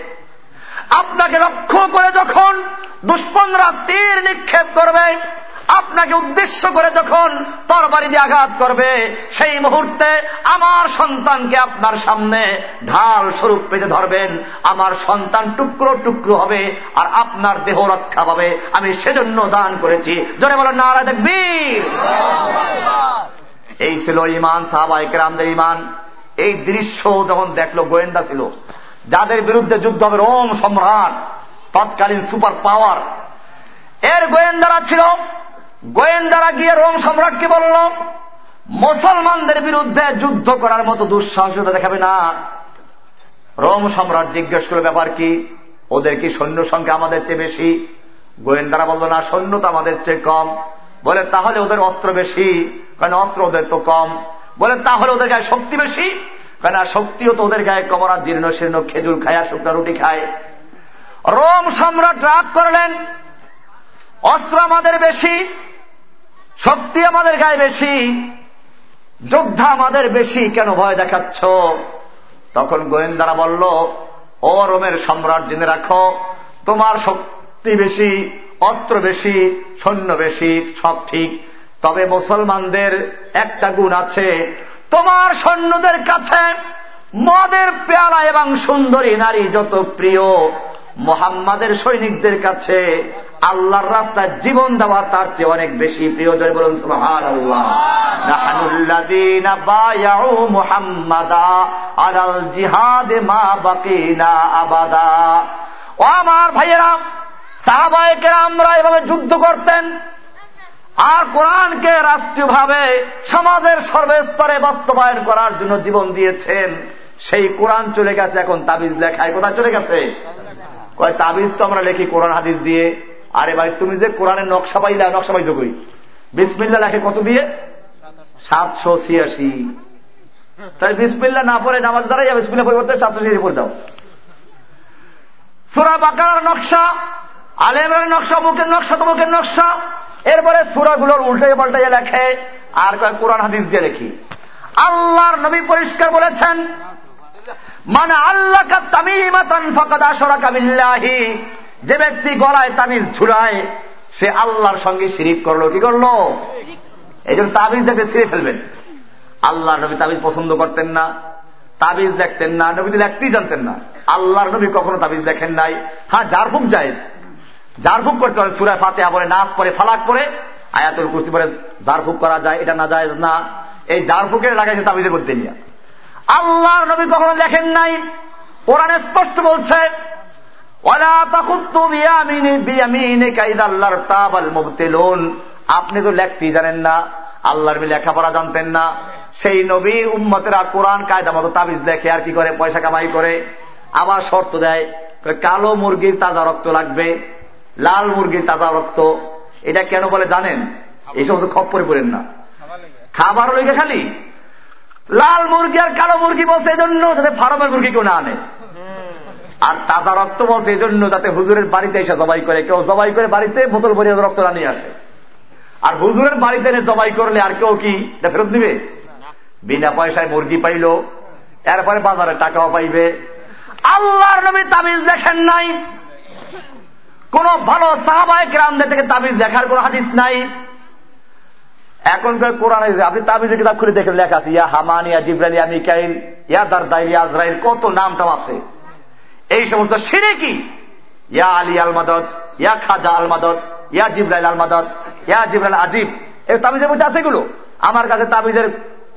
আপনাকে লক্ষ্য করে যখন দুষ্পনরা তীর নিক্ষেপ করবে, আপনাকে উদ্দেশ্য করে যখন তরবারি দিয়ে আঘাত করবে, সেই মুহূর্তে আমার সন্তানকে আপনার সামনে ঢাল স্বরূপ পেতে ধরবেন। আমার সন্তান টুকরো টুকরো হবে আর আপনার দেহ রক্ষা পাবে। আমি সেজন্য দান করেছি। জনে বলেন নারা দেখবীর এই ছিল ইমান সাহাবাহিকের আমদের ইমান এই দৃশ্য যখন দেখল, গোয়েন্দা ছিল। যাদের বিরুদ্ধে যুদ্ধ হবে রোম সম্রাট, তৎকালীন সুপার পাওয়ার। এর গোয়েন্দারা ছিল, গোয়েন্দারা গিয়ে রোম সম্রাটকে বলল, মুসলমানদের বিরুদ্ধে যুদ্ধ করার মতো দুঃসাহসতা দেখাবে না। রোম সম্রাট জিজ্ঞেস করে ব্যাপার কি? ওদের কি সৈন্য সংখ্যা আমাদের চেয়ে বেশি? গোয়েন্দারা বলল, না, সৈন্য তো আমাদের চেয়ে কম। বলে, তাহলে ওদের অস্ত্র বেশি, কারণ অস্ত্র ওদের তো কম। বলে, তাহলে ওদের গায়ে শক্তি বেশি? কেন শক্তিও তো ওদের গায়ে কমরা জীর্ণ শীর্ণ খেজুর খায় আর শুকনা রুটি খায়। রোম সম্রাট রাগ করলেন, অস্ত্র আমাদের বেশি, শক্তি আমাদের গায়ে বেশি, যোদ্ধা আমাদের বেশি, কেন ভয় দেখাচ্ছ? তখন গোয়েন্দারা বলল, ও রোমের সম্রাট, জেনে রাখো, তোমার শক্তি বেশি, অস্ত্র বেশি, সৈন্য বেশি, সব ঠিক। তবে মুসলমানদের একটা গুণ আছে তোমার সৈন্যদের কাছে মদের পেয়ালা এবং সুন্দরী নারী যত প্রিয়, মোহাম্মদের সৈনিকদের কাছে আল্লাহর রাস্তায় জীবন দেওয়া তার চেয়ে অনেক বেশি প্রিয়। জয় বলুন জিহাদে মা ও আমার ভাইয়েরা সাহাবায়কের আমরা এভাবে যুদ্ধ করতেন। আর কোরআনকে রাষ্ট্রীয়ভাবে সমাজের সর্বস্তরে বাস্তবায়ন করার জন্য জীবন দিয়েছেন, সেই কোরআন চলে গেছে, এখন তাবিজ লেখায়। কোথায় চলে গেছে? কয়, তাবিজ তো আমরা লেখি কোরআন, হাদিস দিয়ে। আরে ভাই, তুমি যে কোরআনের নকশা পাইলা, নকশা পাইছো কই? বিসমিল্লা লেখে কত দিয়ে? সাতশো ছিয়াশি। তাই বিসমিল্লা না পড়ে নামাজ দ্বারাই বিসমিল্লা পরিবর্তে সাতশো ছিয়াশি পড়ে দাও। সুরা বাকার নকশা আলেমের নকশা মুখের নকশা, তমুকের নকশা। এরপরে সুরাগুলোর উল্টে পাল্টে লেখে, আর কোরআন হাদিস দিয়ে লেখি। আল্লাহর নবী পরিষ্কার বলেছেন মানে আল্লাহ তামিমাতান যে ব্যক্তি গলায় তামিজ ঝুলায়, সে আল্লাহর সঙ্গে শিরিক করল, কি করল? এই জন্য তাবিজ দেখে ছিঁড়ে ফেলবেন। আল্লাহর নবী তাবিজ পছন্দ করতেন না, তাবিজ দেখতেন না নবী লেখতেই জানতেন না। আল্লাহর নবী কখনো তাবিজ দেখেন নাই। হ্যাঁ জারফুক জায়েজ। জারফুক করতে পারে সুরায় ফাতেহা পরে নাচ পরে ফালাক পরে আয়াতুল কুস্তি পরে জারফুক করা যায়, এটা না যায় না। এই জারফুকের লাগাইছে তাবিজের মধ্যে নিয়ে। আল্লাহর নবী কখনো লেখেন নাই। কোরআনে স্পষ্ট বলছে আপনি তো লেখতেই জানেন না, আল্লাহর লেখাপড়া জানতেন না। সেই নবীর উম্মতেরা কোরআন কায়দা মতো তাবিজ দেখে আর কি করে, পয়সা কামাই করে, আবার শর্ত দেয়, কালো মুরগির তাজা রক্ত লাগবে। লাল মুরগির তাজা রক্ত এটা কেন বলে জানেন? এই সমস্ত খপ্পরে পড়েন না। খাবার লইগে খালি। লাল মুরগি আর কালো মুরগি বলছে এই জন্য যাতে ফার্মের মুরগি কেউ না আনে। আর তাজা রক্ত বলছে এই জন্য যাতে হুজুরের বাড়িতে এসে জবাই করে কেউ জবাই করে বাড়িতে বোতল ভরিয়ে রক্ত নিয়ে আসে। আর হুজুরের বাড়িতে এনে জবাই করলে আর কেউ কি এটা ফেরত দিবে? বিনা পয়সায় মুরগি পাইল এরপরে বাজারে টাকাও পাইবে। আল্লাহর নবী তাবিজ দেখেন নাই। কোন ভালো সাহাবায় গ্রামদের থেকে তাবিজ দেখার কোন হাদিস নাই। এখনকার কোরআনে আপনি তাবিজের কিতাব খুলে দেখেন, লেখা আছে, ইয়া হামান, ইয়া জিব্রাইল, ইয়া মিকাইল, ইয়া দারদাই ইয়া আজরাইল কত নামটাও আছে। এই সমস্ত সিঁড়ে কি ইয়া আলী আল মাদত ইয়া খাজা আল মাদত ইয়া জিব্রাইল আল মাদত ইয়া জিব্রাইল আজিব এই তাবিজের মধ্যে আছে এগুলো। আমার কাছে তাবিজের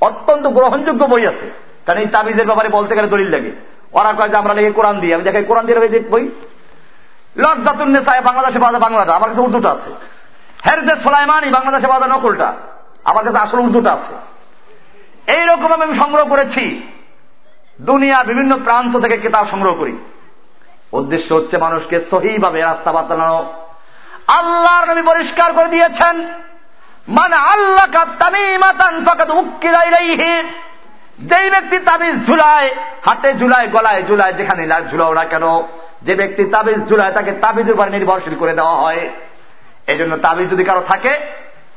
অত্যন্ত গ্রহণযোগ্য বই আছে। কারণ এই তাবিজের ব্যাপারে বলতে গেলে দলিল লাগে। ওরা কয় যে, আমরা লিখে কোরআন দিই। আমি দেখে কোরআন দিয়ে বই? লজ্জাতুন্নে সাহেব বাংলাদেশে বাজা বাংলাটা, আমার কাছে উর্দুটা আছে। হেরদে সোলাইমানি বাংলাদেশে বাজা নকলটা, আমার কাছে আসলে উর্দুটা আছে। এইরকম আমি সংগ্রহ করেছি। দুনিয়া বিভিন্ন প্রান্ত থেকে কিতাব সংগ্রহ করি। উদ্দেশ্য হচ্ছে মানুষকে সহিভাবে রাস্তা বাতানো আল্লাহর নবী পরিষ্কার করে দিয়েছেন মানে আল্লাহ যেই ব্যক্তি তাবিজ ঝুলায়, হাতে ঝুলায়, গলায় ঝুলায়, যেখানে ঝুলাও না কেন যে ব্যক্তি তাবিজ ঝুলায় তাকে তাবিজের উপর নির্ভরশীল করে দেওয়া হয়। এই জন্য তাবিজ যদি কারও থাকে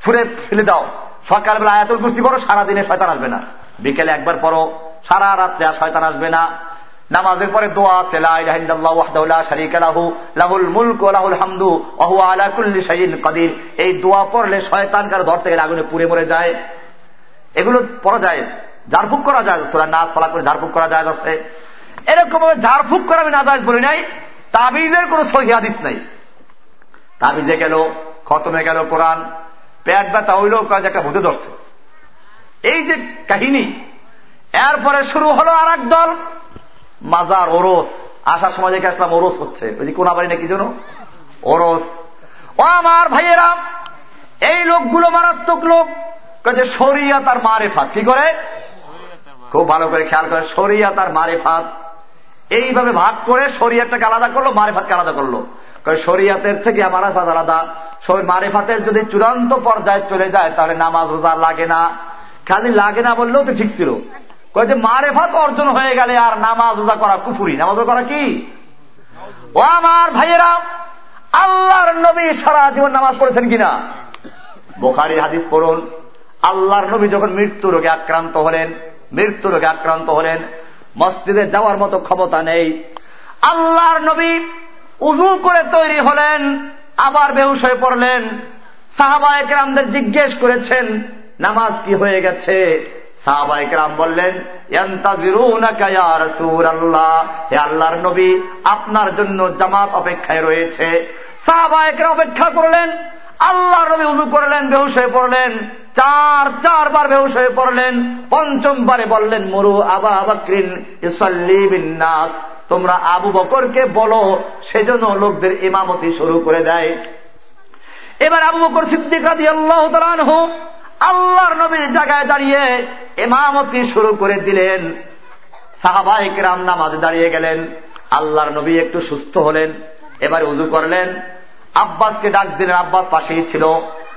ফুরে ফেলে দাও। সকালবেলা আয়াতুল কুস্তি করো সারাদিনে শয়তান আসবে না। বিকেলে একবার পরো সারা রাত্রে আর শয়তান আসবে না। নামাজের পরে দোয়া এই দোয়া পড়লে শয়তান কারও ধরতে গেলে আগুনে পুড়ে মরে যায়। এগুলো পড়া যায়, ঝাড়ফুক করা যায় নাচ ফলা করে ঝাড়ফুক করা যায় আছে। এরকম ভাবে ঝাড়ফুক করে আমি না যায় বলি নাই, তাবিজের কোন সহি হাদিস নাই। তাবিজে গেল, খতমে গেল কোরআন, পেট ব্যথা হইল কাজ একটা ভূতে ধরছে। এই যে কাহিনী, এরপরে শুরু হলো আর দল, মাজার, ওরস। আসার সময় দেখে আসলাম ওরস হচ্ছে। ওই যে কোনাবাড়ি নাকি যেন ওরস। ও আমার ভাইয়েরা, এই লোকগুলো মারাত্মক লোক। কাজে শরিয়া তার মারে ফাত কি করে? খুব ভালো করে খেয়াল করে শরিয়া তার মারে ফাত এইভাবে ভাগ করে শরিয়াটাকে আলাদা করল মারে ফাতকে আলাদা করল। শরিয়াতের থেকে আমার ফাত আলাদা। মারেফাতের যদি চূড়ান্ত পর্যায়ে চলে যায়, তাহলে নামাজ, রোজা লাগে না। খালি লাগে না বললেও তো ঠিক ছিল। কয়ে যে মারেফাত অর্জন হয়ে গেলে আর নামাজ, রোজা করা কুফুরি। নামাজ করা কি? ও আমার ভাইয়েরা, আল্লাহর নবী সারা জীবন নামাজ পড়েছেন কিনা? বোখারির হাদিস পড়ুন। আল্লাহর নবী যখন মৃত্যু রোগে আক্রান্ত হলেন, মৃত্যু রোগে আক্রান্ত হলেন মসজিদে যাওয়ার মতো ক্ষমতা নেই। আল্লাহর নবী উজু করে তৈরি হলেন, আবার বেহুশ হয়ে পড়লেন। সাহাবা একরামদের জিজ্ঞেস করেছেন, নামাজ কি হয়ে গেছে? সাহাবা একরাম বললেন আল্লাহর নবী, আপনার জন্য জামাত অপেক্ষায় রয়েছে। সাহাবা একরাম অপেক্ষা করলেন আল্লাহ নবী উজু করলেন, বেহুশ হয়ে পড়লেন। চার, চারবার বেহুশ হয়ে পড়লেন। পঞ্চমবারে বললেন, মরু আবা আবাক্রিন ইসল্লিবিন্নাস তোমরা আবু বকরকে বলো, সেজন্য লোকদের ইমামতি শুরু করে দেয়। এবার আবু বকর সিদ্দিক রাজি আল্লাহ আল্লাহর নবীর জায়গায় দাঁড়িয়ে এমামতি শুরু করে দিলেন। সাহাবাহিক রাম নামাজ দাঁড়িয়ে গেলেন। আল্লাহর নবী একটু সুস্থ হলেন। এবার উজু করলেন। আব্বাসকে ডাক দিলেন। আব্বাস পাশেই ছিল।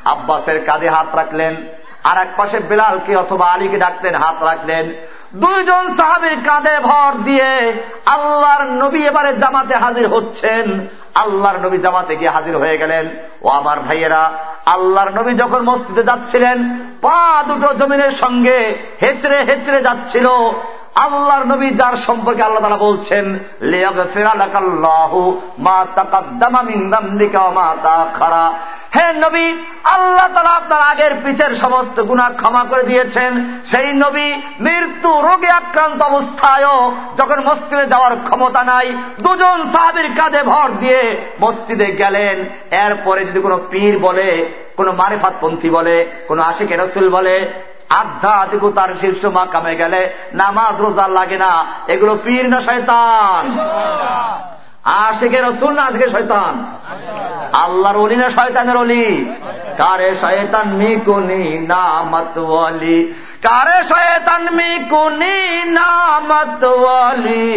আব্বাসের কাঁধে হাত রাখলেন আর এক পাশে বেলালকে অথবা আলীকে ডাকলেন হাত রাখলেন। দুইজন সাহাবির কাঁধে ভর দিয়ে আল্লাহর নবী এবারে জামাতে হাজির হচ্ছেন। আল্লাহর নবী জামাতে গিয়ে হাজির হয়ে গেলেন। ও আমার ভাইয়েরা, আল্লাহর নবী যখন মসজিদে যাচ্ছিলেন, পা দুটো জমিনের সঙ্গে হেচড়ে হেচড়ে যাচ্ছিল। আল্লাহর নবী যার সম্পর্কে আল্লাহ তারা বলছেন হে নবী, আল্লাহ তারা আপনার আগের পিছের সমস্ত গুণা ক্ষমা করে দিয়েছেন। সেই নবী মৃত্যু রোগে আক্রান্ত অবস্থায়ও যখন মসজিদে যাওয়ার ক্ষমতা নাই, দুজন সাহাবির কাঁধে ভর দিয়ে মসজিদে গেলেন। এরপরে যদি কোনো পীর বলে, কোন মারেফাতপন্থী বলে, কোন আশিকে রসুল বলে আধ্যাত্মিকতার শীর্ষ মাকামে গেলে নামাজ রোজা লাগে না। এগুলো পীর না শয়তান? আশেখের রসুল না আশেখের শয়তান? আল্লাহর অলি না শয়তানের অলি কারে শয়তান মিকুনি নামত অলি কারে শয়তান মিকুনি নামত অলি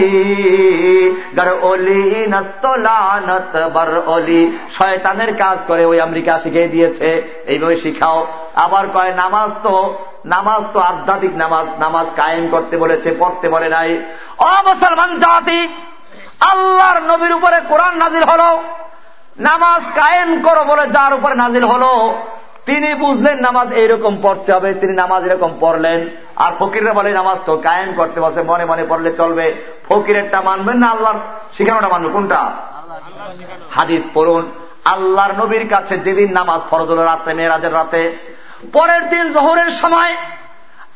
গর অলি নস্তলানত বর অলি শয়তানের কাজ করে ওই আমেরিকা শিখিয়ে দিয়েছে। এইভাবে শিখাও। আবার কয়, নামাজ তো নামাজ তো আধ্যাত্মিক নামাজ নামাজ কায়েম করতে বলেছে, পড়তে বলে নাই। অ মুসলমান জাতি, আল্লাহর নবীর উপরে কোরআন নাজিল হল, নামাজ কায়েম করো বলে যার উপরে নাজিল হল, তিনি বুঝলেন নামাজ এইরকম পড়তে হবে, তিনি নামাজ এরকম পড়লেন। আর ফকিররা বলে, নামাজ তো কায়েম করতে বলছে, মনে মনে পড়লে চলবে। ফকিরেরটা মানবেন না, আল্লাহর শিখানোটা মানবেন কোনটা? হাদিস পড়ুন। আল্লাহর নবীর কাছে যেদিন নামাজ ফরজ হল, রাতে, মেয়েরাজের রাতে পরের দিন জহরের সময়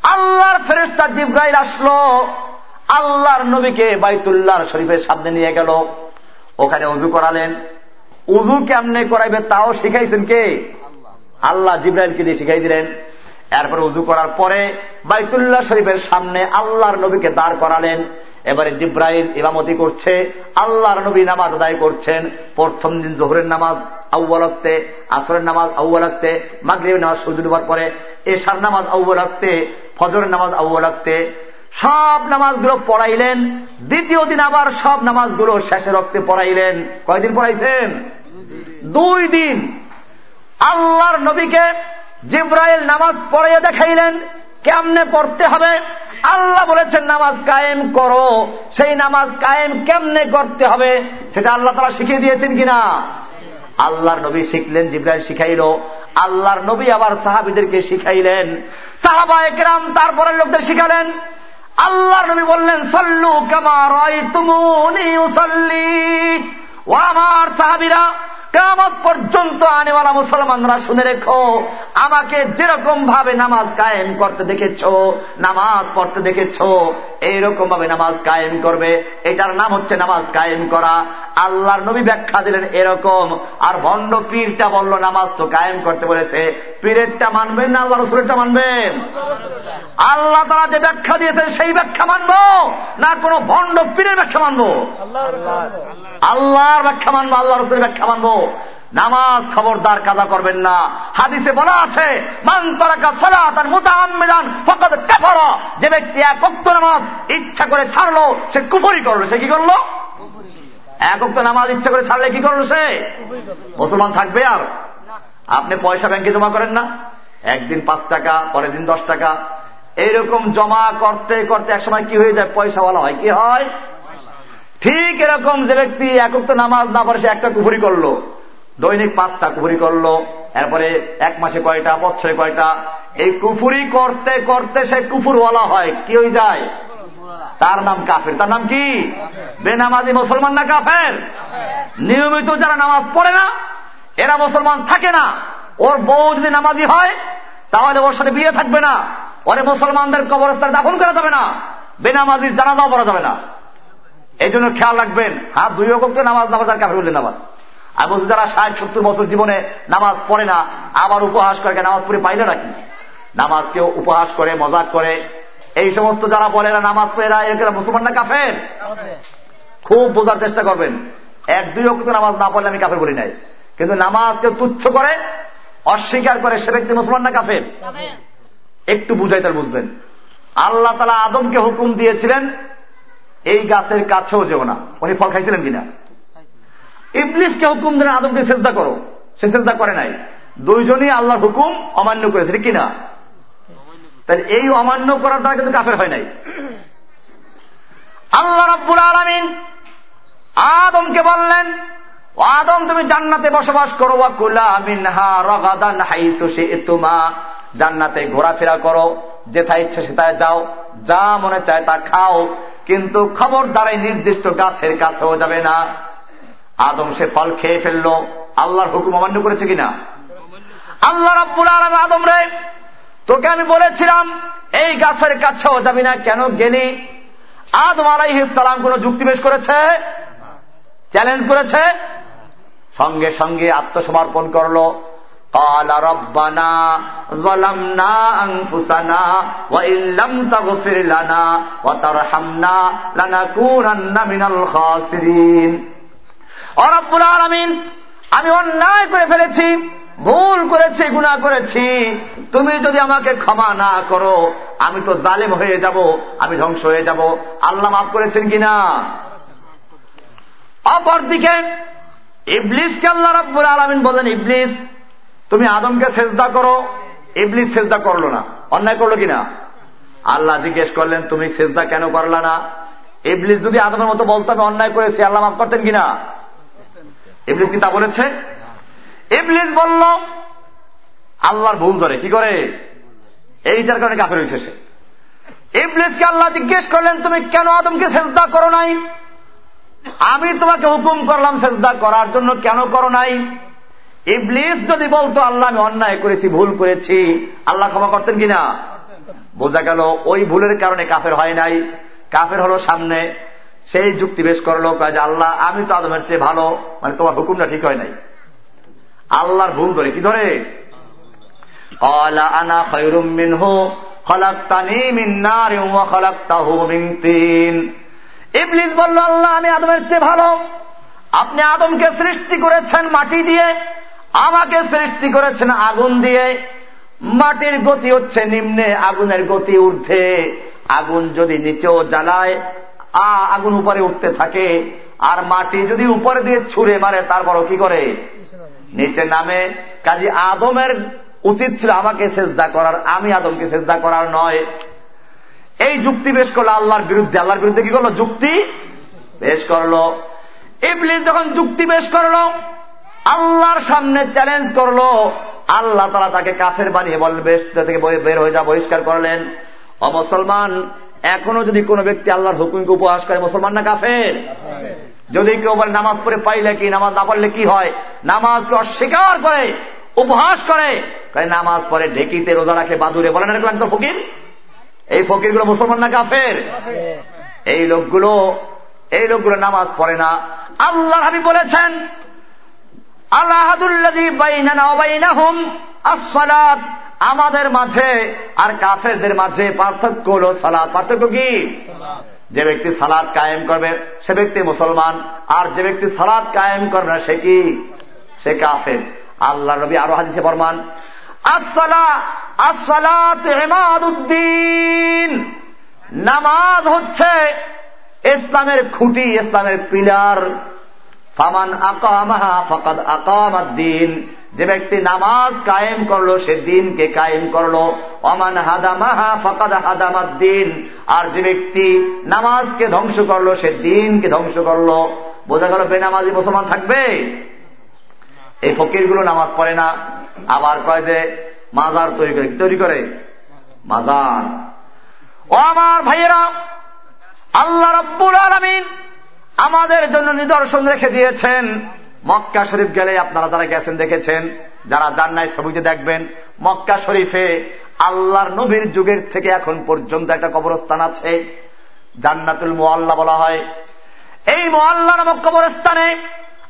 আল্লাহর ফেরেস্তা জিব্রাইল আসলো। আল্লাহর নবীকে বাইতুল্লাহ শরীফের সামনে নিয়ে গেল। ওখানে উজু করালেন। উজু কেমনে করাইবে তাও শিখাইছেন কে? আল্লাহ জিব্রাইলকে দিয়ে শিখাই দিলেন। এরপর উজু করার পরে বাইতুল্লাহ শরীফের সামনে আল্লাহর নবীকে দাঁড় করালেন। এবারে জিব্রাইল ইমামতি করছে, আল্লাহর নবী নামাজ আদায় করছেন, প্রথম দিন জোহরের নামাজ আউ্বালকতে আসরের নামাজ আউ্বালকতে মাগরীব নামাজ সূর্য ডুবার পরে, এশার নামাজ আউ্বালকতে ফজরের নামাজ আউ্বালকতে সব নামাজগুলো পড়াইলেন, দ্বিতীয় দিন আবার সব নামাজগুলো শেষে রক্তে পড়াইলেন। কয়দিন পড়াইছেন? দুই দিন। আল্লাহর নবীকে জিব্রাইল নামাজ পড়াইয়া দেখাইলেন, কেমনে পড়তে হবে? আল্লাহ বলেছেন, নামাজ কায়েম করো। সেই নামাজ কায়েম কেমনে করতে হবে, সেটা আল্লাহ তারা শিখিয়ে দিয়েছেন কিনা? আল্লাহর নবী শিখলেন, জিব্রাইল শিখাইল। আল্লাহর নবী আবার সাহাবিদেরকে শিখাইলেন। সাহাবা একরাম তারপরের লোকদের শিখালেন। আল্লাহর নবী বললেন, সল্লু কামার ও আমার সাহাবিরা কেমন পর্যন্ত আনেওয়ালা মুসলমানরা শুনে রেখো আমাকে যেরকম ভাবে নামাজ কায়েম করতে দেখেছ নামাজ পড়তে দেখেছ এইরকম ভাবে নামাজ কায়েম করবে। এটার নাম হচ্ছে নামাজ কায়েম করা। আল্লাহর নবী ব্যাখ্যা দিলেন এরকম। আর ভণ্ড পীরটা বলল নামাজ তো কায়েম করতে বলেছে। পীরেরটা মানবেন না আল্লাহ রসুলেরটা মানবেন? আল্লাহ তারা যে ব্যাখ্যা দিয়েছেন সেই ব্যাখ্যা মানবো? না কোন ভণ্ড পীরের ব্যাখ্যা মানব। আল্লাহর ব্যাখ্যা মানবো আল্লাহ রসুলের ব্যাখ্যা মানবো। নামাজ খবরদার কাদা করবেন না। হাদিসে বলা আছে যে ব্যক্তি এক ওয়াক্ত নামাজ ইচ্ছা করে ছাড়লো, সে কুফরি করল। সে কি করল? এক ওয়াক্ত নামাজ ইচ্ছা করে ছাড়লে কি করল সে? মুসলমান থাকবে আর? আপনি পয়সা ব্যাংকে জমা করেন না। একদিন পাঁচ টাকা, পরের দিন দশ টাকা। এইরকম জমা করতে করতে একসময় কি হয়ে যায়? পয়সাওয়ালা হয়। কি হয়? ঠিক এরকম যে ব্যক্তি একক তো নামাজ না পারে সে একটা কুফুরি করল। দৈনিক পাঁচটা কুফুরি করল। এরপরে এক মাসে কয়টা, বছরে কয়টা? এই কুফুরি করতে করতে সে কুফুরওয়ালা হয়। কি হয়ে যায়? তার নাম কাফের। তার নাম কি? বেনামাজি মুসলমান না কাফের? নিয়মিত যারা নামাজ পড়ে না, এরা মুসলমান থাকে না। ওর বউ যদি নামাজি হয়, তাহলে ওর সাথে বিয়ে থাকবে না। ওরে মুসলমানদের কবরস্থানে দাফন করা যাবে না। বেনামাজির জানাজাও পড়া যাবে না। এই জন্য খেয়াল রাখবেন হ্যাঁ দুই রকম তো নামাজ নামাজ আর কাফের বললেন আবার আমি বলছি যারা ষাট সত্তর বছর জীবনে নামাজ পড়ে না আবার উপহাস করে নামাজ পড়ে পাইলে নাকি? নামাজ কেউ উপহাস করে মজাক করে। এই সমস্ত যারা বলে না নামাজ পড়ে না এরা মুসলমান না কাফের? খুব বোঝার চেষ্টা করবেন। এক দুই অক্ত নামাজ না পড়লে আমি কাফের বলি নাই। কিন্তু নামাজকে তুচ্ছ করে অস্বীকার করে সে ব্যক্তি মুসলমান না কাফের? একটু বুঝাই তার বুঝবেন। আল্লাহ তালা আদমকে হুকুম দিয়েছিলেন এই গাছের কাছেও যেও না। উনি ফল খাইছিলেন কিনা? ইবলিসকে হুকুম দিলেন আদমকে চেষ্টা করো। সে চেষ্টা করে নাই। দুইজনই আল্লাহর হুকুম অমান্য করেছে কিনা? তাহলে এই অমান্য করার দ্বারা কিন্তু কাফের হয় নাই। আল্লাহ রব্বুল আলমিন আদমকে বললেন আদম, তুমি জান্নাতে বসবাস করো জান্নাতে ঘোরাফেরা করো, যেথায় ইচ্ছে সেথায় যাও। যা মনে চায় তা খাও। কিন্তু খবর দ্বারাই নির্দিষ্ট গাছের কাছেও যাবে না। আদম সে ফল খেয়ে ফেলল। আল্লাহর হুকুম অমান্য করেছে কিনা? আল্লাহ রব্বুল আলম আদম রে, তোকে আমি বলেছিলাম, এই গাছের কাছেও যাবি না কেন গেলি আদম আলাইহিসালাম কোন যুক্তি পেশ করেছে? চ্যালেঞ্জ করেছে? সঙ্গে সঙ্গে আত্মসমর্পণ করল। قال ربنا ظلمنا أنفسنا وإن لم تغفر لنا وترحمنا لنكونن من الخاسرين অরব্বুল আলমিন আমি অন্যায় করে ফেলেছি ভুল করেছি গুণা করেছি তুমি যদি আমাকে ক্ষমা না করো আমি তো জালেম হয়ে যাব আমি ধ্বংস হয়ে যাব আল্লাহ মাফ করেছেন কিনা অপরদিকে ইবলিসকে আল্লাহ রব্বুল আলমিন বললেন ইবলিস তুমি আদমকে সেজদা করো, ইবলিস সেজদা করল না। অন্যায় করল কিনা? আল্লাহ জিজ্ঞেস করলেন, তুমি সেজদা কেন করলা না? ইবলিস যদি আদমের মতো বলতো, আমি অন্যায় করেছি, আল্লাহ মাফ করতেন কিনা? ইবলিস কি তা বলেছে? ইবলিস বলল, আল্লাহর ভুল ধরে, কি করে? এইটার কারণে কাফের হয়েছে সে। ইবলিসকে আল্লাহ জিজ্ঞেস করলেন, তুমি কেন আদমকে সেজদা করো নাই? আমি তোমাকে হুকুম করলাম, সেজদা করার জন্য কেন করো নাই? ইবলিস যদি বলতো, আল্লাহ, আমি অন্যায় করেছি, ভুল করেছি, আল্লাহ ক্ষমা করতেন কিনা? বোঝা গেল, ওই ভুলের কারণে কাফের হয় নাই। কাফের হলো সামনে। সেই যুক্তি বেশ করল যে, আল্লাহ, আমি তো আদমের চেয়ে ভালো মানে তোমার হুকুমটা ঠিক হয় নাই। আল্লাহর ভুল ধরে, কি ধরে? আনা মিন মিন তিন। ইবলিস বলল, আল্লাহ, আমি আদমের চেয়ে ভালো। আপনি আদমকে সৃষ্টি করেছেন মাটি দিয়ে। আমাকে সৃষ্টি করেছেন আগুন দিয়ে। মাটির গতি হচ্ছে নিম্নে, আগুনের গতি ঊর্ধ্বে। আগুন যদি নিচেও জ্বালায়, আ, আগুন উপরে উঠতে থাকে। আর মাটি যদি উপরে দিয়ে ছুঁড়ে মারে, তারপরও কি করে? নিচে নামে। কাজী আদমের উচিত ছিল আমাকে সেজদা করার। আমি আদমকে সেজদা করার নয়। এই যুক্তি বেশ করল আল্লাহর বিরুদ্ধে। আল্লাহর বিরুদ্ধে কি করল? যুক্তি বেশ করল। ইবলিস যখন যুক্তি বেশ করল আল্লাহর সামনে চ্যালেঞ্জ করল। আল্লাহ তারা তাকে কাফের বানিয়ে বলবে থেকে বের হয়ে যা বহিষ্কার করলেন। অমুসলমান এখনও যদি কোনো ব্যক্তি আল্লাহর হুকুমকে উপহাস করে মুসলমান না কাফের? যদি কেউ বলে নামাজ পড়ে পাইলে কি নামাজ না পড়লে কি হয়? নামাজকে অস্বীকার করে উপহাস করে। নামাজ পড়ে ঢেকিতে রোজা রাখে বাদুরে। বলেন এরকম একদম ফকির? এই ফকিরগুলো মুসলমান না কাফের? এই লোকগুলো এই লোকগুলো নামাজ পড়ে না। আল্লাহ হাবি বলেছেন আল্লাহ আমাদের মাঝে আর কাফেরদের মাঝে পার্থক্য হল সালাদ পার্থক্য কি? যে ব্যক্তি সালাদ কায়েম করবে সে ব্যক্তি মুসলমান। আর যে ব্যক্তি সালাদ কায়েম করবে না সে কি? সে কাফের। আল্লাহ নবী আরও হাদিসে ফরমান উদ্দিন নামাজ হচ্ছে ইসলামের খুঁটি ইসলামের পিলার। ফামান আকামাহা ফকাদ আকামাদ্দিন যে ব্যক্তি নামাজ কায়েম করল, সে দিনকে কায়েম করল। অমান হাদামাহা ফকাদ হাদামাদ্দিন আর যে ব্যক্তি নামাজকে ধ্বংস করল, সে দিনকে ধ্বংস করল। বোঝা গেল বেনামাজি মুসলমান থাকবে? এই ফকিরগুলো নামাজ পড়ে না। আবার কয় যে, মাজার তৈরি করে। তৈরি করে? মাজার। ও আমার ভাইয়েরা, আল্লাহ রব্বুল আলমিন আমাদের জন্য নিদর্শন রেখে দিয়েছেন। মক্কা শরীফ গেলে আপনারা যারা গেছেন, দেখেছেন। যারা জান্নাই ছবিতে দেখবেন। মক্কা শরীফে আল্লাহর নবীর যুগের থেকে এখন পর্যন্ত একটা কবরস্থান আছে। জান্নাতুল মোয়াল্লা বলা হয়। এই মোয়াল্লা নামক কবরস্থানে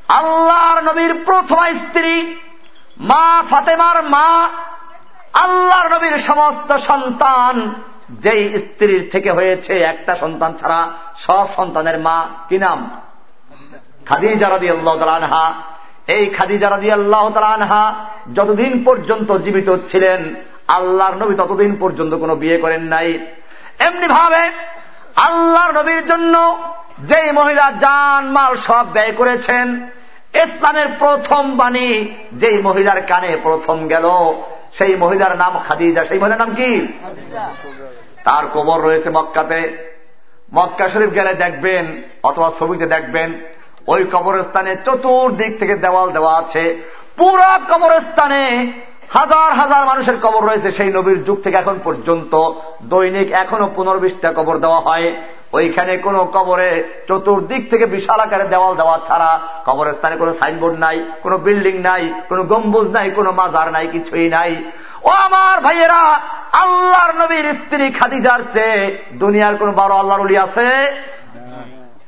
আল্লাহর নবীর প্রথম স্ত্রী, মা ফাতেমার মা, আল্লাহর নবীর সমস্ত সন্তান, যেই স্ত্রীর থেকে হয়েছে একটা সন্তান ছাড়া সব সন্তানের মা কি নাম? খাদিজা রাদি আল্লাহ আনহা। এই খাদিজা রাদি আল্লাহ আনহা যতদিন পর্যন্ত জীবিত ছিলেন, আল্লাহর নবী ততদিন পর্যন্ত কোনো বিয়ে করেন নাই। এমনি ভাবে আল্লাহর নবীর জন্য যেই মহিলা জান মাল সব ব্যয় করেছেন, ইসলামের প্রথম বাণী যেই মহিলার কানে প্রথম গেল, সেই মহিলার নাম খাদিজা। সেই মহিলার নাম কি? তার কবর রয়েছে মক্কাতে। মক্কা শরীফ গেলে দেখবেন, অথবা ছবিতে দেখবেন, ওই কবরস্থানে চতুর্দিক থেকে দেওয়াল দেওয়া আছে। পুরা কবরস্থানে হাজার হাজার মানুষের কবর রয়েছে সেই নবীর যুগ থেকে এখন পর্যন্ত। দৈনিক এখনও পুনর্বিশটা কবর দেওয়া হয়। ওইখানে কোন কবরে চতুর্দিক থেকে বিশাল আকারে দেওয়াল দেওয়া ছাড়া কবরস্থানে কোনো সাইনবোর্ড নাই, কোনো বিল্ডিং নাই, কোনো গম্বুজ নাই, কোনো মাজার নাই, কিছুই নাই। ও আমার ভাইয়েরা, আল্লাহর নবীর স্ত্রী খাদিজার চেয়ে দুনিয়ার কোন বড় আল্লাহর উলি আছে?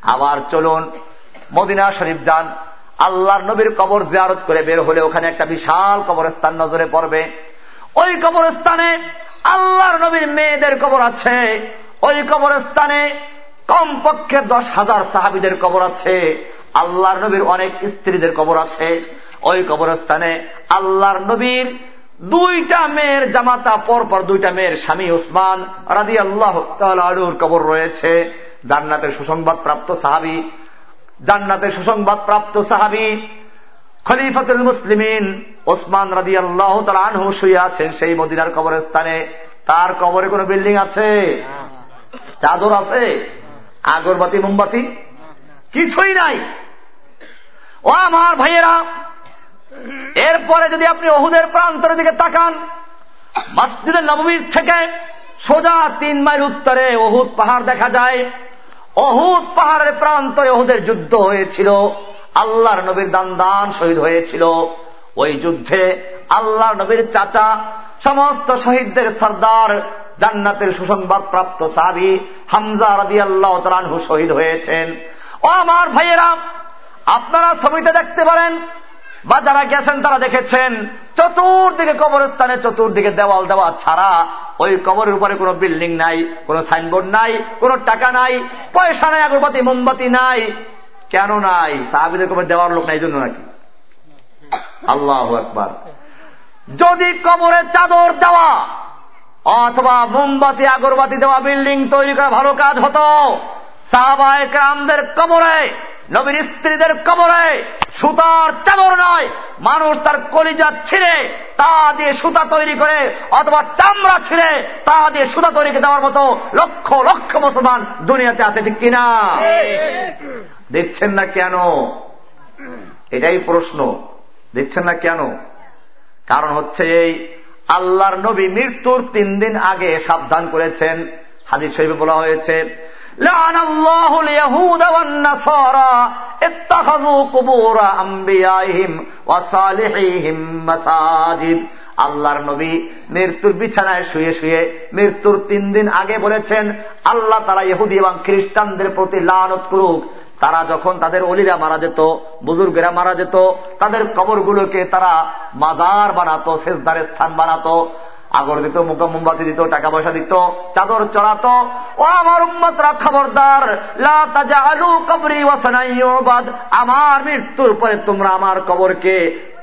আবার চলুন, মদিনা শরীফ যান। আল্লাহর নবীর কবর জিয়ারত করে বের হলে ওখানে একটা বিশাল কবরস্থান নজরে পড়বে। ওই কবরস্থানে আল্লাহর নবীর মেয়েদের কবর আছে। ওই কবরস্থানে কমপক্ষে দশ হাজার সাহাবিদের কবর আছে। আল্লাহর নবীর অনেক স্ত্রীদের কবর আছে। ওই কবরস্থানে আল্লাহর নবীর দুইটা মেয়ের জামাতা, পরপর দুইটা মেয়ের স্বামী উসমান রাজি আল্লাহ আলুর কবর রয়েছে। জান্নাতের সুসংবাদ প্রাপ্ত সাহাবি, জান্নাতের সুসংবাদ প্রাপ্ত সাহাবি খলিফাতুল মুসলিমিন ওসমান রাদি আল্লাহ তার আনহু শুয়ে আছেন সেই মদিনার কবরস্থানে। তার কবরে কোন বিল্ডিং আছে? চাদর আছে? আগরবাতি, মোমবাতি? কিছুই নাই। ও আমার ভাইয়েরা এরপরে যদি আপনি অহুদের প্রান্তরের দিকে তাকান মসজিদের নবমীর থেকে সোজা তিন মাইল উত্তরে অহুদ পাহাড় দেখা যায়। অহুদ পাহাড়ের প্রান্তরে অহুদের যুদ্ধ হয়েছিল। আল্লাহর নবীর দান দান শহীদ হয়েছিল। ওই যুদ্ধে আল্লাহর নবীর চাচা, সমস্ত শহীদদের সর্দার, জান্নাতের সুসংবাদ প্রাপ্ত সাবি হামজা রাদি আল্লাহ তালু শহীদ হয়েছেন। ও আমার ভাইয়েরা, আপনারা ছবিতে দেখতে পারেন বা যারা গেছেন, তারা দেখেছেন, চতুর্দিকে কবরস্থানে, চতুর্দিকে দেওয়াল দেওয়া ছাড়া ওই কবরের উপরে কোনো বিল্ডিং নাই, কোনো সাইনবোর্ড নাই, কোনো টাকা নাই, পয়সা নাই, আগরবাতি, মোমবাতি নাই। কেন নাই? সাহাবিদের কবর দেওয়ার লোক নাই জন্য নাকি? আল্লাহ একবার যদি কবরে চাদর দেওয়া অথবা মোমবাতি, আগরবাতি দেওয়া বিল্ডিং তৈরি করা ভালো কাজ হতো সাহাবায় গ্রামদের কবরে নবীর স্ত্রীদের কবরে সুতার চাদর নয় মানুষ তার কলিজা ছিঁড়ে, তা দিয়ে সুতা তৈরি করে অথবা চামড়া ছিঁড়ে, তা দিয়ে সুতা তৈরি করে দেওয়ার মতো লক্ষ লক্ষ মুসলমান দুনিয়াতে আছে, ঠিক কিনা? দেখছেন না কেন? এটাই প্রশ্ন। দেখছেন না কেন? কারণ হচ্ছে এই আল্লাহর নবী মৃত্যুর তিন দিন আগে সাবধান করেছেন। হাদিস শরীফে বলা হয়েছে لعن الله اليهود والنصارى اتخذوا قبور انبيائهم وصالحيهم مساجد আল্লাহর নবী মৃত্যুর বিছানায় শুয়ে শুয়ে মৃত্যুর তিন দিন আগে বলেছেন আল্লাহ তারা ইহুদি এবং খ্রিস্টানদের প্রতি লানত করুক তারা যখন তাদের অলিরা মারা যেত বুজুর্গেরা মারা যেত তাদের কবরগুলোকে তারা মাজার বানাতো শেষদারের স্থান বানাতো আগর দিত, মুখা মোমবাতি দিত, টাকা পয়সা দিত, চাদর চড়াতো। ও আমার উম্মতরা খবরদার আলু কবরি ওয়াসানাইবাদ আমার মৃত্যুর পরে তোমরা আমার কবরকে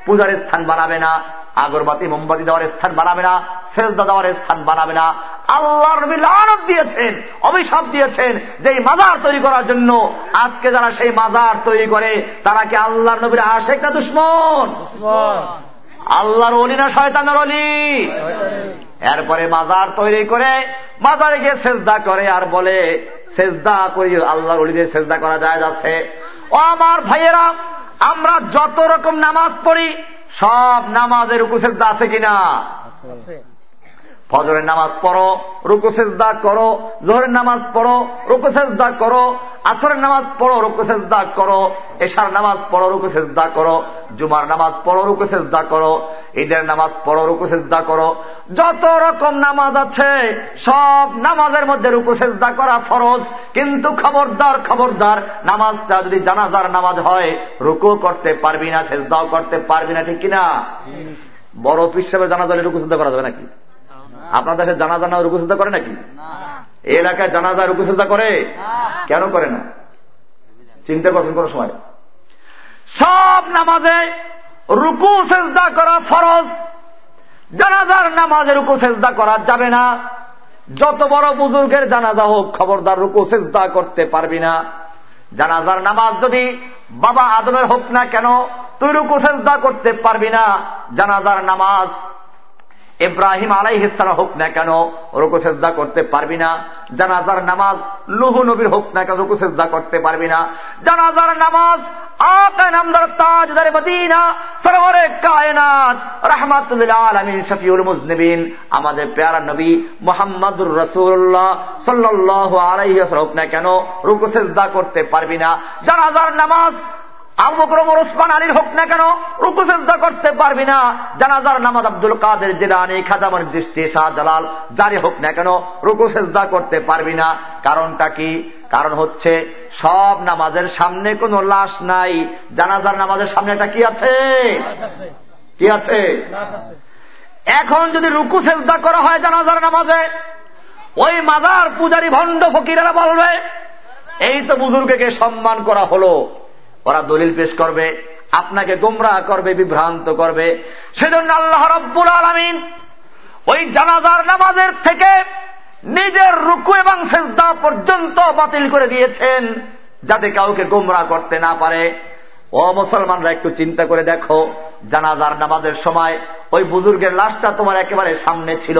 পূজার স্থান বানাবে না, আগরবাতি মোমবাতি দেওয়ার স্থান বানাবে না, সেজদা দেওয়ার স্থান বানাবে না। আল্লাহ নবী লানত দিয়েছেন, অভিশাপ দিয়েছেন যে মাজার তৈরি করার জন্য। আজকে যারা সেই মাজার তৈরি করে, তারা কি আল্লাহ নবীর আশেক না দুশ্মন। আল্লাহর অলি না শয়তানের অলি? এরপরে মাজার তৈরি করে মাজারে গিয়ে সেজদা করে আর বলে, সেজদা করি আল্লাহর অলিদের সেজদা করা যায় যাচ্ছে। ও আমার ভাইয়েরা, আমরা যত রকম নামাজ পড়ি, সব নামাজের উপসেদ্ধা আছে কিনা? ফজরের নামাজ পড়ো রুকুসেজদা করো জোহরের নামাজ পড়ো রুকুসেজদা করো আসরের নামাজ পড়ো রুকুসেজদা করো এশার নামাজ পড়ো রুকুসেজদা করো জুমার নামাজ পড়ো রুকুসেজদা করো ঈদের নামাজ পড়ো রুকুসেজদা করো। যত রকম নামাজ আছে সব নামাজের মধ্যে রুকুসেজদা করা ফরজ কিন্তু খবরদার খবরদার নামাজটা যদি জানাজার নামাজ হয় রুকু করতে পারবি না সেজদাও করতে পারবি না ঠিক কিনা? বড় পিস হিসাবে জানাজা রুকুসেজদা করা যাবে নাকি? আপনার দেশে জানা জানা রুকুসিদ্ধা করে নাকি? এই এলাকায় জানাজা রুকুসিদ্ধা করে? কেন করে না? চিন্তা করছেন কোন সময়? সব নামাজে রুকু সেজদা করা ফরজ। জানাজার নামাজে রুকু সেজদা করা যাবে না। যত বড় বুজুর্গের জানাজা হোক খবরদার রুকু সেজদা করতে পারবি না। জানাজার নামাজ যদি বাবা আদমের হোক না কেন তুই রুকু সেজদা করতে পারবি না। জানাজার নামাজ ইব্রাহিম আলাইহিসালা হোক না কেন, রুকু সেজদা করতে পারবি না। জানাজার নামাজ লুহু নবীর হোক না কেন, রুকু সেজদা করতে পারবি না। জানাজার নামাজ আমাদের পেয়ারা নবী মোহাম্মদুর রসুল্লাহ সাল্লাহ আলাইহি হোক না কেন, রুকু সেজদা করতে পারবি না। জানাজার নামাজ আবু বকরমর ওসমান আলীর হোক না কেন, রুকু সেজদা করতে পারবি না। জানাজার নামাজ আব্দুল কাদের জেলানি, খাজামর দৃষ্টি শাহ জারি হোক না কেন, রুকু সেজদা করতে পারবি না। কারণটা কি? কারণ হচ্ছে, সব নামাজের সামনে কোনো লাশ নাই। জানাজার নামাজের সামনে একটা কি আছে? কি আছে? এখন যদি রুকু সেজদা করা হয় জানাজার নামাজে, ওই মাজার পূজারি ভণ্ড ফকিরেরা বলবে, এই তো বুজুর্গকে সম্মান করা হলো। ওরা দলিল পেশ করবে, আপনাকে গোমরা করবে, বিভ্রান্ত করবে। সেজন্য আল্লাহ রব্বুল আলমিন ওই জানাজার নামাজের থেকে নিজের রুকু এবং সেজদা পর্যন্ত বাতিল করে দিয়েছেন, যাতে কাউকে গোমরা করতে না পারে। ও মুসলমানরা, একটু চিন্তা করে দেখো, জানাজার নামাজের সময় ওই বুজুর্গের লাশটা তোমার একেবারে সামনে ছিল,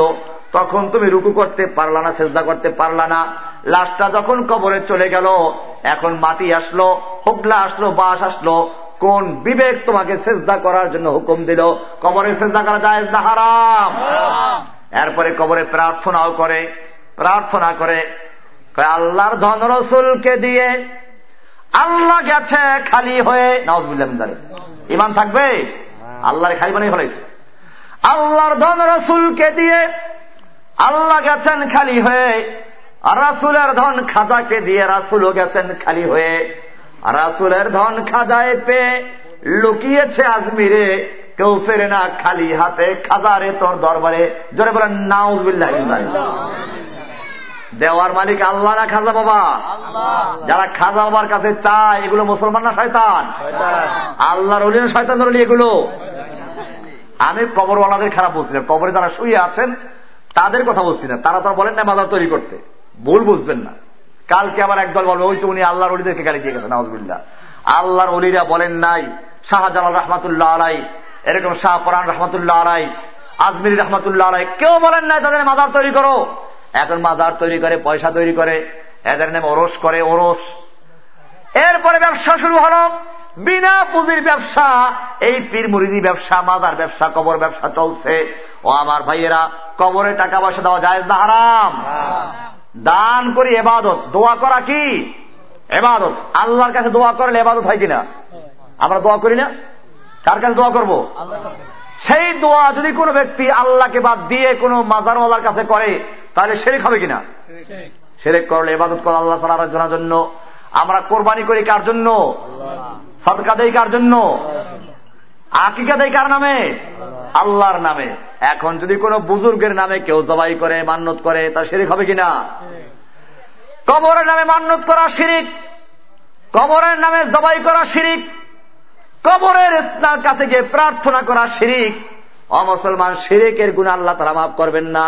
তখন তুমি রুকু করতে পারলা না, সেজদা করতে পারলা না। লাশটা যখন কবরে চলে গেল, এখন মাটি আসলো, হুগলা আসলো বাস আসলো, কোন বিবেক তোমাকে সেজদা করার জন্য হুকুম দিল? কবরে সেজদা করা যায় না হারাম? এরপরে কবরে প্রার্থনাও করে, প্রার্থনা করে আল্লাহর ধন রসুলকে দিয়ে আল্লাহ গেছে খালি হয়ে নওয়াজ জানে ইমান থাকবে? আল্লাহর খালি বানিয়ে ফেলাইছে। আল্লাহর ধন রসুলকে দিয়ে আল্লাহ গেছেন খালি হয়ে রাসুলের ধন খাজাকে দিয়ে রাসুলও গেছেন খালি হয়ে। রাসুলের ধন খাজায় পেয়ে লুকিয়েছে আজমিরে। কেউ ফেরে না খালি হাতে খাজারে তোর দরবারে। জোরে বলেন নাউজবিল্লাহ দেওয়ার মালিক আল্লাহ না খাজা বাবা? যারা খাজা বাবার কাছে চায় এগুলো মুসলমান না শয়তান? আল্লাহর অলি না শয়তান অলি এগুলো? আমি কবরওয়ালাদের খারাপ বলছি না। কবরে যারা শুয়ে আছেন তাদের কথা বলছি না। তারা তো বলেন না মাজার তৈরি করতে। ভুল বুঝবেন না। কালকে আবার একদল বলবে, ওই তো উনি আল্লাহর অলিদেরকে গালি দিয়ে গেছেন নওয়াজবুল্লাহ আল্লাহর অলিরা বলেন নাই, শাহজালাল রহমাতুল্লাহ আলাই এরকম শাহ পরান রহমতুল্লাহ আলাই আজমির রহমতুল্লাহ আলাই কেউ বলেন নাই তাদের মাজার তৈরি করো। এখন মাজার তৈরি করে, পয়সা তৈরি করে, এদের নামে ওরস করে, ওরস। এরপরে ব্যবসা শুরু হল। বিনা পুঁজির ব্যবসা, এই পীর মুরিদি ব্যবসা, মাজার ব্যবসা, কবর ব্যবসা চলছে। ও আমার ভাইয়েরা, কবরে টাকা পয়সা দেওয়া যায় না হারাম। দান করি এবাদত। দোয়া করা কি? এবাদত। আল্লাহর কাছে দোয়া করলে এবাদত হয় কিনা? আমরা দোয়া করি না? কার কাছে দোয়া করব? সেই দোয়া যদি কোনো ব্যক্তি আল্লাহকে বাদ দিয়ে কোনো মাজারওয়ালার কাছে করে তাহলে শেরেক হবে কিনা? শেরেক করলে এবাদত করে আল্লাহ সালার জন্য। আমরা কোরবানি করি কার জন্য? সদকা দেই কার জন্য? আকিকা দেয় কার নামে? আল্লাহর নামে। এখন যদি কোনো বুজুর্গের নামে কেউ জবাই করে মান্যত করে, তার শিরিক হবে কিনা? কবরের নামে মান্যত করা শিরিক, কবরের নামে জবাই করা শিরিক, কবরের স্নার কাছে গিয়ে প্রার্থনা করা শিরিক, অমুসলমান শিরিকের গুণ আল্লাহ তারা মাফ করবেন না।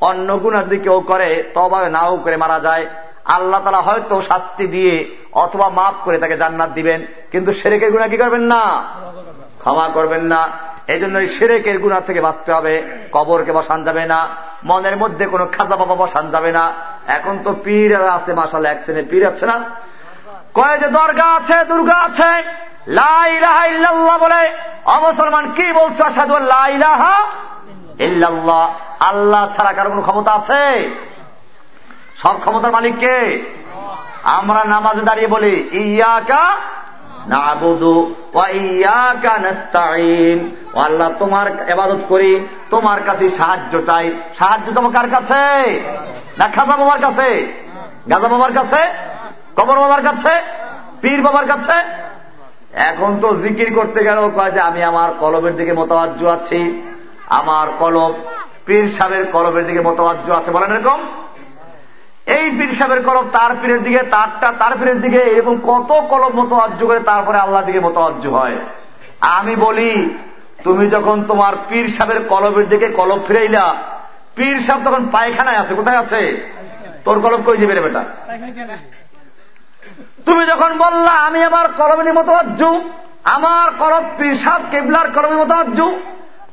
অন্য গুণা যদি কেউ করে তবা নাও করে মারা যায়। আল্লাহ তারা হয়তো শাস্তি দিয়ে অথবা মাফ করে তাকে জান্নাত দিবেন, কিন্তু সেরেকের গুণা কি করবেন না? ক্ষমা করবেন না। এই জন্য সেরেকের গুণার থেকে বাঁচতে হবে, কবরকে বসান যাবে না, মনের মধ্যে কোনো খাজা বাবা বসান যাবে না। এখন তো পীর আছে মাসাল এক শ্রেণির পীর আছে না? কয়ে যে, দরগা আছে, দুর্গা আছে। লাইলাহা ইল্লাল্লাহ বলে অমুসলমান কি বলছো? আসাদু লাইলাহা ইল্লাল্লাহ। আল্লাহ ছাড়া কারও কোনো ক্ষমতা আছে? সব ক্ষমতার মালিক কে? আমরা নামাজে দাঁড়িয়ে বলি ইয়াকা আল্লাহ, তোমার এবাদত করি, তোমার কাছে সাহায্য চাই। সাহায্য তোমার কার কাছে? না খাজা বাবার কাছে? গাজা বাবার কাছে? কবর বাবার কাছে? পীর বাবার কাছে? এখন তো জিকির করতে গেল কয় যে, আমি আমার কলবের দিকে মোতাবাজ্য আছি। আমার কলব পীর সাহেবের কলবের দিকে মোতাবাজ্য আছে, বলেন এরকম? এই পীর সাহেবের কলব তার পীরের দিকে, তারটা তার পীরের দিকে, এরকম কত কলব মোতাবাজ্য করে তারপরে আল্লাহ দিকে মতো মোতাবাজ্য হয়। আমি বলি, তুমি যখন তোমার পীর সাহেবের কলবের দিকে কলব ফিরাইলা, পীর সাহেব তখন পায়খানায় আছে, কোথায় আছে? তোর কলব কই যাবে বেটা? তুমি যখন বললা, আমি আমার কলমের মোতাবাজ্য আমার কলব পীর সাহেব কেবলার কলমের মোতাবাজ্য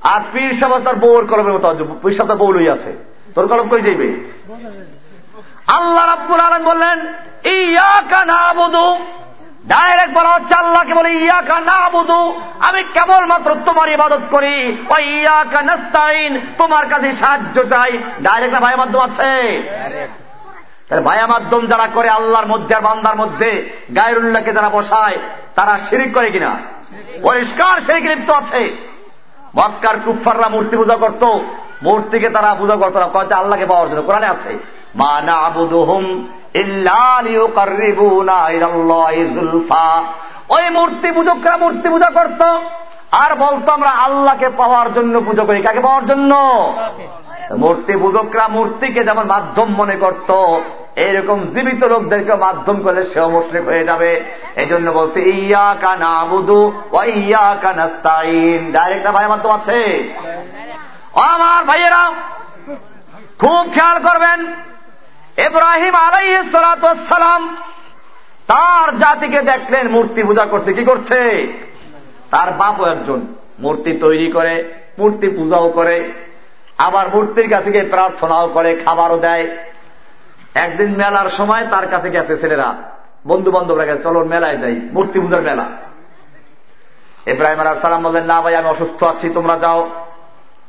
আর পীর সাহেব তার বউর কলমের মোতাবাজ্য পীর সাহেব তার বউ লই আছে। তোর কলম কই যাইবে? আল্লাহ রাব্বুল আলম বললেন ইয়াকা না বুধু ডাইরেক্ট বলা হচ্ছে, আল্লাহকে বলে ইয়াকা না বুধু আমি কেবলমাত্র তোমার ইবাদত করি। ও ইয়াকা নাস্তাইন তোমার কাছে সাহায্য চাই। ডাইরেক্ট না ভাই মাধ্যম আছে? ভায়া মাধ্যম যারা করে আল্লাহর মধ্যে আর বান্দার মধ্যে, গায়রুল্লাহকে যারা বসায়, তারা শিরিক করে কিনা? পরিষ্কার সেই লিপ্ত আছে। মক্কার কুফাররা মূর্তি পূজা করত, মূর্তিকে তারা পূজা করতো না। কয়েকটা আল্লাহকে পাওয়ার জন্য? কোরআনে আছে। মা না ওই মূর্তি পূজকরা মূর্তি পূজা করত? আর বলতো আমরা আল্লাহকে পাওয়ার জন্য পুজো করি। কাকে পাওয়ার জন্য? মূর্তি পূজকরা মূর্তিকে যেমন মাধ্যম মনে করত এইরকম জীবিত লোকদেরকে মাধ্যম করলে সেও মুশরিক হয়ে যাবে। এই জন্য বলছে ইয়া কানা বুধু ও ইয়া কানাস্তাইন ডাইরেক্ট ভাই মাধ্যম আছে? আমার ভাইয়েরা খুব খেয়াল করবেন এব্রাহিম আলাই সালাম তার জাতিকে দেখলেন, মূর্তি পূজা করছে, কি করছে? তার বাপও একজন মূর্তি তৈরি করে, মূর্তি পূজাও করে, আবার মূর্তির কাছে গিয়ে প্রার্থনাও করে, খাবারও দেয়। একদিন মেলার সময় তার কাছে গেছে ছেলেরা বন্ধু বান্ধবরা গেছে, চলো মেলায় যাই, মূর্তি পূজার মেলা। এব্রাহিম আলাহ সালাম বললেন, না ভাই, আমি অসুস্থ আছি, তোমরা যাও।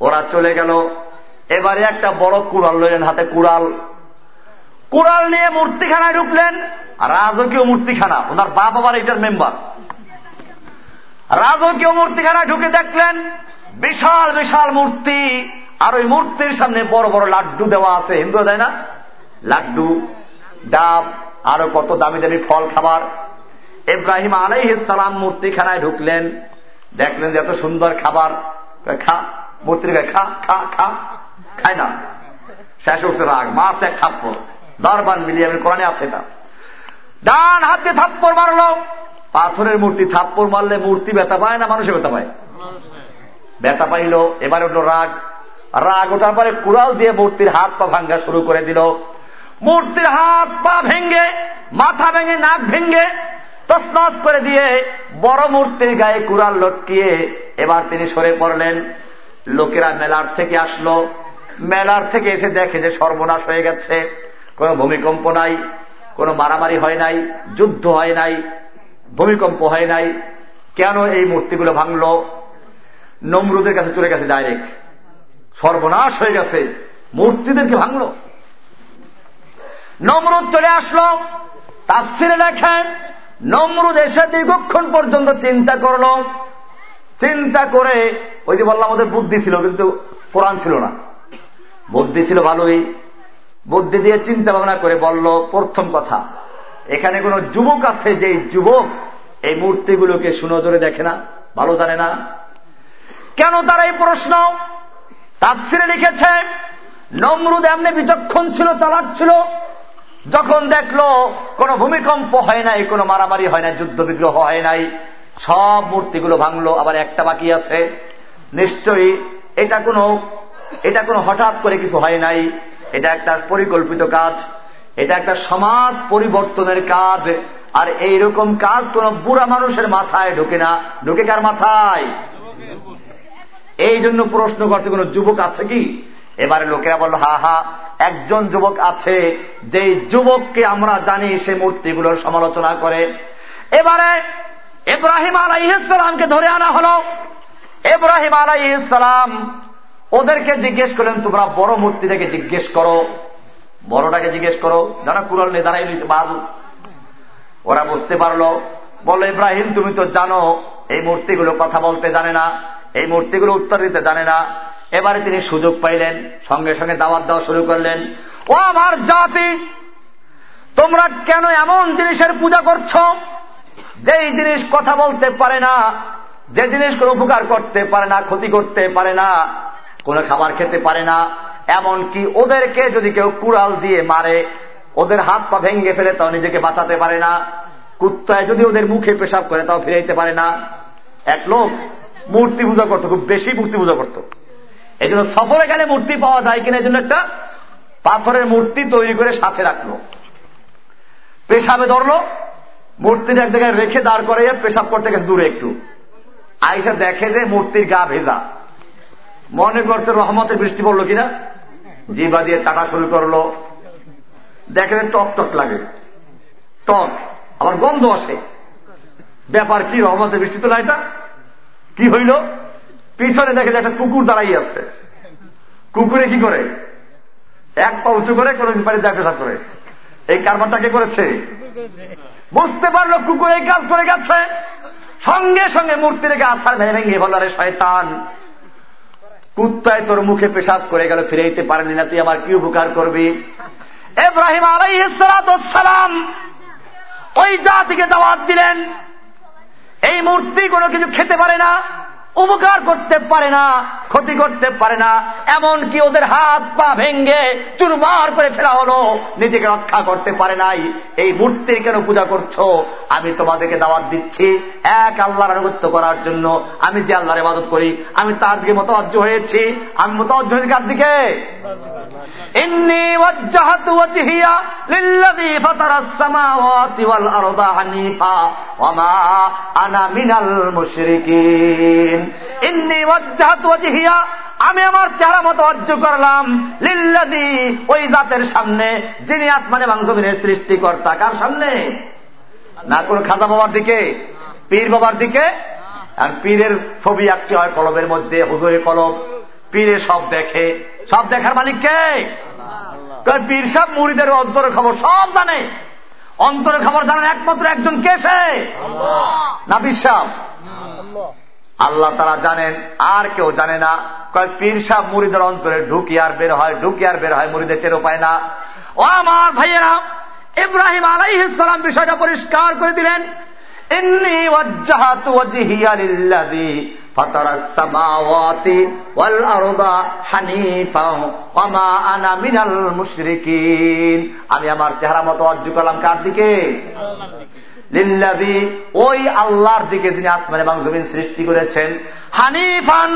ওরা চলে গেল। এবারে একটা বড় কুড়াল লইলেন, হাতে কুড়াল। কুড়াল নিয়ে মূর্তিখানায় ঢুকলেন রাজকীয় মূর্তিখানা, ওনার বাপ আবার এটার মেম্বার। রাজকীয় মূর্তিখানায় ঢুকে দেখলেন, বিশাল বিশাল মূর্তি, আর ওই মূর্তির সামনে বড় বড় লাড্ডু দেওয়া আছে। হিন্দু দেয় না? লাড্ডু, ডাব, আরও কত দামি দামি ফল, খাবার। ইব্রাহিম আলাই সালাম মূর্তিখানায় ঢুকলেন, দেখলেন যে এত সুন্দর খাবার। খা, মূর্তির খা খা খা, খায় না। শেষ হচ্ছে রাগ মাস এক থাপ্পড় দরবার মিলিয়ে আমি কোরআনে আছে এটা ডান হাতে থাপ্পড় মারলো, পাথরের মূর্তি থাপ্পড় মারলে মূর্তি ব্যথা পায় না, মানুষে ব্যথা পায়? ব্যথা পাইল, এবার উঠল রাগ। রাগ ওঠার পরে কুড়াল দিয়ে মূর্তির হাত পা ভাঙ্গা শুরু করে দিল। মূর্তির হাত পা ভেঙ্গে, মাথা ভেঙে, নাক ভেঙ্গে তসনস করে দিয়ে বড় মূর্তির গায়ে কুড়াল লটকিয়ে এবার তিনি সরে পড়লেন। লোকেরা মেলার থেকে আসলো। মেলার থেকে এসে দেখে যে সর্বনাশ হয়ে গেছে। কোন ভূমিকম্প নাই, কোন মারামারি হয় নাই, যুদ্ধ হয় নাই, ভূমিকম্প হয় নাই, কেন এই মূর্তিগুলো ভাঙল? নমরুদের কাছে চলে গেছে ডাইরেক্ট। সর্বনাশ হয়ে গেছে, মূর্তিদেরকে ভাঙল। নমরুদ চলে আসলো, তাফসিরে লেখেন, নমরুদ এসে দীর্ঘক্ষণ পর্যন্ত চিন্তা করল। চিন্তা করে, ওই যে বললাম আমাদের বুদ্ধি ছিল, কিন্তু কোরআন ছিল না। বুদ্ধি ছিল ভালোই বুদ্ধি দিয়ে চিন্তা ভাবনা করে বলল, প্রথম কথা, এখানে কোন যুবক আছে যে যুবক এই মূর্তিগুলোকে সুনজরে দেখে না, ভালো জানে না? কেন তার এই প্রশ্ন? তাফসিরে লিখেছে, নমরুদ এমনি বিচক্ষণ ছিল, চালাক ছিল। যখন দেখল, কোন ভূমিকম্প হয় নাই, কোন মারামারি হয় নাই, যুদ্ধ বিগ্রহ হয় নাই, সব মূর্তিগুলো ভাঙলো, আবার একটা বাকি আছে। নিশ্চয়ই এটা কোনো এটা কোনো হঠাৎ করে কিছু হয় নাই। এটা একটা পরিকল্পিত কাজ, এটা একটা সমাজ পরিবর্তনের কাজ, আর এই রকম কাজ কোন বুড়া মানুষের মাথায় ঢুকে না। ঢুকে কার মাথায়? এই জন্য প্রশ্ন করছে, কোন যুবক আছে কি? এবারে লোকেরা বলল, হা হা, একজন যুবক আছে যে যুবককে আমরা জানি সে মূর্তিগুলোর সমালোচনা করে। এবারে এব্রাহিম আলাইসালামকে ধরে আনা হল। এব্রাহিম আলাইসালাম ওদেরকে জিজ্ঞেস করলেন, তোমরা বড় মূর্তিটাকে জিজ্ঞেস করো? বড়টাকে জিজ্ঞেস করো। যারা কুরাল নিয়ে দাঁড়াই বাল ওরা বুঝতে পারল। বলো ইব্রাহিম, তুমি তো জানো, এই মূর্তিগুলো কথা বলতে জানে না, এই মূর্তিগুলো উত্তর দিতে জানে না। এবারে তিনি সুযোগ পাইলেন, সঙ্গে সঙ্গে দাওয়াত দেওয়া শুরু করলেন। ও আমার জাতি, তোমরা কেন এমন জিনিসের পূজা করছ? যেই জিনিস কথা বলতে পারে না, যে জিনিস কোনো উপকার করতে পারে না, ক্ষতি করতে পারে না কোনো খাবার খেতে পারে না। এমন কি ওদেরকে যদি কেউ কুড়াল দিয়ে মারে, ওদের হাত পা ভেঙে ফেলে তাও নিজেকে বাঁচাতে পারে না। কুত্তায় যদি ওদের মুখে পেশাব করে তাও ফিরাইতে পারে না। এক লোক মূর্তি পূজা করতো, খুব বেশি মূর্তি পূজা করতো। এই জন্য সফরে গেলে মূর্তি পাওয়া যায় কিনা, এই জন্য একটা পাথরের মূর্তি তৈরি করে সাথে রাখল। পেশাবে ধরলো মূর্তির এক জায়গায় রেখে দাঁড় করে পেশাব করতে গেছে দূরে একটু। আইসা দেখে যে মূর্তির গা ভেজা। মনে করতে রহমতের বৃষ্টি পড়ল কিনা? জিবা দিয়ে চাটা শুরু করল। দেখে টক টক লাগে। টক। আবার গন্ধ আসে। ব্যাপার কি রহমতের বৃষ্টি তো না এটা কি হইল? পিছনে দেখে যে একটা কুকুর দাঁড়াই আছে। কুকুরে কি করে? এক পা উঁচু করে, কোনো পারে যা পেশাব করে। এই কারবারটা কে করেছে? বুঝতে পারল কুকুর এই কাজ করে গেছে। সঙ্গে সঙ্গে মূর্তি রেখে আছার ভেঙে ভেঙে বলো রে শয়তান কুত্তায় তোর মুখে পেশাব করে গেল ফিরে পারেনি না, তুই আমার কি উপকার করবি? এব্রাহিম আলাইসালাম ওই জাতিকে দাওয়াত দিলেন। এই মূর্তি কোনো কিছু খেতে পারে না। উপকার করতে পারে না, ক্ষতি করতে পারে না এমন কি ওদের হাত পা ভেঙ্গে চুরমার করে ফেলা হলো, নিজেকে রক্ষা করতে পারে নাই। এই মূর্তির কেন পূজা করছ? আমি তোমাদেরকে দাওয়াত দিচ্ছি, এক আল্লাহর আনুগত্য করার জন্য। আমি যে আল্লাহর ইবাদত করি, আমি তার দিকে মতবাজ্য হয়েছি। আমি মতবাজ্য হয়েছি কার দিকে? আনা মিনাল মুশরিকিন। ইন্নি আমি আমার চেহারা মতো অর্জ করলাম। লিল্লাদি ওই জাতের সামনে যিনি আসমান এবং জমিনের সৃষ্টিকর্তা। কার সামনে? না কোন খাজা বাবার দিকে? পীর বাবার দিকে? আর পীরের ছবি আঁকতে হয় কলমের মধ্যে হুজুরে কলম। পীরে সব দেখে। সব দেখার মালিককে পীর সব মুড়িদের অন্তরের খবর সব জানে। অন্তরের খবর জানেন একমাত্র একজন কে সে? না বিশ্বাস আল্লাহ তারা জানেন আর কেউ জানে না কয় পীর সাহ মুড়িদের অন্তরে ঢুকি আর বের হয় ঢুকি আর বের হয় মুড়িদের টেরো পায় না ও আমার ভাইয়েরা ইব্রাহিম আলাইসালাম বিষয়টা পরিষ্কার করে দিলেন ইন্নি ওয়াজ্জাহাতু ওয়াজহিয়া লিল্লাযী فطر السماوات والأرض حنيفا وما أنا من المشركين আমি আমার চেহারা মতো অর্জ করলাম কার দিকে লিল্লাদি ওই আল্লাহর দিকে যিনি আসমানে এবং জমিন সৃষ্টি করেছেন, হানিফান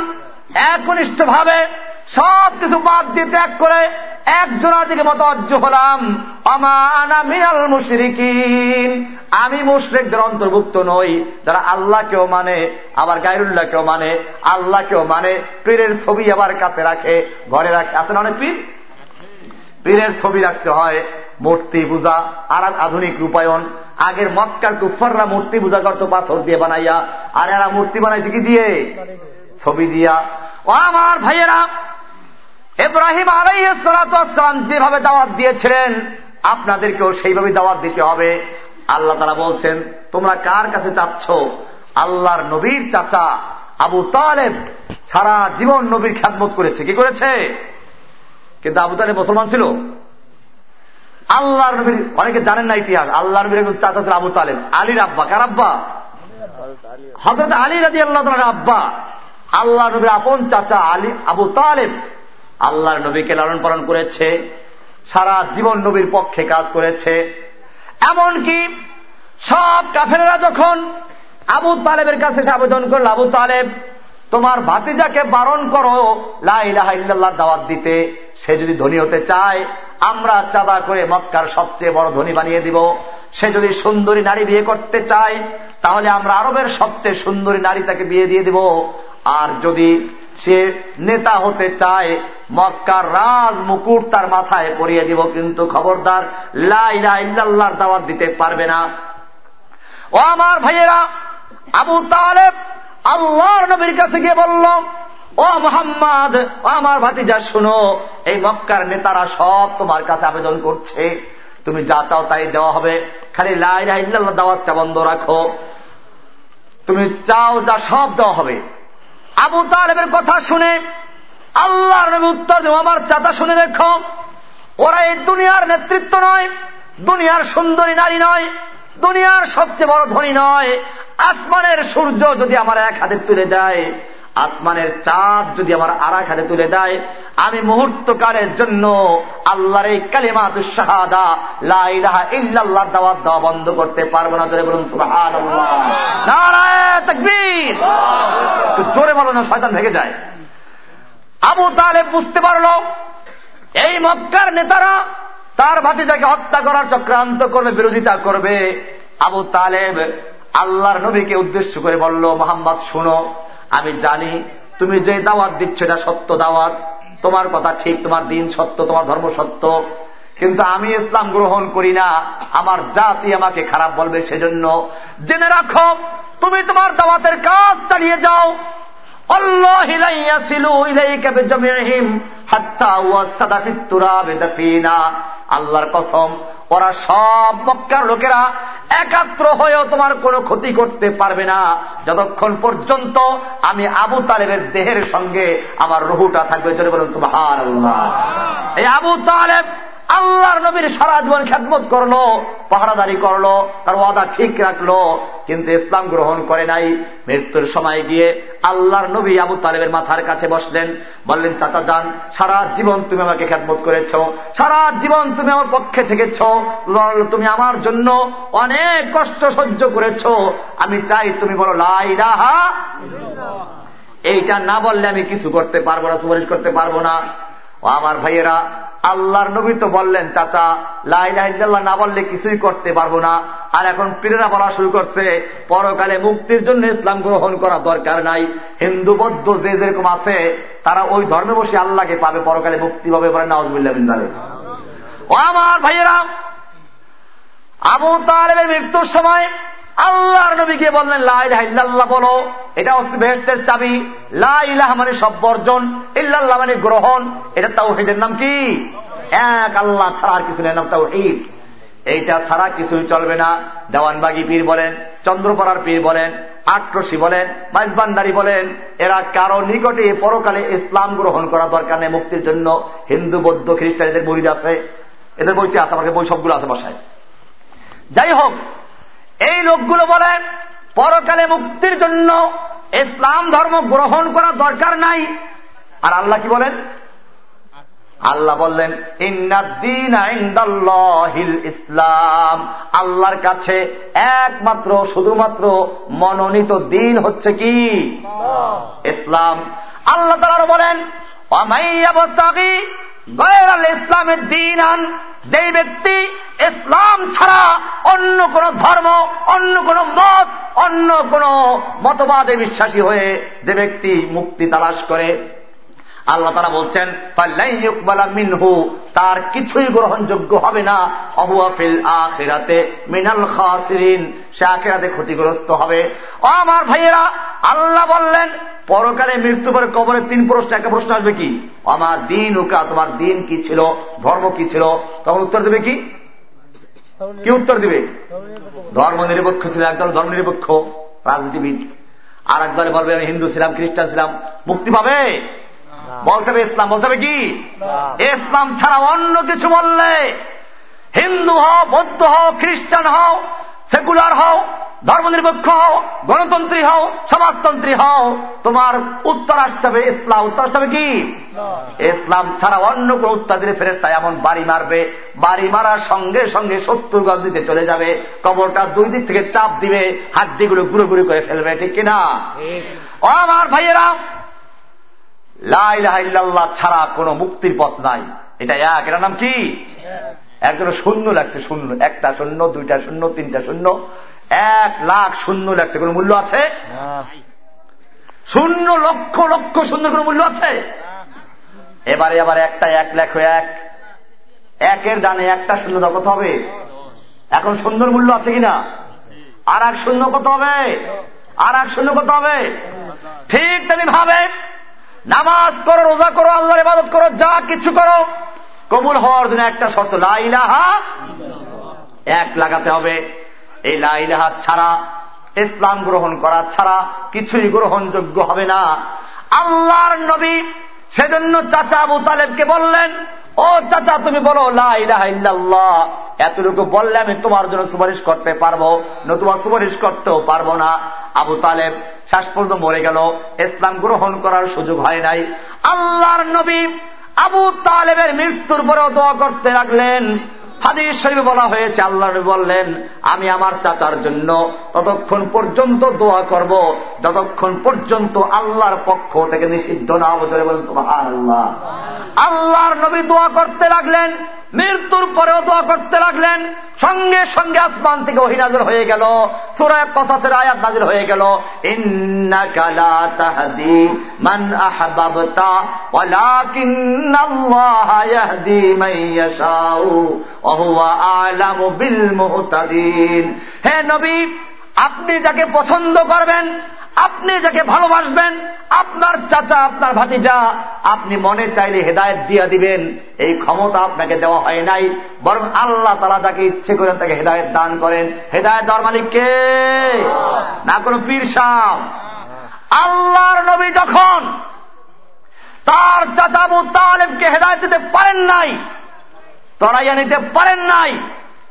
একনিষ্ঠ ভাবে সব কিছু বাদ দিয়ে ত্যাগ করে একজনের দিকে মতো অজ্জ হলাম অমানা মিনাল মুশরিকিন। আমি মুশরিকদের অন্তর্ভুক্ত নই। যারা আল্লাহকেও মানে আবার গাইরুল্লাহকেও মানে আল্লাহকেও মানে পীরের ছবি আবার কাছে রাখে, ঘরে রাখে। আছে না অনেক পীর? পীরের ছবি রাখতে হয়, মূর্তি পূজা আর আধুনিক রূপায়ণ আগের মক্কার কুফাররা মূর্তি পূজা করতো, পাথর দিয়ে বানাইয়া। আর এরা মূর্তি বানাইছে কি দিয়ে? ছবি দিয়া। ও আমার ভাইয়েরা এব্রাহিম আলাইসালাম যেভাবে দাওয়াত দিয়েছিলেন, আপনাদেরকেও সেইভাবে দাওয়াত দিতে হবে। আল্লাহ তারা বলছেন, তোমরা কার কাছে চাচ্ছ? আল্লাহর নবীর চাচা আবু তালেব সারা জীবন নবীর খ্যাতমত করেছে। কি করেছে? কিন্তু আবু তালেব মুসলমান ছিল? আল্লাহর নবীর, অনেকে জানেন না ইতিহাস আল্লাহ নবীর একজন চাচা ছিল আবু তালেব। আলীর আব্বা, কার আব্বা? হজরত আলী রাজি আল্লাহ তালার আব্বা। আল্লাহ নবীর আপন চাচা আলী, আবু তালেব। আল্লাহর নবীকে লালন পালন করেছে, সারা জীবন নবীর পক্ষে কাজ করেছে। এমনকি সব কাফেরা যখন আবু তালেবের কাছে আবেদন করল, আবু তালেব, তোমার ভাতিজাকে বারণ করো লাইলাহাইল্লাহ দাওয়াত দিতে। সে যদি ধনী হতে চায় আমরা চাঁদা করে মক্কার সবচেয়ে বড় ধনী বানিয়ে দিব। সে যদি সুন্দরী নারী বিয়ে করতে চায়, তাহলে আমরা আরবের সবচেয়ে সুন্দরী নারী তাকে বিয়ে দিয়ে দিব। আর যদি সে নেতা হতে চায়, মক্কার রাজ মুকুট তার মাথায় পরিয়ে দিব। কিন্তু খবরদার লাইলা ইল্লাল্লাহর দাওয়াত দিতে পারবে না। ও আমার ভাইয়েরা, আবু তালেব আল্লাহর নবীর কাছে গিয়ে বলল ও মোহাম্মদ, ও আমার ভাতিজা, শুনো, এই মক্কার নেতারা সব তোমার কাছে আবেদন করছে। তুমি যা চাও তাই দেওয়া হবে। খালি লাইলা ইল্লাল্লাহ দাওয়াতটা বন্ধ রাখো। তুমি চাও যা সব দেওয়া হবে। আবু তালেবের কথা শুনে, আল্লাহর নবী উত্তর দেব আমার চাচা শুনে রেখো। ওরা এই দুনিয়ার নেতৃত্ব নয়, দুনিয়ার সুন্দরী নারী নয়, দুনিয়ার সবচেয়ে বড় ধনী নয়। আসমানের সূর্য যদি আমার এক হাতে তুলে দেয় আসমানের চাঁদ যদি আমার এক হাতে তুলে দেয়, আমি মুহূর্তকালের জন্য আল্লাহর এই কালিমা দুঃসাহাদা লাইলাহা ইল্লাল্লাহ দাওয়াত দেওয়া বন্ধ করতে পারব না। জোরে বলুন সুবহান জোরে বলো না, শয়তান ভেঙে যায়। আবু তালেব বুঝতে পারল, এই মক্কার নেতারা তার ভাতিজাকে হত্যা করার চক্রান্ত করবে, বিরোধিতা করবে। আবু তালেব আল্লাহর নবীকে উদ্দেশ্য করে বলল, মোহাম্মদ, শুনো আমি জানি, তুমি যে দাওয়াত দিচ্ছ এটা সত্য দাওয়াত। তোমার কথা ঠিক, তোমার দিন সত্য, তোমার ধর্ম সত্য। কিন্তু আমি ইসলাম গ্রহণ করি না, আমার জাতি আমাকে খারাপ বলবে সেজন্য। জেনে রাখো, তুমি তোমার দাওয়াতের কাজ চালিয়ে যাও। আল্লাহর কসম ওরা সব মক্কার লোকেরা একাত্র হয়েও তোমার কোনো ক্ষতি করতে পারবে না। যতক্ষণ পর্যন্ত আমি আবু তালেবের দেহের সঙ্গে আমার রহুটা থাকবে চলে বলুন সুবাহ এই আবু তালেব আল্লাহর নবীর সারা জীবন খ্যাতমত করল, পাহারাদারি করল, তার ওয়াদা ঠিক রাখল, কিন্তু ইসলাম গ্রহণ করে নাই। মৃত্যুর সময় গিয়ে আল্লাহর নবী আবু তালেবের মাথার কাছে বসলেন, বললেন, চাচা যান, সারা জীবন তুমি আমাকে খ্যাতমত করেছ, সারা জীবন তুমি আমার পক্ষে থেকেছ তুমি আমার জন্য অনেক কষ্ট সহ্য করেছ। আমি চাই তুমি বলো লাই লাইলাহা এইটা না বললে আমি কিছু করতে পারব না, সুপারিশ করতে পারব না। ও আমার ভাইয়েরা, আল্লাহর নবী তো বললেন, চাচা লাইল্লাহ না বললে কিছুই করতে পারব না। আর এখন পীরেরা বলা শুরু করছে, পরকালে মুক্তির জন্য ইসলাম গ্রহণ করা দরকার নাই। হিন্দু, বৌদ্ধ যে যেরকম আছে, তারা ওই ধর্মে বসে আল্লাহকে পাবে, পরকালে মুক্তি পাবে বলে নওয়াজবুল্লাহ বিন্দারে ও আমার ভাইয়েরা, আবু তালেবের মৃত্যুর সময় আল্লাহর নবীকে বললেন লাইল্লাহ বলো। এটা হচ্ছে বেহস্তের চাবি। লাইলাহ মানে সব বর্জন, ইল্লাল্লাহ মানে গ্রহণ। এটা তাও হেদের নাম কি? এক আল্লাহ ছাড়া আর কিছু নেই তাও এইটা ছাড়া কিছুই চলবে না। দেওয়ানবাগি পীর বলেন, চন্দ্রপড়ার পীর বলেন, আট্রসি বলেন মাইজবান্ডারি বলেন, এরা কারও নিকটে পরকালে ইসলাম গ্রহণ করা দরকার নেই মুক্তির জন্য। হিন্দু, বৌদ্ধ, খ্রিস্টান, এদের বরিদ আছে। এদের বইতে আছে, আমাকে বই সবগুলো আছে বাসায়। যাই হোক এই লোকগুলো বলেন পরকালে মুক্তির জন্য ইসলাম ধর্ম গ্রহণ করা দরকার নাই। আর আল্লাহ কি বলেন? আল্লাহ বললেন ইসলাম। আল্লাহর কাছে একমাত্র শুধুমাত্র মনোনীত দিন হচ্ছে কি? ইসলাম। আল্লাহ তারা বলেন ইসলামের দিন আন, যেই ব্যক্তি ইসলাম ছাড়া অন্য কোন ধর্ম, অন্য কোন মত, অন্য কোন মতবাদে বিশ্বাসী হয়ে যে ব্যক্তি মুক্তি তালাশ করে আল্লাহ তারা বলছেন মিনহু তার কিছুই গ্রহণযোগ্য হবে না। অহুয়াফিল আখেরাতে মিনাল খাসিরিন সে আখেরাতে ক্ষতিগ্রস্ত হবে। ও আমার ভাইয়েরা আল্লাহ বললেন পরকালে মৃত্যু পরে কবরে তিন প্রশ্ন একটা প্রশ্ন আসবে কি? আমার দিন উকা তোমার দিন কি ছিল? ধর্ম কি ছিল? তখন উত্তর দেবে কি? কি উত্তর দিবে? ধর্ম নিরপেক্ষ ছিল একদল ধর্ম নিরপেক্ষ রাজনীতিবিদ। আর একদলে বলবে আমি হিন্দু ছিলাম খ্রিস্টান ছিলাম। মুক্তি পাবে? বলতে হবে ইসলাম বলতে হবে কি? ইসলাম। ছাড়া অন্য কিছু বললে হিন্দু হও বৌদ্ধ হও খ্রিস্টান হও সেকুলার হও ধর্মনিরপেক্ষ হও গণতন্ত্রী হও সমাজতন্ত্রী হও তোমার উত্তর আসতে হবে ইসলাম উত্তর আসতে হবে কি? ইসলাম। ছাড়া অন্য কোন উত্তর দিলে ফেরে তাই এমন বাড়ি মারবে বাড়ি মারার সঙ্গে সঙ্গে সত্তর গজ দিতে চলে যাবে কবরটা দুই দিক থেকে চাপ দিবে হাড্ডিগুলো গুঁড়ো গুঁড়ো করে ফেলবে ঠিক কিনা? ও আমার ভাইয়েরা লাইল্লাহ ছাড়া কোনো মুক্তির পথ নাই। এটা এক, এটার নাম কি? একজন শূন্য লাগছে, শূন্য। একটা শূন্য, দুইটা শূন্য, তিনটা শূন্য। এক লাখ শূন্য লাগছে, কোন মূল্য আছে? শূন্য লক্ষ লক্ষ শূন্য কোন মূল্য আছে? এবারে আবার একটা এক লাখ এক। একের ডানে একটা শূন্য দাও, কত হবে? এখন সুন্দর মূল্য আছে কিনা? আর এক শূন্য কত হবে? আর এক শূন্য কত হবে? ঠিক তেমনি ভাবে নামাজ করো, রোজা করো, আল্লাহর ইবাদত করো, যা কিছু করো। কবুল হওয়ার জন্য একটা শর্ত লাইলাহা এক লাগাতে হবে। এই লাইলাহা ছাড়া, ইসলাম গ্রহণ করা ছাড়া কিছুই গ্রহণযোগ্য হবে না। আল্লাহর নবী সেজন্য চাচা আবু তালেবকে বললেন, ও চাচা, তুমি বলো লাইলাহ এতটুকু বললে আমি তোমার জন্য সুপারিশ করতে পারব, নতুবা সুপারিশ করতেও পারব না। আবু তালেব শেষ পর্যন্ত মরে গেল। ইসলাম গ্রহণ করার সুযোগ হয় নাই। আল্লাহর নবী আবু তালেবের মৃত্যুর পরেও দোয়া করতে লাগলেন। হাদিস শরীফ বলা হয়েছে, আল্লাহ বললেন, আমি আমার চাচার জন্য ততক্ষণ পর্যন্ত দোয়া করব। যতক্ষণ পর্যন্ত আল্লাহর পক্ষ থেকে নিষিদ্ধ না বলে বলেন আল্লাহ আল্লাহর নবী দোয়া করতে লাগলেন। মৃত্যুর পরেও দোয়া করতে লাগলেন, সঙ্গে সঙ্গে আসমান থেকে ওহিনাজর হয়ে গেল, সুরায় কসাসের আয়াত নাজির হয়ে গেল হে নবী আপনি যাকে পছন্দ করবেন, আপনি যাকে ভালোবাসবেন, আপনার চাচা, আপনার ভাতিজা, আপনি মনে চাইলে হেদায়ত দিয়া দিবেন। এই ক্ষমতা আপনাকে দেওয়া হয় নাই। বরং আল্লাহ তালা যাকে ইচ্ছে করেন তাকে হেদায়ত দান করেন। হেদায়ত দেওয়ার মালিককে না কোনো পীর সাহ আল্লাহর নবী যখন তার চাচা মুতালেবকে হেদায়ত দিতে পারেন নাই, তরাইয়া নিতে পারেন নাই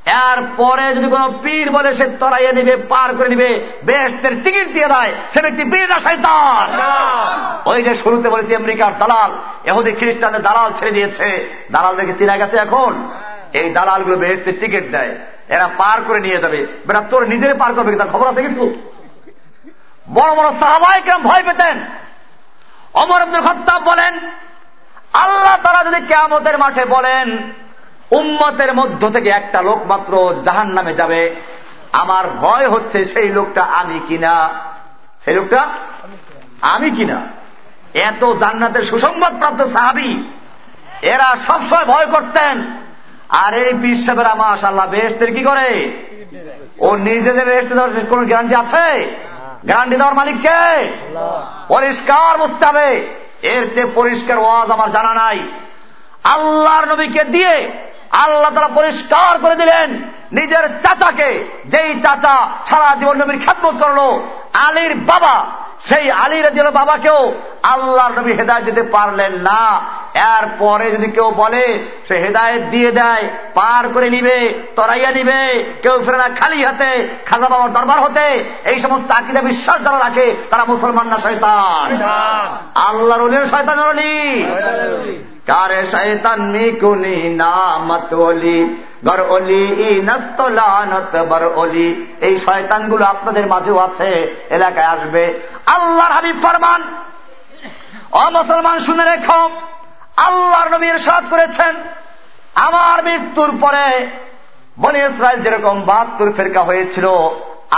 এরপরে যদি কোন পীর বলে সে তরাইয়া নিবে পার করে নিবে বেস্টের টিকিট দিয়ে দেয় সে ব্যক্তি পীর না শৈতান ওই যে শুরুতে বলেছি আমেরিকার দালাল এহুদি খ্রিস্টানদের দালাল ছেড়ে দিয়েছে। দালালদেরকে চিনা গেছে এখন? এই দালালগুলো বেহেস্তের টিকিট দেয়। এরা পার করে নিয়ে যাবে। বেটা তোর নিজের পার করবে তার খবর আছে কিছু? বড় বড় সাহাবাই কেমন ভয় পেতেন। অমর আব্দুল খত্তাব বলেন আল্লাহ তারা যদি কেমতের মাঠে বলেন উম্মতের মধ্য থেকে একটা লোক মাত্র জাহান নামে যাবে। আমার ভয় হচ্ছে সেই লোকটা আমি কিনা? সেই লোকটা আমি কিনা? এত জান্নাতের সুসংবাদ প্রাপ্ত সাহাবি এরা সবসময় ভয় করতেন। আর এই বিশ্বেরা মাশাল্লাহ বেহেস্তের কি করে? ও নিজেদের বেহেস্তে দেওয়ার কোন গ্যারান্টি আছে? গ্যারান্টি দেওয়ার মালিককে পরিষ্কার বুঝতে হবে। এর চেয়ে পরিষ্কার ওয়াজ আমার জানা নাই। আল্লাহর নবীকে দিয়ে আল্লাহ তারা পরিষ্কার করে দিলেন নিজের চাচাকে। যেই চাচা সারা জীবন নবীর খ্যাতমত করল আলীর বাবা। সেই আলীর দিল বাবাকেও আল্লাহর নবী হেদায়ত দিতে পারলেন না। এরপরে যদি কেউ বলে সে হেদায়ত দিয়ে দেয় পার করে নিবে তরাইয়া নিবে কেউ ফেরে না খালি হাতে খাজা বাবার দরবার হতে এই সমস্ত আকিদা বিশ্বাস যারা রাখে তারা মুসলমান না শয়তান। আল্লাহর শয়তান কারে শয়তান মিকুনি নামত অলি গর অলি নস্তলানত বর অলি। এই শয়তানগুলো আপনাদের মাঝেও আছে, এলাকায় আসবে। আল্লাহর হাবিব ফরমান অমুসলমান শুনে রেখো, আল্লাহর নবীর সাদ করেছেন, আমার মৃত্যুর পরে বনি ইসরায়েল যেরকম বাহাত্তর ফেরকা হয়েছিল,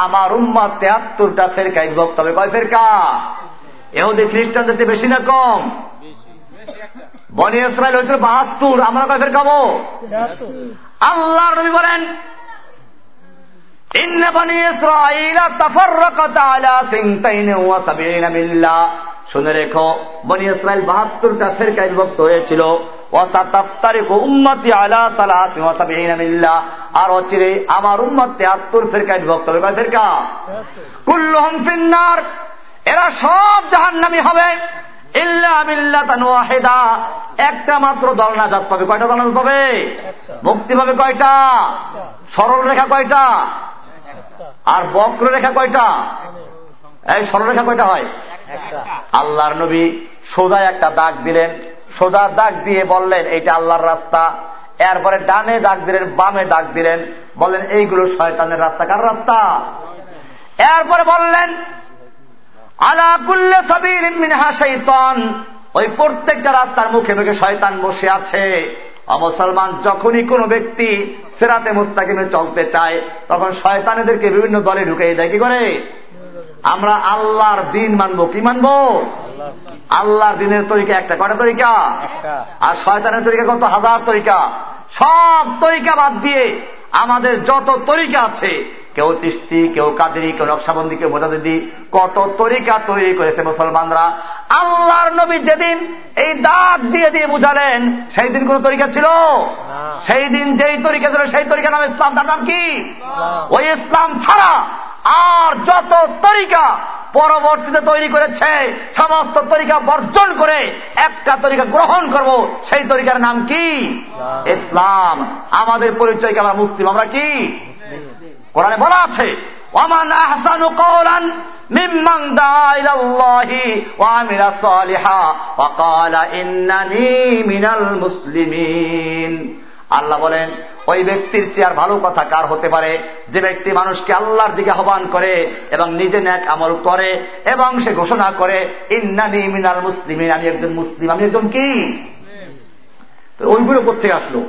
আমার উম্মা তেহাত্তরটা ফেরকায় বিভক্ত হবে। কয় ফেরকা? এহুদি খ্রিস্টানদের বেশি না কম? বনি ইসরায়েল হয়েছিল বাহাত্তর আমরা কয় ফের খাব আল্লাহর নবী বলেন ইন্ন বনি ইসরাইল তাফাররাকাত আলা সিনতাইন ওয়া সাবিনা মিল্লা। শুনে রেখো বনি ইসরায়েল বাহাত্তরটা ফেরকায় বিভক্ত হয়েছিল। আর অচিরে আমার উম্মত তেহাত্তর ফেরকায় বিভক্ত হবে। ফেরকা? কুল্লুহম ফিন্নার এরা সব জাহান্নামি হবে। একটা মাত্র দল নাজাত পাবে। কয়টা দল নাজাত পাবে? মুক্তি পাবে কয়টা? সরল রেখা কয়টা? আর বক্র রেখা কয়টা? এই সরল রেখা কয়টা হয়? আল্লাহর নবী সোজা একটা দাগ দিলেন। সোজা দাগ দিয়ে বললেন, এইটা আল্লাহর রাস্তা। এরপরে ডানে দাগ দিলেন, বামে দাগ দিলেন। বললেন, এইগুলো শয়তানের রাস্তা। কার রাস্তা? এরপরে বললেন আলাকুল্লে সাবির মিনহা শৈতন ওই প্রত্যেকটা রাস্তার মুখে মুখে শয়তান বসে আছে। অমুসলমান যখনই কোনো ব্যক্তি সেরাতে মুস্তাকিমে চলতে চায় তখন শয়তানেদেরকে বিভিন্ন দলে ঢুকিয়ে দেয়। কি করে? আমরা আল্লাহর দিন মানবো কি মানবো? আল্লাহর দিনের তরিকা একটা। কটা তরিকা? আর শয়তানের তরিকা কত? হাজার তরিকা। সব তরিকা বাদ দিয়ে আমাদের যত তরিকা আছে কেউ তিস্তি কেউ কাদেরি কেউ নকশাবন্দি কেউ দিদি কত তরিকা তৈরি করেছে মুসলমানরা। আল্লাহর নবী যেদিন এই দাগ দিয়ে দিয়ে বুঝালেন সেই দিন কোন তরিকা ছিল? সেই দিন যেই তরিকা ছিল সেই তরিকা নাম ইসলাম। তার নাম কি? ওই ইসলাম ছাড়া আর যত তরিকা পরবর্তীতে তৈরি করেছে সমস্ত তরিকা বর্জন করে একটা তরিকা গ্রহণ করব সেই তরিকার নাম কি? ইসলাম। আমাদের পরিচয়কে আমরা মুসলিম। আমরা কি? কোরআনে বলা আছে আল্লাহ বলেন, ওই ব্যক্তির চেয়ার ভালো কথা কার হতে পারে? যে ব্যক্তি মানুষকে আল্লাহর দিকে আহ্বান করে এবং নিজে ন্যাক আমল করে এবং সে ঘোষণা করে, ইন্নানি মিনাল মুসলিমিন, আমি একজন মুসলিম, আমি একজন কি? ওইগুলো কোথেকে আসলো?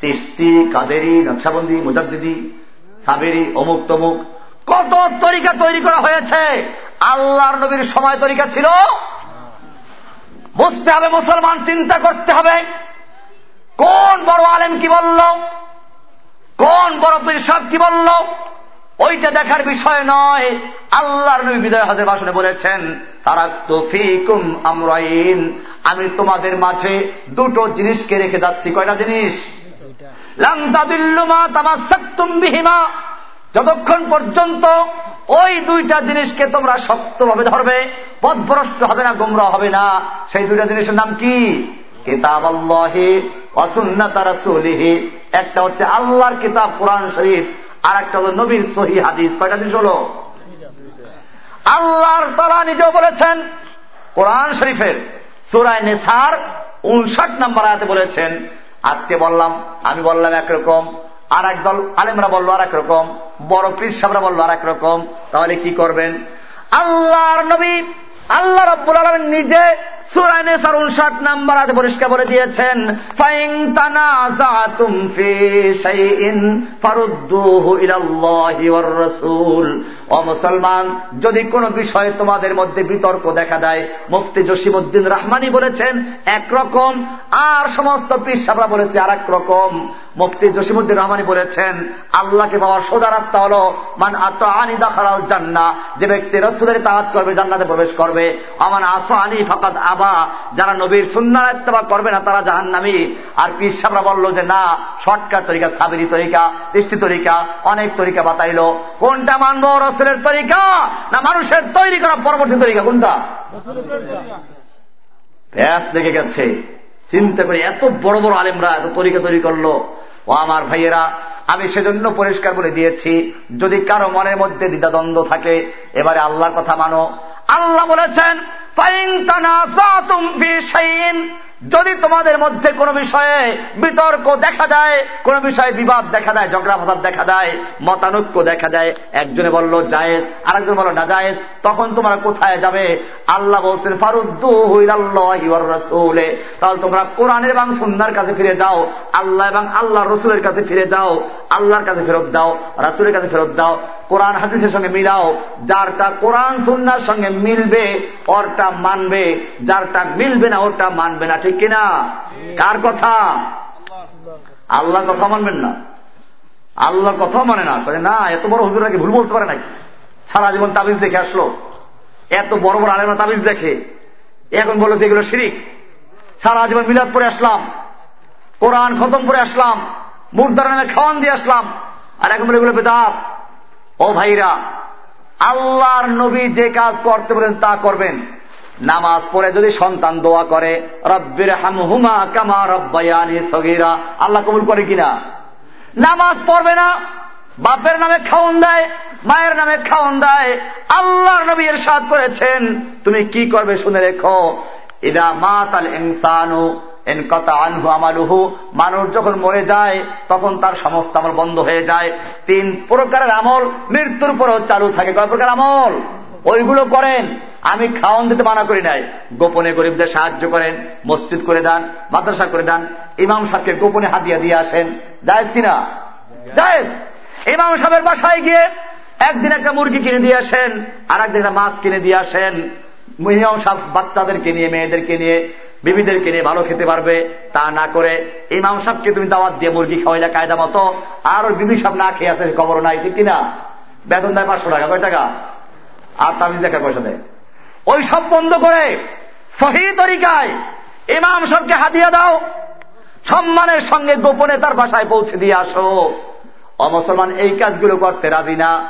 চিস্তি, কাদেরি, নকশাবন্দি, মুজাদ্দিদি সাবেরি, অমুক তমুক, কত তরিকা তৈরি করা হয়েছে? আল্লাহর নবীর সময় তরিকা ছিল? বুঝতে হবে, মুসলমান চিন্তা করতে হবে। কোন বড় আলেম কি বলল? কোন বড় পীর সাহ কি বলল? ওইটা দেখার বিষয় নয়। আল্লাহর নবী বিদয় হাজের ভাষণে বলেছেন তারা তফিকুম আমরাইন। আমি তোমাদের মাঝে দুটো জিনিসকে রেখে যাচ্ছি। কয়টা জিনিস? যতক্ষণ পর্যন্ত ওই দুইটা জিনিসকে তোমরা শক্তভাবে ধরবে, পথভ্রষ্ট হবে না, গোমরা হবে না। সেই দুইটা জিনিসের নাম কি? কিতাব আল্লাহি অসুন্নাতারাসুলিহি একটা হচ্ছে আল্লাহর কিতাব, কোরআন শরীফ, আর একটা হল নবীর সহি হাদিস। কয়টা জিনিস হল? আল্লাহর তারা নিজেও বলেছেন, কোরআন শরীফের সুরায় নেসার উনষাট নম্বর আয়াতে বলেছেন আজকে বললাম, আমি বললাম একরকম আর একদল আলেমরা বলল আর একরকম বড় সাহরা বলল আর একরকম তাহলে কি করবেন? আল্লাহর নবী, আল্লাহ রব্বুল আলম নিজে সুরাইনেসার উনষাট নাম্বার আজ পরিষ্কার বলে দিয়েছেন মুসলমান, যদি কোন বিষয়ে তোমাদের মধ্যে বিতর্ক দেখা দেয়, মুফতি জসিমউদ্দিন রহমানি বলেছেন একরকম আর সমস্ত পিসাবরা বলেছে আর এক রকম। মুফতি জসিমুদ্দিন রহমানি বলেছেন, আল্লাহকে পাওয়ার সোজা রাস্তা হল, মান আত আনি জান্না যে ব্যক্তি রসুলের তাহাত করবে, জান্নাতে প্রবেশ করবে। আমান আসো আনি ফাকাদ আবা যারা নবীর সুন্নার ইত্তেবা করবে না, তারা জাহান্নামি। আর পিস সাবরা বলল যে, না, শর্টকাট তরিকা, সাবেরি তরিকা, সৃষ্টি তরিকা, অনেক তরিকা বাতাইল। কোনটা মানব রসুলের তরিকা না মানুষের তৈরি করা পরবর্তী তরিকা? কোনটা? ব্যাস দেখে গেছে। চিন্তা করি এত বড় বড় আলেমরা এত তরিকা তৈরি করল। ও আমার ভাইয়েরা, আমি সেজন্য পরিষ্কার করে দিয়েছি, যদি কারও মনের মধ্যে দ্বিধাদ্বন্দ্ব থাকে, এবারে আল্লাহর কথা মানো। আল্লাহ বলেছেন যদি তোমাদের মধ্যে কোনো বিষয়ে বিতর্ক দেখা যায় কোন বিষয়ে বিবাদ দেখা দেয় ঝগড়া ফাসাদ দেখা দেয়, মতানৈক্য দেখা দেয়, একজনে বলল জায়েজ, আরেকজন বলল না জায়েজ, তখন তোমরা কোথায় যাবে? আল্লাহ বলছেন ফারুদ্দুলে তাহলে তোমরা কোরআনের এবং সুন্নার কাছে ফিরে যাও, আল্লাহ এবং আল্লাহ রসুলের কাছে ফিরে যাও, আল্লাহর কাছে ফেরত দাও, রাসুলের কাছে ফেরত দাও। কোরআন হাদিসের সঙ্গে মিলাও, যারটা কোরআন সুন্নার সঙ্গে মিলবে, ওরটা মানবে। যারটা মিলবে না, ওরটা মানবে না, ঠিক কিনা? কার কথা? আল্লাহর কথা মানবেন না। আল্লাহর কথাও মানে না। না, এত বড় হুজুর নাকি ভুল বলতে পারে নাকি? সারা জীবন তাবিজ দেখে আসলো। এত বড় বড় আলেমা তাবিজ দেখে। এখন বলো যে এগুলো শিরিক। সারা জীবন মিলাদ পরে আসলাম। কোরআন খতম করে আসলাম। মুখ নামে খাওয়ান দিয়ে আসলাম। আর এখন বলে এগুলো বেদাত। ও ভাইরা, আল্লাহর নবী যে কাজ করতে বলেন তা করবেন। নামাজ পড়ে যদি সন্তান দোয়া করে, রব্বির হামহুমা কামা রব্বায়ানি সগিরা আল্লাহ কবুল করে কিনা? নামাজ পড়বে না, বাপের নামে খাওন দেয়, মায়ের নামে খাওন দেয়, আল্লাহর নবী এর সাদ করেছেন। তুমি কি করবে শুনে রেখো, ইদা মাতাল ইনসানু মানুষ যখন মরে যায়, তখন তার সমস্ত আমল বন্ধ হয়ে যায়। তিন প্রকারের আমল, মৃত্যুর পরেও চালু থাকে। কয় প্রকার আমল? ওইগুলো করেন। আমি খাওয়ান দিতে মানা করি নাই। গোপনে গরিবদের সাহায্য করেন, মসজিদ করে দেন, মাদ্রাসা করে দেন। ইমাম সাহেবকে গোপনে হাতিয়া দিয়ে আসেন। জায়েজ কিনা? জায়েজ। ইমাম সাহেবের বাসায় গিয়ে একদিন একটা মুরগি কিনে দিয়ে আসেন আর একদিন একটা মাছ কিনে দিয়ে আসেন। ইমাম সাহেব বাচ্চাদেরকে নিয়ে, মেয়েদেরকে নিয়ে বিবিদেরকে নিয়ে ভালো খেতে পারবে, তা না করে ইমাম সাহেবকে তুমি দাওয়াত দিয়ে মুরগি খাওয়াইলে কায়দা মতো, আর ওই বিবি সাহেব না খেয়ে আছে, খবর নাই, ঠিক কিনা? বেতন দেয় পাঁচশো টাকা, কয় টাকা? আর তাবিজ দেখা পয়সা দেয়। ওই সব বন্ধ করে সহি তরিকায় ইমাম সবকে হাদিয়া দাও, সম্মানের সঙ্গে গোপনে তার বাসায় পৌঁছে দিয়ে আসো। অমুসলমান এই কাজগুলো করতে রাজি না।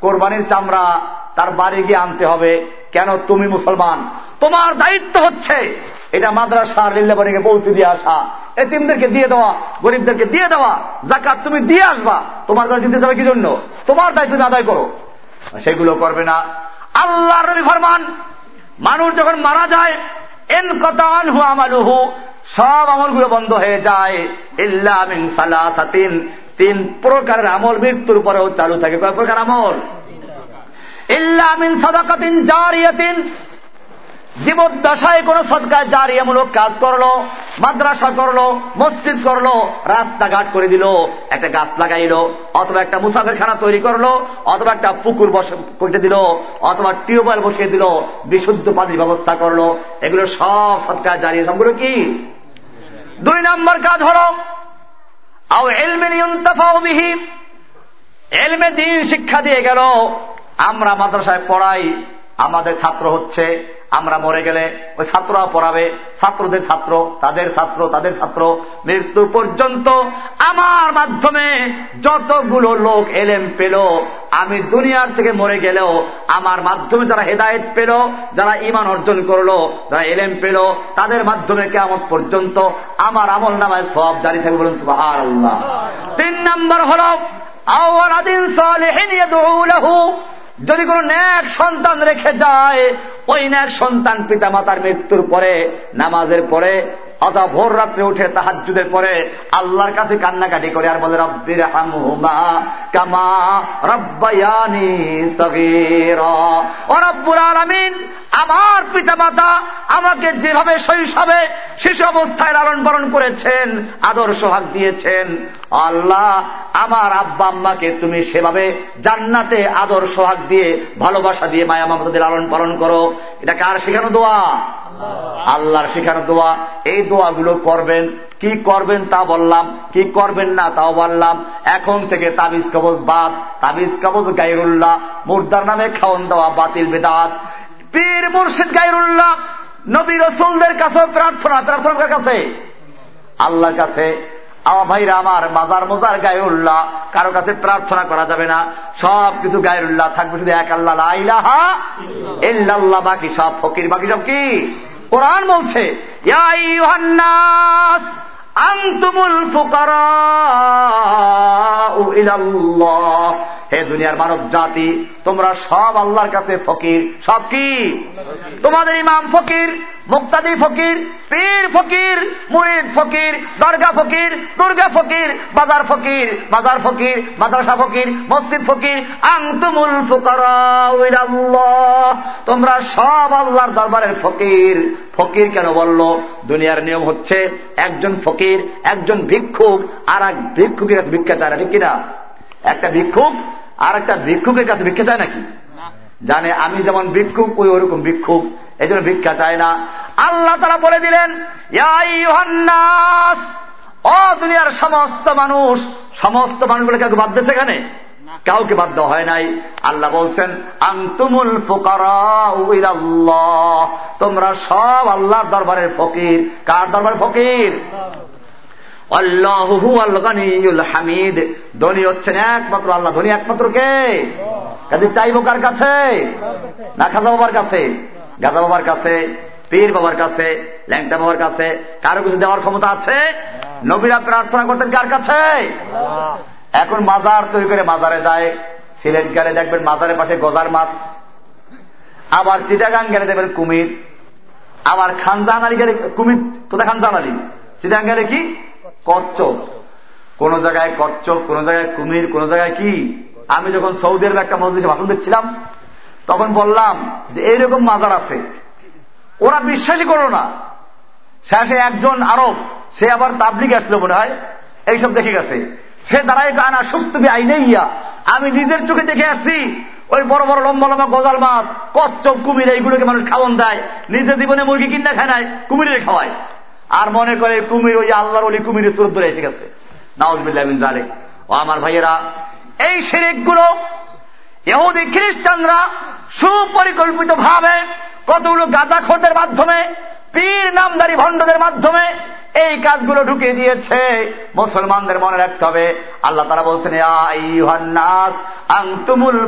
কোরবানির চামড়া তার বাড়ি গিয়ে আনতে হবে। কেন? তুমি মুসলমান। তোমার দায়িত্ব হচ্ছে এটা মাদ্রাসা লিল্লাবাড়িকে পৌঁছে দিয়ে আসা। এতিমদেরকে দিয়ে দেওয়া, গরিবদেরকে দিয়ে দেওয়া জাকাত তুমি দিয়ে আসবা, তোমার কাছে দিতে যাবে কি জন্য তোমার দায়িত্ব তুমি আদায় করো। সেগুলো করবে না। আল্লাহ রবি ফরমান, মানুষ যখন মারা যায়, এন কতান হু আমালুহু, সব আমলগুলো বন্ধ হয়ে যায়। সালাসাতিন, তিন প্রকারের আমল মৃত্যুর পরেও চালু থাকে। কয় প্রকার আমল? ইল্লামিন সদাকাতিন জারিয়াতিন জীবদ্দশায় কোন সৎকার জারিয়ামূলক কাজ করল, মাদ্রাসা করল, মসজিদ করল, রাস্তাঘাট করে দিল, একটা গাছ লাগাইলো, অথবা একটা মুসাফের খানা তৈরি করল, অথবা একটা পুকুর করে দিল, অথবা টিউবওয়েল বসিয়ে দিল, বিশুদ্ধ পানির ব্যবস্থা করল। এগুলো সব সৎকার জারিয়ে, সবগুলো কি? দুই নম্বর কাজ হল, আও এলমে দিন শিক্ষা দিয়ে গেল, আমরা মাদ্রাসায় পড়াই, আমাদের ছাত্র হচ্ছে আমরা মরে গেলে ওই ছাত্ররা পড়াবে, ছাত্রদের ছাত্র, তাদের ছাত্র তাদের ছাত্র। মৃত্যু পর্যন্ত আমার মাধ্যমে যতগুলো লোক এলেম পেল, আমি দুনিয়ার থেকে মরে গেলেও আমার মাধ্যমে যারা হেদায়েত পেল, যারা ইমান অর্জন করল, যারা এলেম পেল, তাদের মাধ্যমে কেমন পর্যন্ত আমার আমল নামায় সব জারি থাকবে বলুন সুবাহ আল্লাহ তিন নম্বর হল যদি কোন ন্যাক সন্তান রেখে যায়, ওই ন্যাক সন্তান পিতা মাতার মৃত্যুর পরে, নামাজের পরে অথবা ভোর রাত্রে উঠে তাহাজুদের পরে আল্লাহর কাছে কান্নাকাটি করে আর বলে, রব্বির কামা রব্বায়ানি রব্বুর আমার পিতা মাতা আমাকে যেভাবে শৈশবে শিশু অবস্থায় লালন পালন করেছেন আদর সোহাগ দিয়েছেন, আল্লাহ আমার আব্বা আম্মাকে তুমি সেভাবে জান্নাতে আদর সোহাগ দিয়ে ভালোবাসা দিয়ে মায়া মামাদের লালন পালন করো। এটা কার শেখানো দোয়া? আল্লাহর শেখানো দোয়া। এই দোয়াগুলো করবেন। কি করবেন তা বললাম, কি করবেন না তাও বললাম। এখন থেকে তাবিজ কবজ বাদ, তাবিজ কবজ গাইরুল্লাহ মুর্দার নামে খাওয়ন দেওয়া বাতিল বেদাত। পীর মুর্শিদ গাইরুল্লাহ নবী রসুলদের কাছে প্রার্থনা প্রার্থনার কাছে? আল্লাহর কাছে। আমার ভাইরা, আমার মাজার মোজার গায়রুল্লাহ, কারও কাছে প্রার্থনা করা যাবে না। সব কিছু গায়রুল্লাহ থাকবে, শুধু এক আল্লাহ ইল্লাল্লাহ, বাকি সব ফকির, বাকি সব কি? কোরআন বলছে হে দুনিয়ার মানব জাতি, তোমরা সব আল্লাহর কাছে ফকির। সব কি? তোমাদের ইমাম ফকির। মুক্তাদি ফকির, পীর ফকির, মুরিদ ফকির, দরগা ফকির, দুর্গা ফকির, বাজার ফকির বাজার ফকির, মাদ্রাসা ফকির, মসজিদ ফকির আংতুমুল ফুকার তোমরা সব আল্লাহর দরবারের ফকির। ফকির কেন বলল? দুনিয়ার নিয়ম হচ্ছে একজন ফকির, একজন ভিক্ষুক আর এক ভিক্ষুকের কাছে ভিক্ষা চায় না, ঠিক কিনা? একটা ভিক্ষুক আর একটা ভিক্ষুকের কাছে ভিক্ষা চায় নাকি? জানে আমি যেমন ভিক্ষুক ওই ওরকম ভিক্ষুক। এই জন্য ভিক্ষা চায় না। আল্লাহ তারা বলে দিলেন ও দুনিয়ার সমস্ত মানুষ সমস্ত মানুষগুলো কাউকে বাদ দিয়েছে এখানে কাউকে বাধ্য হয় নাই। আল্লাহ বলছেন আন্তুমুল তোমরা সব আল্লাহর দরবারের ফকির। কার দরবারের ফকির? হামিদ। ধনী হচ্ছেন একমাত্র আল্লাহ। ধনী একমাত্র কে? কাজে চাইব কার কাছে? না খাজা বাবার কাছে। গাজা বাবার কাছে, পীর বাবার কাছে, ল্যাংটা বাবার কাছে। কারও কিছু দেওয়ার ক্ষমতা আছে? নবীরা প্রার্থনা করতেন কার কাছে? এখন মাজার তৈরি করে মাজারে যায়। সিলেট গেলে দেখবেন মাজারের পাশে গজার মাছ। আবার চিটাগাং গেলে দেখবেন কুমির। আবার খানজাহানারি গেলে কুমির কোথায় খানজাহানারি? চিটাগাং গেলে কি? কচ্ছপ কোন জায়গায় কচ্ছপ কোন জায়গায় কুমির, কোন জায়গায় কি? আমি যখন সৌদি আরবে একটা মসজিদে ভাষণ দিচ্ছিলাম, তখন বললাম যে এইরকম মাজার আছে। ওরা বিশ্বাসই করো না। শেষে একজন আরব, সে আবার তাবলিগ আসলো মনে হয়, এইসব দেখে গেছে। সে দাঁড়ায় আনা সুপ্তবি আইনে ইয়া আমি নিজের চোখে দেখে আসছি, ওই বড় বড় লম্বা লম্বা গজাল মাছ, কচ্ছপ, কুমির, এইগুলোকে মানুষ খাওয়ান দেয়। নিজের জীবনে মুরগি কিনা খায় নাই কুমিরে খাওয়ায়। আর মনে করে কুমির ওই আল্লাহর ওলি কুমিরের সুরত ধরে এসে গেছে। জালে ও আমার ভাইয়েরা এই শিরিকগুলো এহুদি খ্রিস্টানরা সুপরিকল্পিত ভাবে কতগুলো গাঁদা খোরদের মাধ্যমে পীর নামদারি ভণ্ডদের মাধ্যমে এই কাজগুলো ঢুকিয়ে দিয়েছে। মুসলমানদের মনে রাখতে হবে। আল্লাহ তারা বলছেন আংতুমুল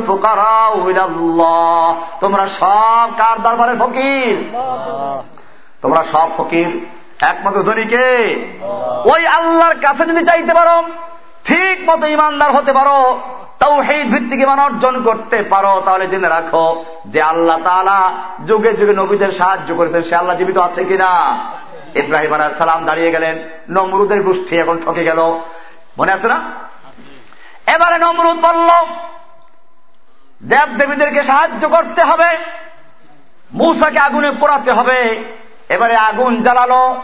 তোমরা সব কার দরবারের ফকির? তোমরা সব ফকির। একমাত্র ধনীকে ওই আল্লাহর কাছে যদি চাইতে পারো, ঠিক মতো ইমানদার হতে পারো তাও সেই ভিত্তিক ইমান অর্জন করতে পারো, তাহলে জেনে রাখো যে আল্লাহ তালা যুগে যুগে নবীদের সাহায্য করেছেন, সে আল্লাহ জীবিত আছে কিনা? ইব্রাহিম আলাহ সালাম দাঁড়িয়ে গেলেন, নমরুদের গোষ্ঠী এখন ঠকে গেল। মনে আছে না? এবারে নমরুদ বলল দেব দেবীদেরকে সাহায্য করতে হবে, মূসাকে আগুনে পোড়াতে হবে। এবারে আগুন জ্বালালো।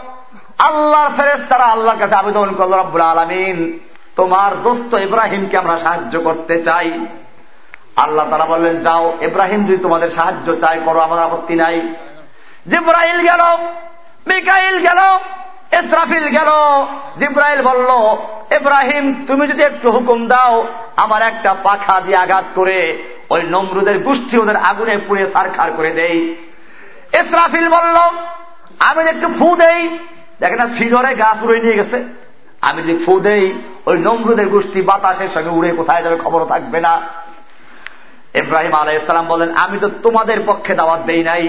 আল্লাহর ফেরেস তারা আল্লাহর কাছে আবেদন করল, রব্বুল আলমিন, তোমার দোস্ত ইব্রাহিমকে আমরা সাহায্য করতে চাই। আল্লাহ তারা বললেন, যাও, ইব্রাহিম, যদি তোমাদের সাহায্য চাই করো, আমার আপত্তি নাই। জিব্রাইল গেল, মিকাইল গেল, ইসরাফিল গেল। জিব্রাইল বলল, ইব্রাহিম, তুমি যদি একটু হুকুম দাও, আমার একটা পাখা দিয়ে আঘাত করে ওই নমরুদের গোষ্ঠী ওদের আগুনে পুড়ে সারখার করে দেই। ইসরাফিল বলল আমি একটু ফু দেই। দেখেন না ফিগরে গাছ উড়ে নিয়ে গেছে। আমি যদি ফু দেই, ওই নমরুদের গোষ্ঠী বাতাসের সঙ্গে উড়ে কোথায় যাবে খবর থাকবে না। ইব্রাহিম আলাহ ইসলাম বলেন, আমি তো তোমাদের পক্ষে দাওয়াত দেই নাই।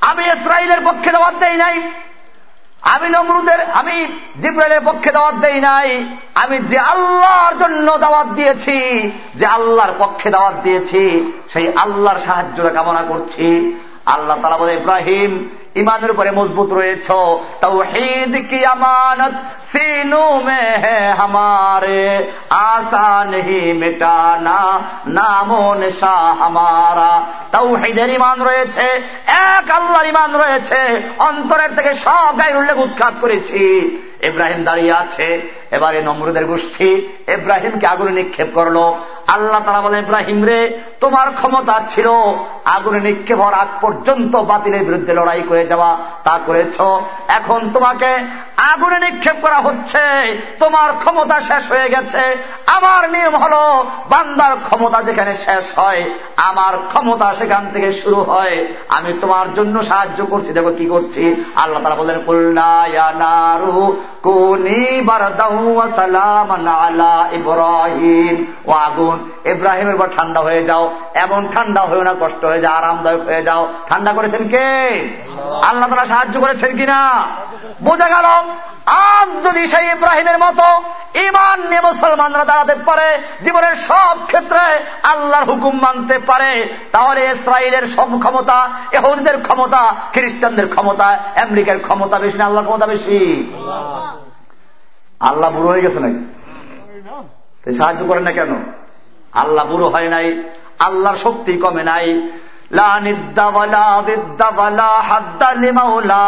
আমি ইসরায়েলের পক্ষে দাওয়াত দেই নাই। আমি নমরুদের, আমি জিব্রাইলের পক্ষে দাওয়াত দেই নাই। আমি যে আল্লাহর জন্য দাওয়াত দিয়েছি, যে আল্লাহর পক্ষে দাওয়াত দিয়েছি, সেই আল্লাহর সাহায্য কামনা করছি। আল্লাহ তালা বলে, ইব্রাহিম ইমানের উপরে মজবুত রয়েছ। তৌহিদ কি আমানত? সিনু মে হমারে। আশা নেই মেটানা, নামো নেশা হামারা। তৌহিদের ইমান রয়েছে, এক আল্লাহর ইমান রয়েছে। অন্তরের থেকে সব গায়ের উল্লেখ উৎখাত করেছি। ইব্রাহিম দাঁড়িয়ে আছে, এবারে নমরুদের গোষ্ঠী ইব্রাহিমকে আগুনে নিক্ষেপ করল। আল্লাহ তারা বলে ইব্রাহিম রে, তোমার ক্ষমতা ছিল আগুনে নিক্ষেপ হওয়ার আগ পর্যন্ত বাতিলের বিরুদ্ধে লড়াই করে যাওয়া তা করেছ। এখন তোমাকে আগুনে নিক্ষেপ করা হচ্ছে। তোমার ক্ষমতা শেষ হয়ে গেছে। আমার নিয়ম হল, বান্দার ক্ষমতা যেখানে শেষ হয়, আমার ক্ষমতা সেখান থেকে শুরু হয়। আমি তোমার জন্য সাহায্য করছি। দেখো কি করছি। আল্লাহ তারা বলেন কুল্লায়ানারু কোনি ইব্রাহিম। ও আগুন, ইব্রাহিমের পর ঠান্ডা হয়ে যাও। এমন ঠান্ডা হয়ে না, কষ্ট হয়ে যাও আরামদায়ক হয়ে যাও। ঠান্ডা করেছেন কে? আল্লাহ। তারা সাহায্য করেছেন কিনা? বোঝা গেল আজ যদি সেই ইব্রাহিমের মতো ইমান নিয়ে মুসলমানরা দাঁড়াতে পারে জীবনের সব ক্ষেত্রে আল্লাহর হুকুম মানতে পারে তাহলে ইসরায়েলের সব ক্ষমতা এহুদিদের ক্ষমতা খ্রিস্টানদের ক্ষমতা আমেরিকার ক্ষমতা বেশি না আল্লাহর ক্ষমতা বেশি? আল্লাহ। বুড়ো হয়ে গেছে নাকি? সাহায্য করেন না কেন? আল্লাহ বুড়ো হয় নাই আল্লাহর শক্তি কমে নাই লা নিদ্দা ওয়ালা দিদ্দা ওয়ালা হাদ্দা লিমাওলা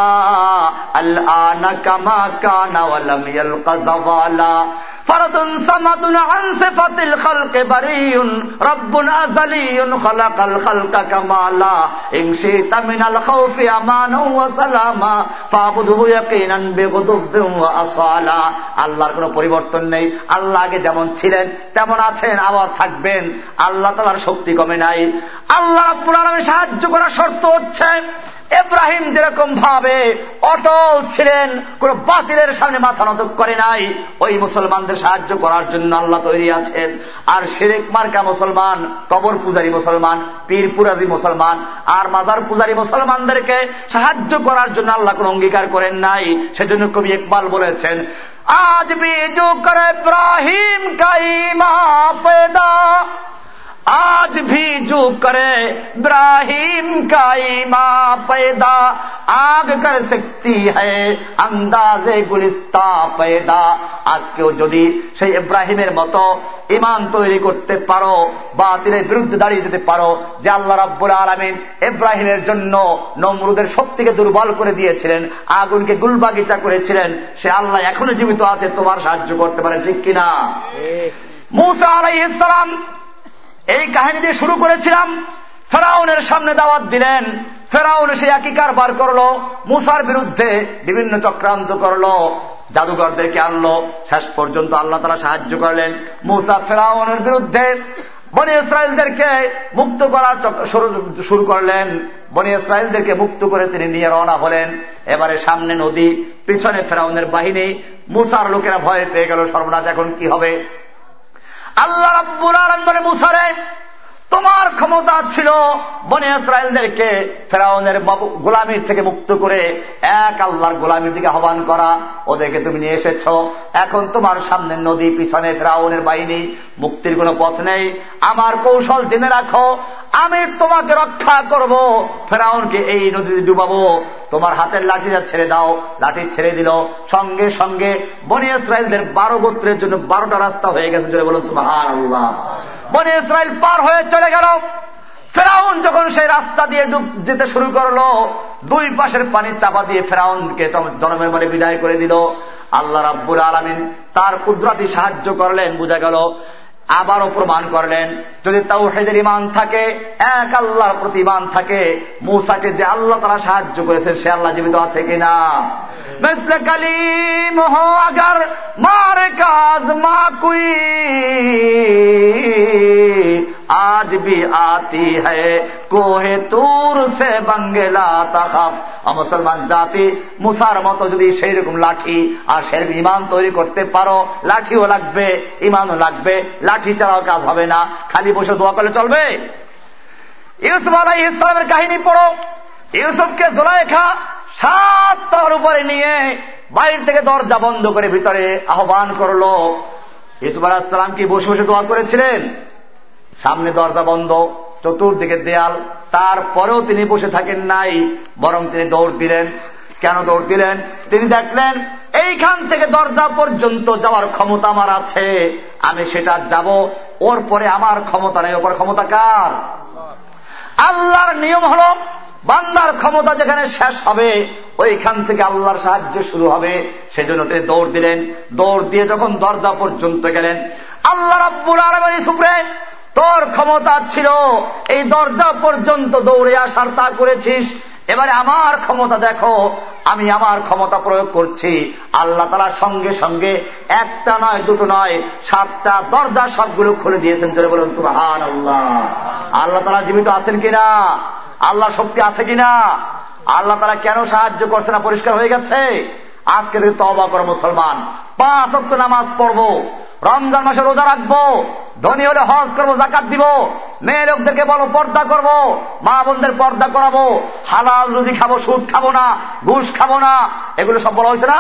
আল আনা কামা কানা ওয়ালাম ইয়ালকা জাওয়ালা فرد صمد عن صفة الخلق بريء رب أزلي خلق الخلق كمالا إن شئت من الخوف أمانا وسلاما فاعبده يقينا بغضب وأصالا আল্লাহর কোন পরিবর্তন নেই আল্লাহ আগে যেমন ছিলেন তেমন আছেন আবার থাকবেন আল্লাহ তালার শক্তি কমে নাই আল্লাহ ইসলামে সাহায্য করার শর্ত হচ্ছে এব্রাহিম যেরকম ভাবে অটল ছিলেন, কোন বাতিলের সামনে মাথা নত করে নাই, ওই মুসলমানদের সাহায্য করার জন্য আল্লাহ তৈরি আছেন। আর শেরেক মার্কা মুসলমান, কবর পূজারী মুসলমান, পীর পুরাজি মুসলমান, আর মাজার পূজারী মুসলমানদেরকে সাহায্য করার জন্য আল্লাহ কোন অঙ্গীকার করেন নাই। সেজন্য কবি ইকবাল বলেছেন, আজ বিজু করে ইব্রাহিম কাইমা পেদা आज भी जो करे इब्राहिम का ईमा पैदा आग कर सकती है अंदाजे गुलिस्ता पैदा আজকেও যদি সেই ইব্রাহিমের মতো ইমান তৈরি করতে পারো বাতিলের বিরুদ্ধে দাঁড়িয়ে যেতে পারো যে আল্লাহ রাব্বুল আলমিন ইব্রাহিমের জন্য নমরুদের শক্তিকে দুর্বল করে দিয়েছিলেন আগুনকে গুলবাগিচা করেছিলেন সে আল্লাহ এখনো জীবিত আছে তোমার সাহায্য করতে পারে ঠিক কিনা মুসা আলাই ইসলাম এই কাহিনী দিয়ে শুরু করেছিলাম। ফেরাউনের সামনে দাওয়াত দিলেন। ফেরাউন সে একই কারবার করল। মুসার বিরুদ্ধে বিভিন্ন চক্রান্ত করল। জাদুঘরদেরকে আনলো। শেষ পর্যন্ত আল্লাহ তারা সাহায্য করলেন। মুসা ফেরাউনের বিরুদ্ধে বনি ইসরায়েলদেরকে মুক্ত করার শুরু করলেন। বনি ইসরায়েলদেরকে মুক্ত করে তিনি নিয়ে রওনা হলেন। এবারে সামনে নদী, পিছনে ফেরাউনের বাহিনী। মুসার লোকেরা ভয় পেয়ে গেল, সর্বনাশ, এখন কি হবে? আল্লাহ রাব্বুল আলম বলে মুসারে তোমার ক্ষমতা ছিল বনে ইসরায়েলদেরকে ফেরাউনের গোলামির থেকে মুক্ত করে এক আল্লাহর গোলামির দিকে আহ্বান করা। ওদেরকে তুমি নিয়ে এসেছ। এখন তোমার সামনে নদী, পিছনে ফেরাউনের বাহিনী, মুক্তির কোনো পথ নেই। আমার কৌশল জেনে রাখো, আমি তোমাকে রক্ষা করব। ফেরাউনকে এই নদীতে ডুবাবো। তোমার হাতের লাঠিটা ছেড়ে দাও। লাঠি ছেড়ে দিল। সঙ্গে সঙ্গে বনি ইসরায়েলদের বারো গোত্রের জন্য বারোটা রাস্তা হয়ে গেছে। বলুন সুহান আল্লাহ বনে ইসরায়েল পার হয়ে চলে গেল। ফেরাউন যখন সেই রাস্তা দিয়ে ডুব যেতে শুরু করল, দুই পাশের পানি চাপা দিয়ে ফেরাউনকে জনমের মনে বিদায় করে দিল। আল্লাহ রাব্বুল আলমিন তার কুদরাতি সাহায্য করলেন, বোঝা গেল আবারও প্রমাণ করলেন, যদি তাও হেদের ইমান থাকে, এক আল্লাহর প্রতি ইমান থাকে, মূসাকে যে আল্লাহ তারা সাহায্য করেছেন, সে আল্লাহ জীবিত আছে কিনা? মিসলে কালিম হো আগার, মার কাজ মা কুই আজ বি আতি হোহে তুর সে বঙ্গেলা তাকাফ মুসলমান জাতি, মুসার মতো যদি সেই রকম লাঠি আর সেই ইমান তৈরি করতে পারো, লাঠিও লাগবে ইমানও লাগবে লাঠি ছাড়াও কাজ হবে না, খালি বসে দোয়া করলে চলবে। ইউসুফ আলাই ইসলামের কাহিনী পড়ো। ইউসুফকে জোলাইখা সাত তর উপরে নিয়ে বাইর থেকে দরজা বন্ধ করে ভিতরে আহ্বান করল। ইসুফ আলাহিসাম কি বসে বসে দোয়া করেছিলেন? সামনে দরজা বন্ধ, চতুর্দিকে দেয়াল, তারপরেও তিনি বসে থাকেন নাই, বরং তিনি দৌড় দিলেন। কেন দৌড় দিলেন? তিনি দেখলেন, এইখান থেকে দরজা পর্যন্ত যাওয়ার ক্ষমতা আমার আছে। আমি সেটা যাব, ওর পরে আমার ক্ষমতা নেই। ওপর ক্ষমতা কার? আল্লাহর নিয়ম হল, বান্দার ক্ষমতা যেখানে শেষ হবে, ওইখান থেকে আল্লাহর সাহায্য শুরু হবে। সেজন্য তিনি দৌড় দিলেন। দৌড় দিয়ে যখন দরজা পর্যন্ত গেলেন, আল্লাহ রব্বুল আলমী সুপ্রে তোর ক্ষমতা ছিল, এই দরজা পর্যন্ত দৌড়ে আসার তা করেছিস। এবারে আমার ক্ষমতা দেখো, আমি আমার ক্ষমতা প্রয়োগ করছি। আল্লাহ তালা সঙ্গে সঙ্গে একটা নয়, দুটো নয়, সাতটা দরজা সবগুলো খুলে দিয়েছেন চলে বলুন সুহান আল্লাহ আল্লাহ তালা জীবিত আছেন কিনা? আল্লাহ শক্তি আছে কিনা? আল্লাহ তারা কেন সাহায্য করছে না? পরিষ্কার হয়ে গেছে? আজকে তবা করো মুসলমান। পাঁচ নামাজ পড়ব। রমজান মাসে রোজা রাখব, ধনী হলে হজ করব, জাকাত দিব, মেয়ে লোকদেরকে বলো পর্দা করব, মা বোনদের পর্দা করাবো, হালাল রুজি খাব, সুদ খাব না, ঘুষ খাব না, এগুলো সব বলা হয়েছে না?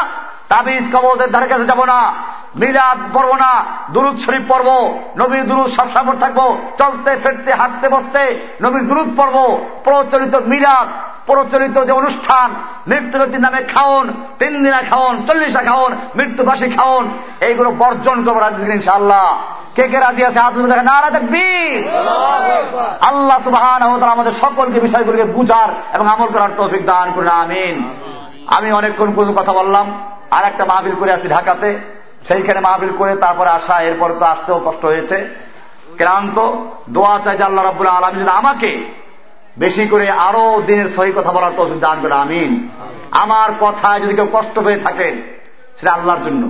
তাবিজ কবজের ধারে কাছে যাব না। মিলাদ পড়ব না দুরুদ শরীফ পড়ব, নবীর দুরুদ সবসময় থাকব, চলতে, ফেরতে, হাঁটতে, বসতে, নবীর দুরুদ পড়ব, প্রচলিত মিলাদ, প্রচলিত যে অনুষ্ঠান মৃত্যু ব্যক্তির নামে খাওন, তিন দিনা খাওন, চল্লিশা খাওন, মৃত্যুবাসী খাওন, এইগুলো বর্জন করব রাজি ইনশাআল্লাহ। কে কে রাজি আছে? হাত দেখে নারা দেখবি আল্লাহ সুবাহান আমাদের সকলকে বিষয়গুলোকে বুঝার এবং আমল করার তৌফিক দান করে আমিন। আমি অনেকক্ষণ কথা বললাম আর একটা মাহবিল করে আসছি ঢাকাতে। সেইখানে মাহবিল করে তারপরে আসা, এরপর তো আসতেও কষ্ট হয়েছে। ক্লান্ত, দোয়া চাই যে আল্লাহ রাবুল যদি আমাকে বেশি করে আরও দিনের সহি কথা বলার তৌফিক দান করে, আমিন। আমার কথায় যদি কেউ কষ্ট পেয়ে থাকে, সেটা আল্লাহর জন্য।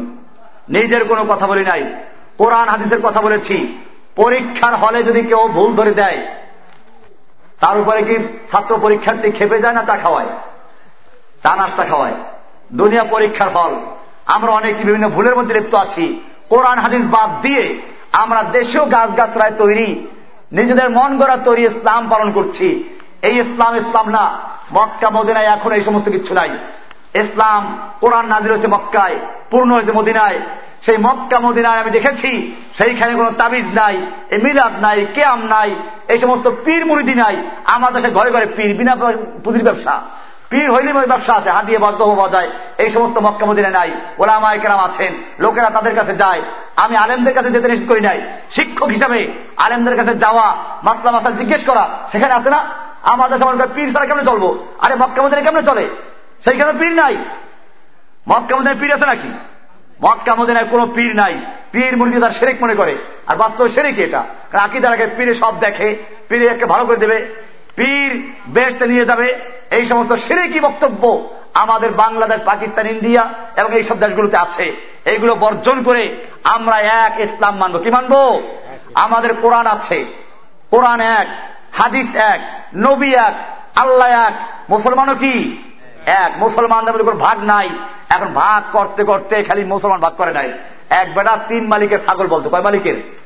নিজের কোনো কথা বলি নাই। কোরআন, হাদিসের কথা বলেছি। পরীক্ষার হলে যদি কেউ ভুল ধরে দেয়, তার উপরে কি ছাত্র পরীক্ষার্থী খেপে যায় না চা খাওয়ায়? চা নাস্তা খাওয়ায়। দুনিয়া পরীক্ষার হল। আমরা অনেক বিভিন্ন ভুলের মধ্যে লিপ্ত আছি। কোরআন, হাদিস বাদ দিয়ে আমরা দেশেও গাছ গাছরায় তৈরি, নিজেদের মন গড়া তৈরি ইসলাম পালন করছি। এই ইসলাম ইসলাম না, মক্কা, মদিনায় এখন এই সমস্ত কিছু নাই। ইসলাম কোরআন নাজির হয়েছে মক্কায়, পূর্ণ হয়েছে মদিনায়। সেই মক্কা, মদিনায় আমি দেখেছি, সেইখানে কোনো তাবিজ নাই, এ মিলাদ নাই, কেয়াম নাই, এই সমস্ত পীর মুরিদি নাই। আমার দেশে ঘরে ঘরে পীর, বিনা পুঁজির ব্যবসা। পীর হইলে ব্যবসা আছে হাতিয়ে বদ্ধ হওয়া যায়, এই সমস্ত মক্কা মদিনায় নাই, ওলামায় কেরাম আছেন, লোকেরা তাদের কাছে যায়, আমি আলেমদের কাছে যেতে নিশ্চিত করি নাই, শিক্ষক হিসাবে আলেমদের কাছে যাওয়া, মাসলা মাসাল জিজ্ঞেস করা, সেখানে আছে না? দেশে মনে পীর ছাড়া কেমনে চলবো? আরে মক্কা মদিনা কেমনে চলে? সেইখানে পীর নাই। মক্কা মদিনায় পীর আছে নাকি? মক্কা মদিনায় কোনো পীর নাই। পীর মুরগি তার সেরেক মনে করে। আর বাস্তব সেরেক এটা। কারণ আকিদার আগে পীরে সব দেখে, পীরে একে ভালো করে দেবে। পীর বেসতে নিয়ে যাবে। এই সমস্ত সেরেকি বক্তব্য আমাদের বাংলাদেশ, পাকিস্তান, ইন্ডিয়া এবং এই সব দেশগুলোতে আছে। এইগুলো বর্জন করে আমরা এক ইসলাম মানবো। কি মানবো? আমাদের কোরআন আছে। কোরআন এক, হাদিস এক, নবী এক, আল্লাহ এক। মুসলমানও কি? এক। মুসলমানদের মধ্যে কোনো ভাগ নাই। এখন ভাগ করতে করতে খালি মুসলমান ভাগ করে নাই। এক বেটা তিন মালিকের ছাগল বলতো। কয় মালিকের?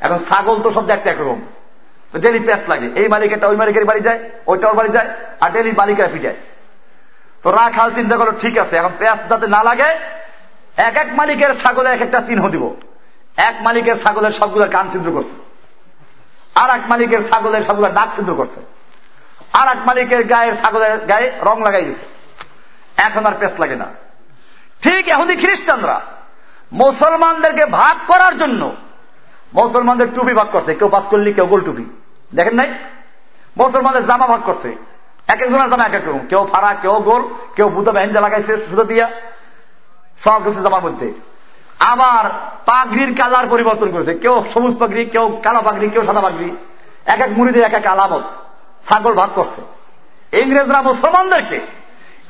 এখন ছাগল তো সব দেখতে একরকম। ডেলি প্যাস লাগে। এই মালিকেরটা ওই মালিকের বাড়ি যায়, ওইটা ওর বাড়ি যায়, আর ডেলি মালিকেরা পিটায় তো রাখাল চিন্তা করো, ঠিক আছে, এখন প্যাস যাতে না লাগে, এক এক মালিকের ছাগলে এক একটা চিহ্ন দিব। এক মালিকের ছাগলের সবগুলোর কান ছিদ্র করছে। আর এক মালিকের ছাগলের সবগুলোর নাক ছিদ্র করছে। আর এক মালিকের গায়ের ছাগলের গায়ে রং লাগাই দিছে। এখন আর পেস্ট লাগে না। ঠিক এহুদি খ্রিস্টানরা মুসলমানদেরকে ভাগ করার জন্য মুসলমানদের টুপি ভাগ করছে, কেউ পাস করলি কেউ গোল টুপি। দেখেন নাই? মুসলমানদের জামা ভাগ করছে। এক একজনের জামা এক এক রকম। কেউ ফাড়া, কেউ গোল, কেউ বুধ বেহেঞ্জা লাগাইছে সুতো দিয়া। সব কিছু জামার মধ্যে। আবার পাগড়ির কালার পরিবর্তন করেছে। কেউ সবুজ পাগড়ি, কেউ কালো পাগড়ি, কেউ সাদা পাগড়ি। এক এক মুড়িদের এক এক আলামত। ছাগল ভাগ করছে। ইংরেজরা মুসলমানদেরকে,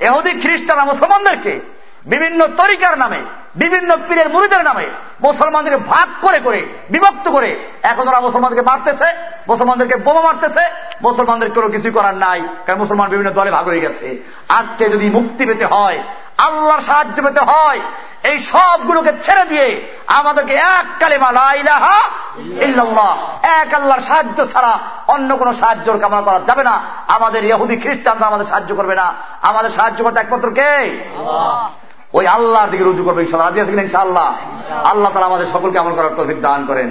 এহুদি খ্রিস্টানরা মুসলমানদেরকে বিভিন্ন তরিকার নামে বিভিন্ন পীরের মুড়িদের নামে মুসলমানদেরকে ভাগ করে করে, বিভক্ত করে এখন ওরা মুসলমানদেরকে মারতেছে, মুসলমানদেরকে বোমা মারতেছে, মুসলমানদের কোনো কিছু করার নাই, কারণ মুসলমান বিভিন্ন দলে ভাগ হয়ে গেছে। আজকে যদি মুক্তি পেতে হয়, আল্লাহর সাহায্য পেতে হয়, এই সবগুলোকে ছেড়ে দিয়ে আমাদেরকে এক কালেমা এক আল্লাহর সাহায্য ছাড়া অন্য কোন সাহায্যর কামনা করা যাবে না। আমাদের ইহুদি খ্রিস্টানরা আমাদের সাহায্য করবে না। আমাদের সাহায্য করতে একমাত্র কে? ওই আল্লাহর দিকে রুজু করবে, ইনশাল্লাহ। রাজি আছে কিনা? ইনশাআল্লাহ আল্লাহ তারা আমাদের সকলকে আমল করার তৌফিক দান করেন।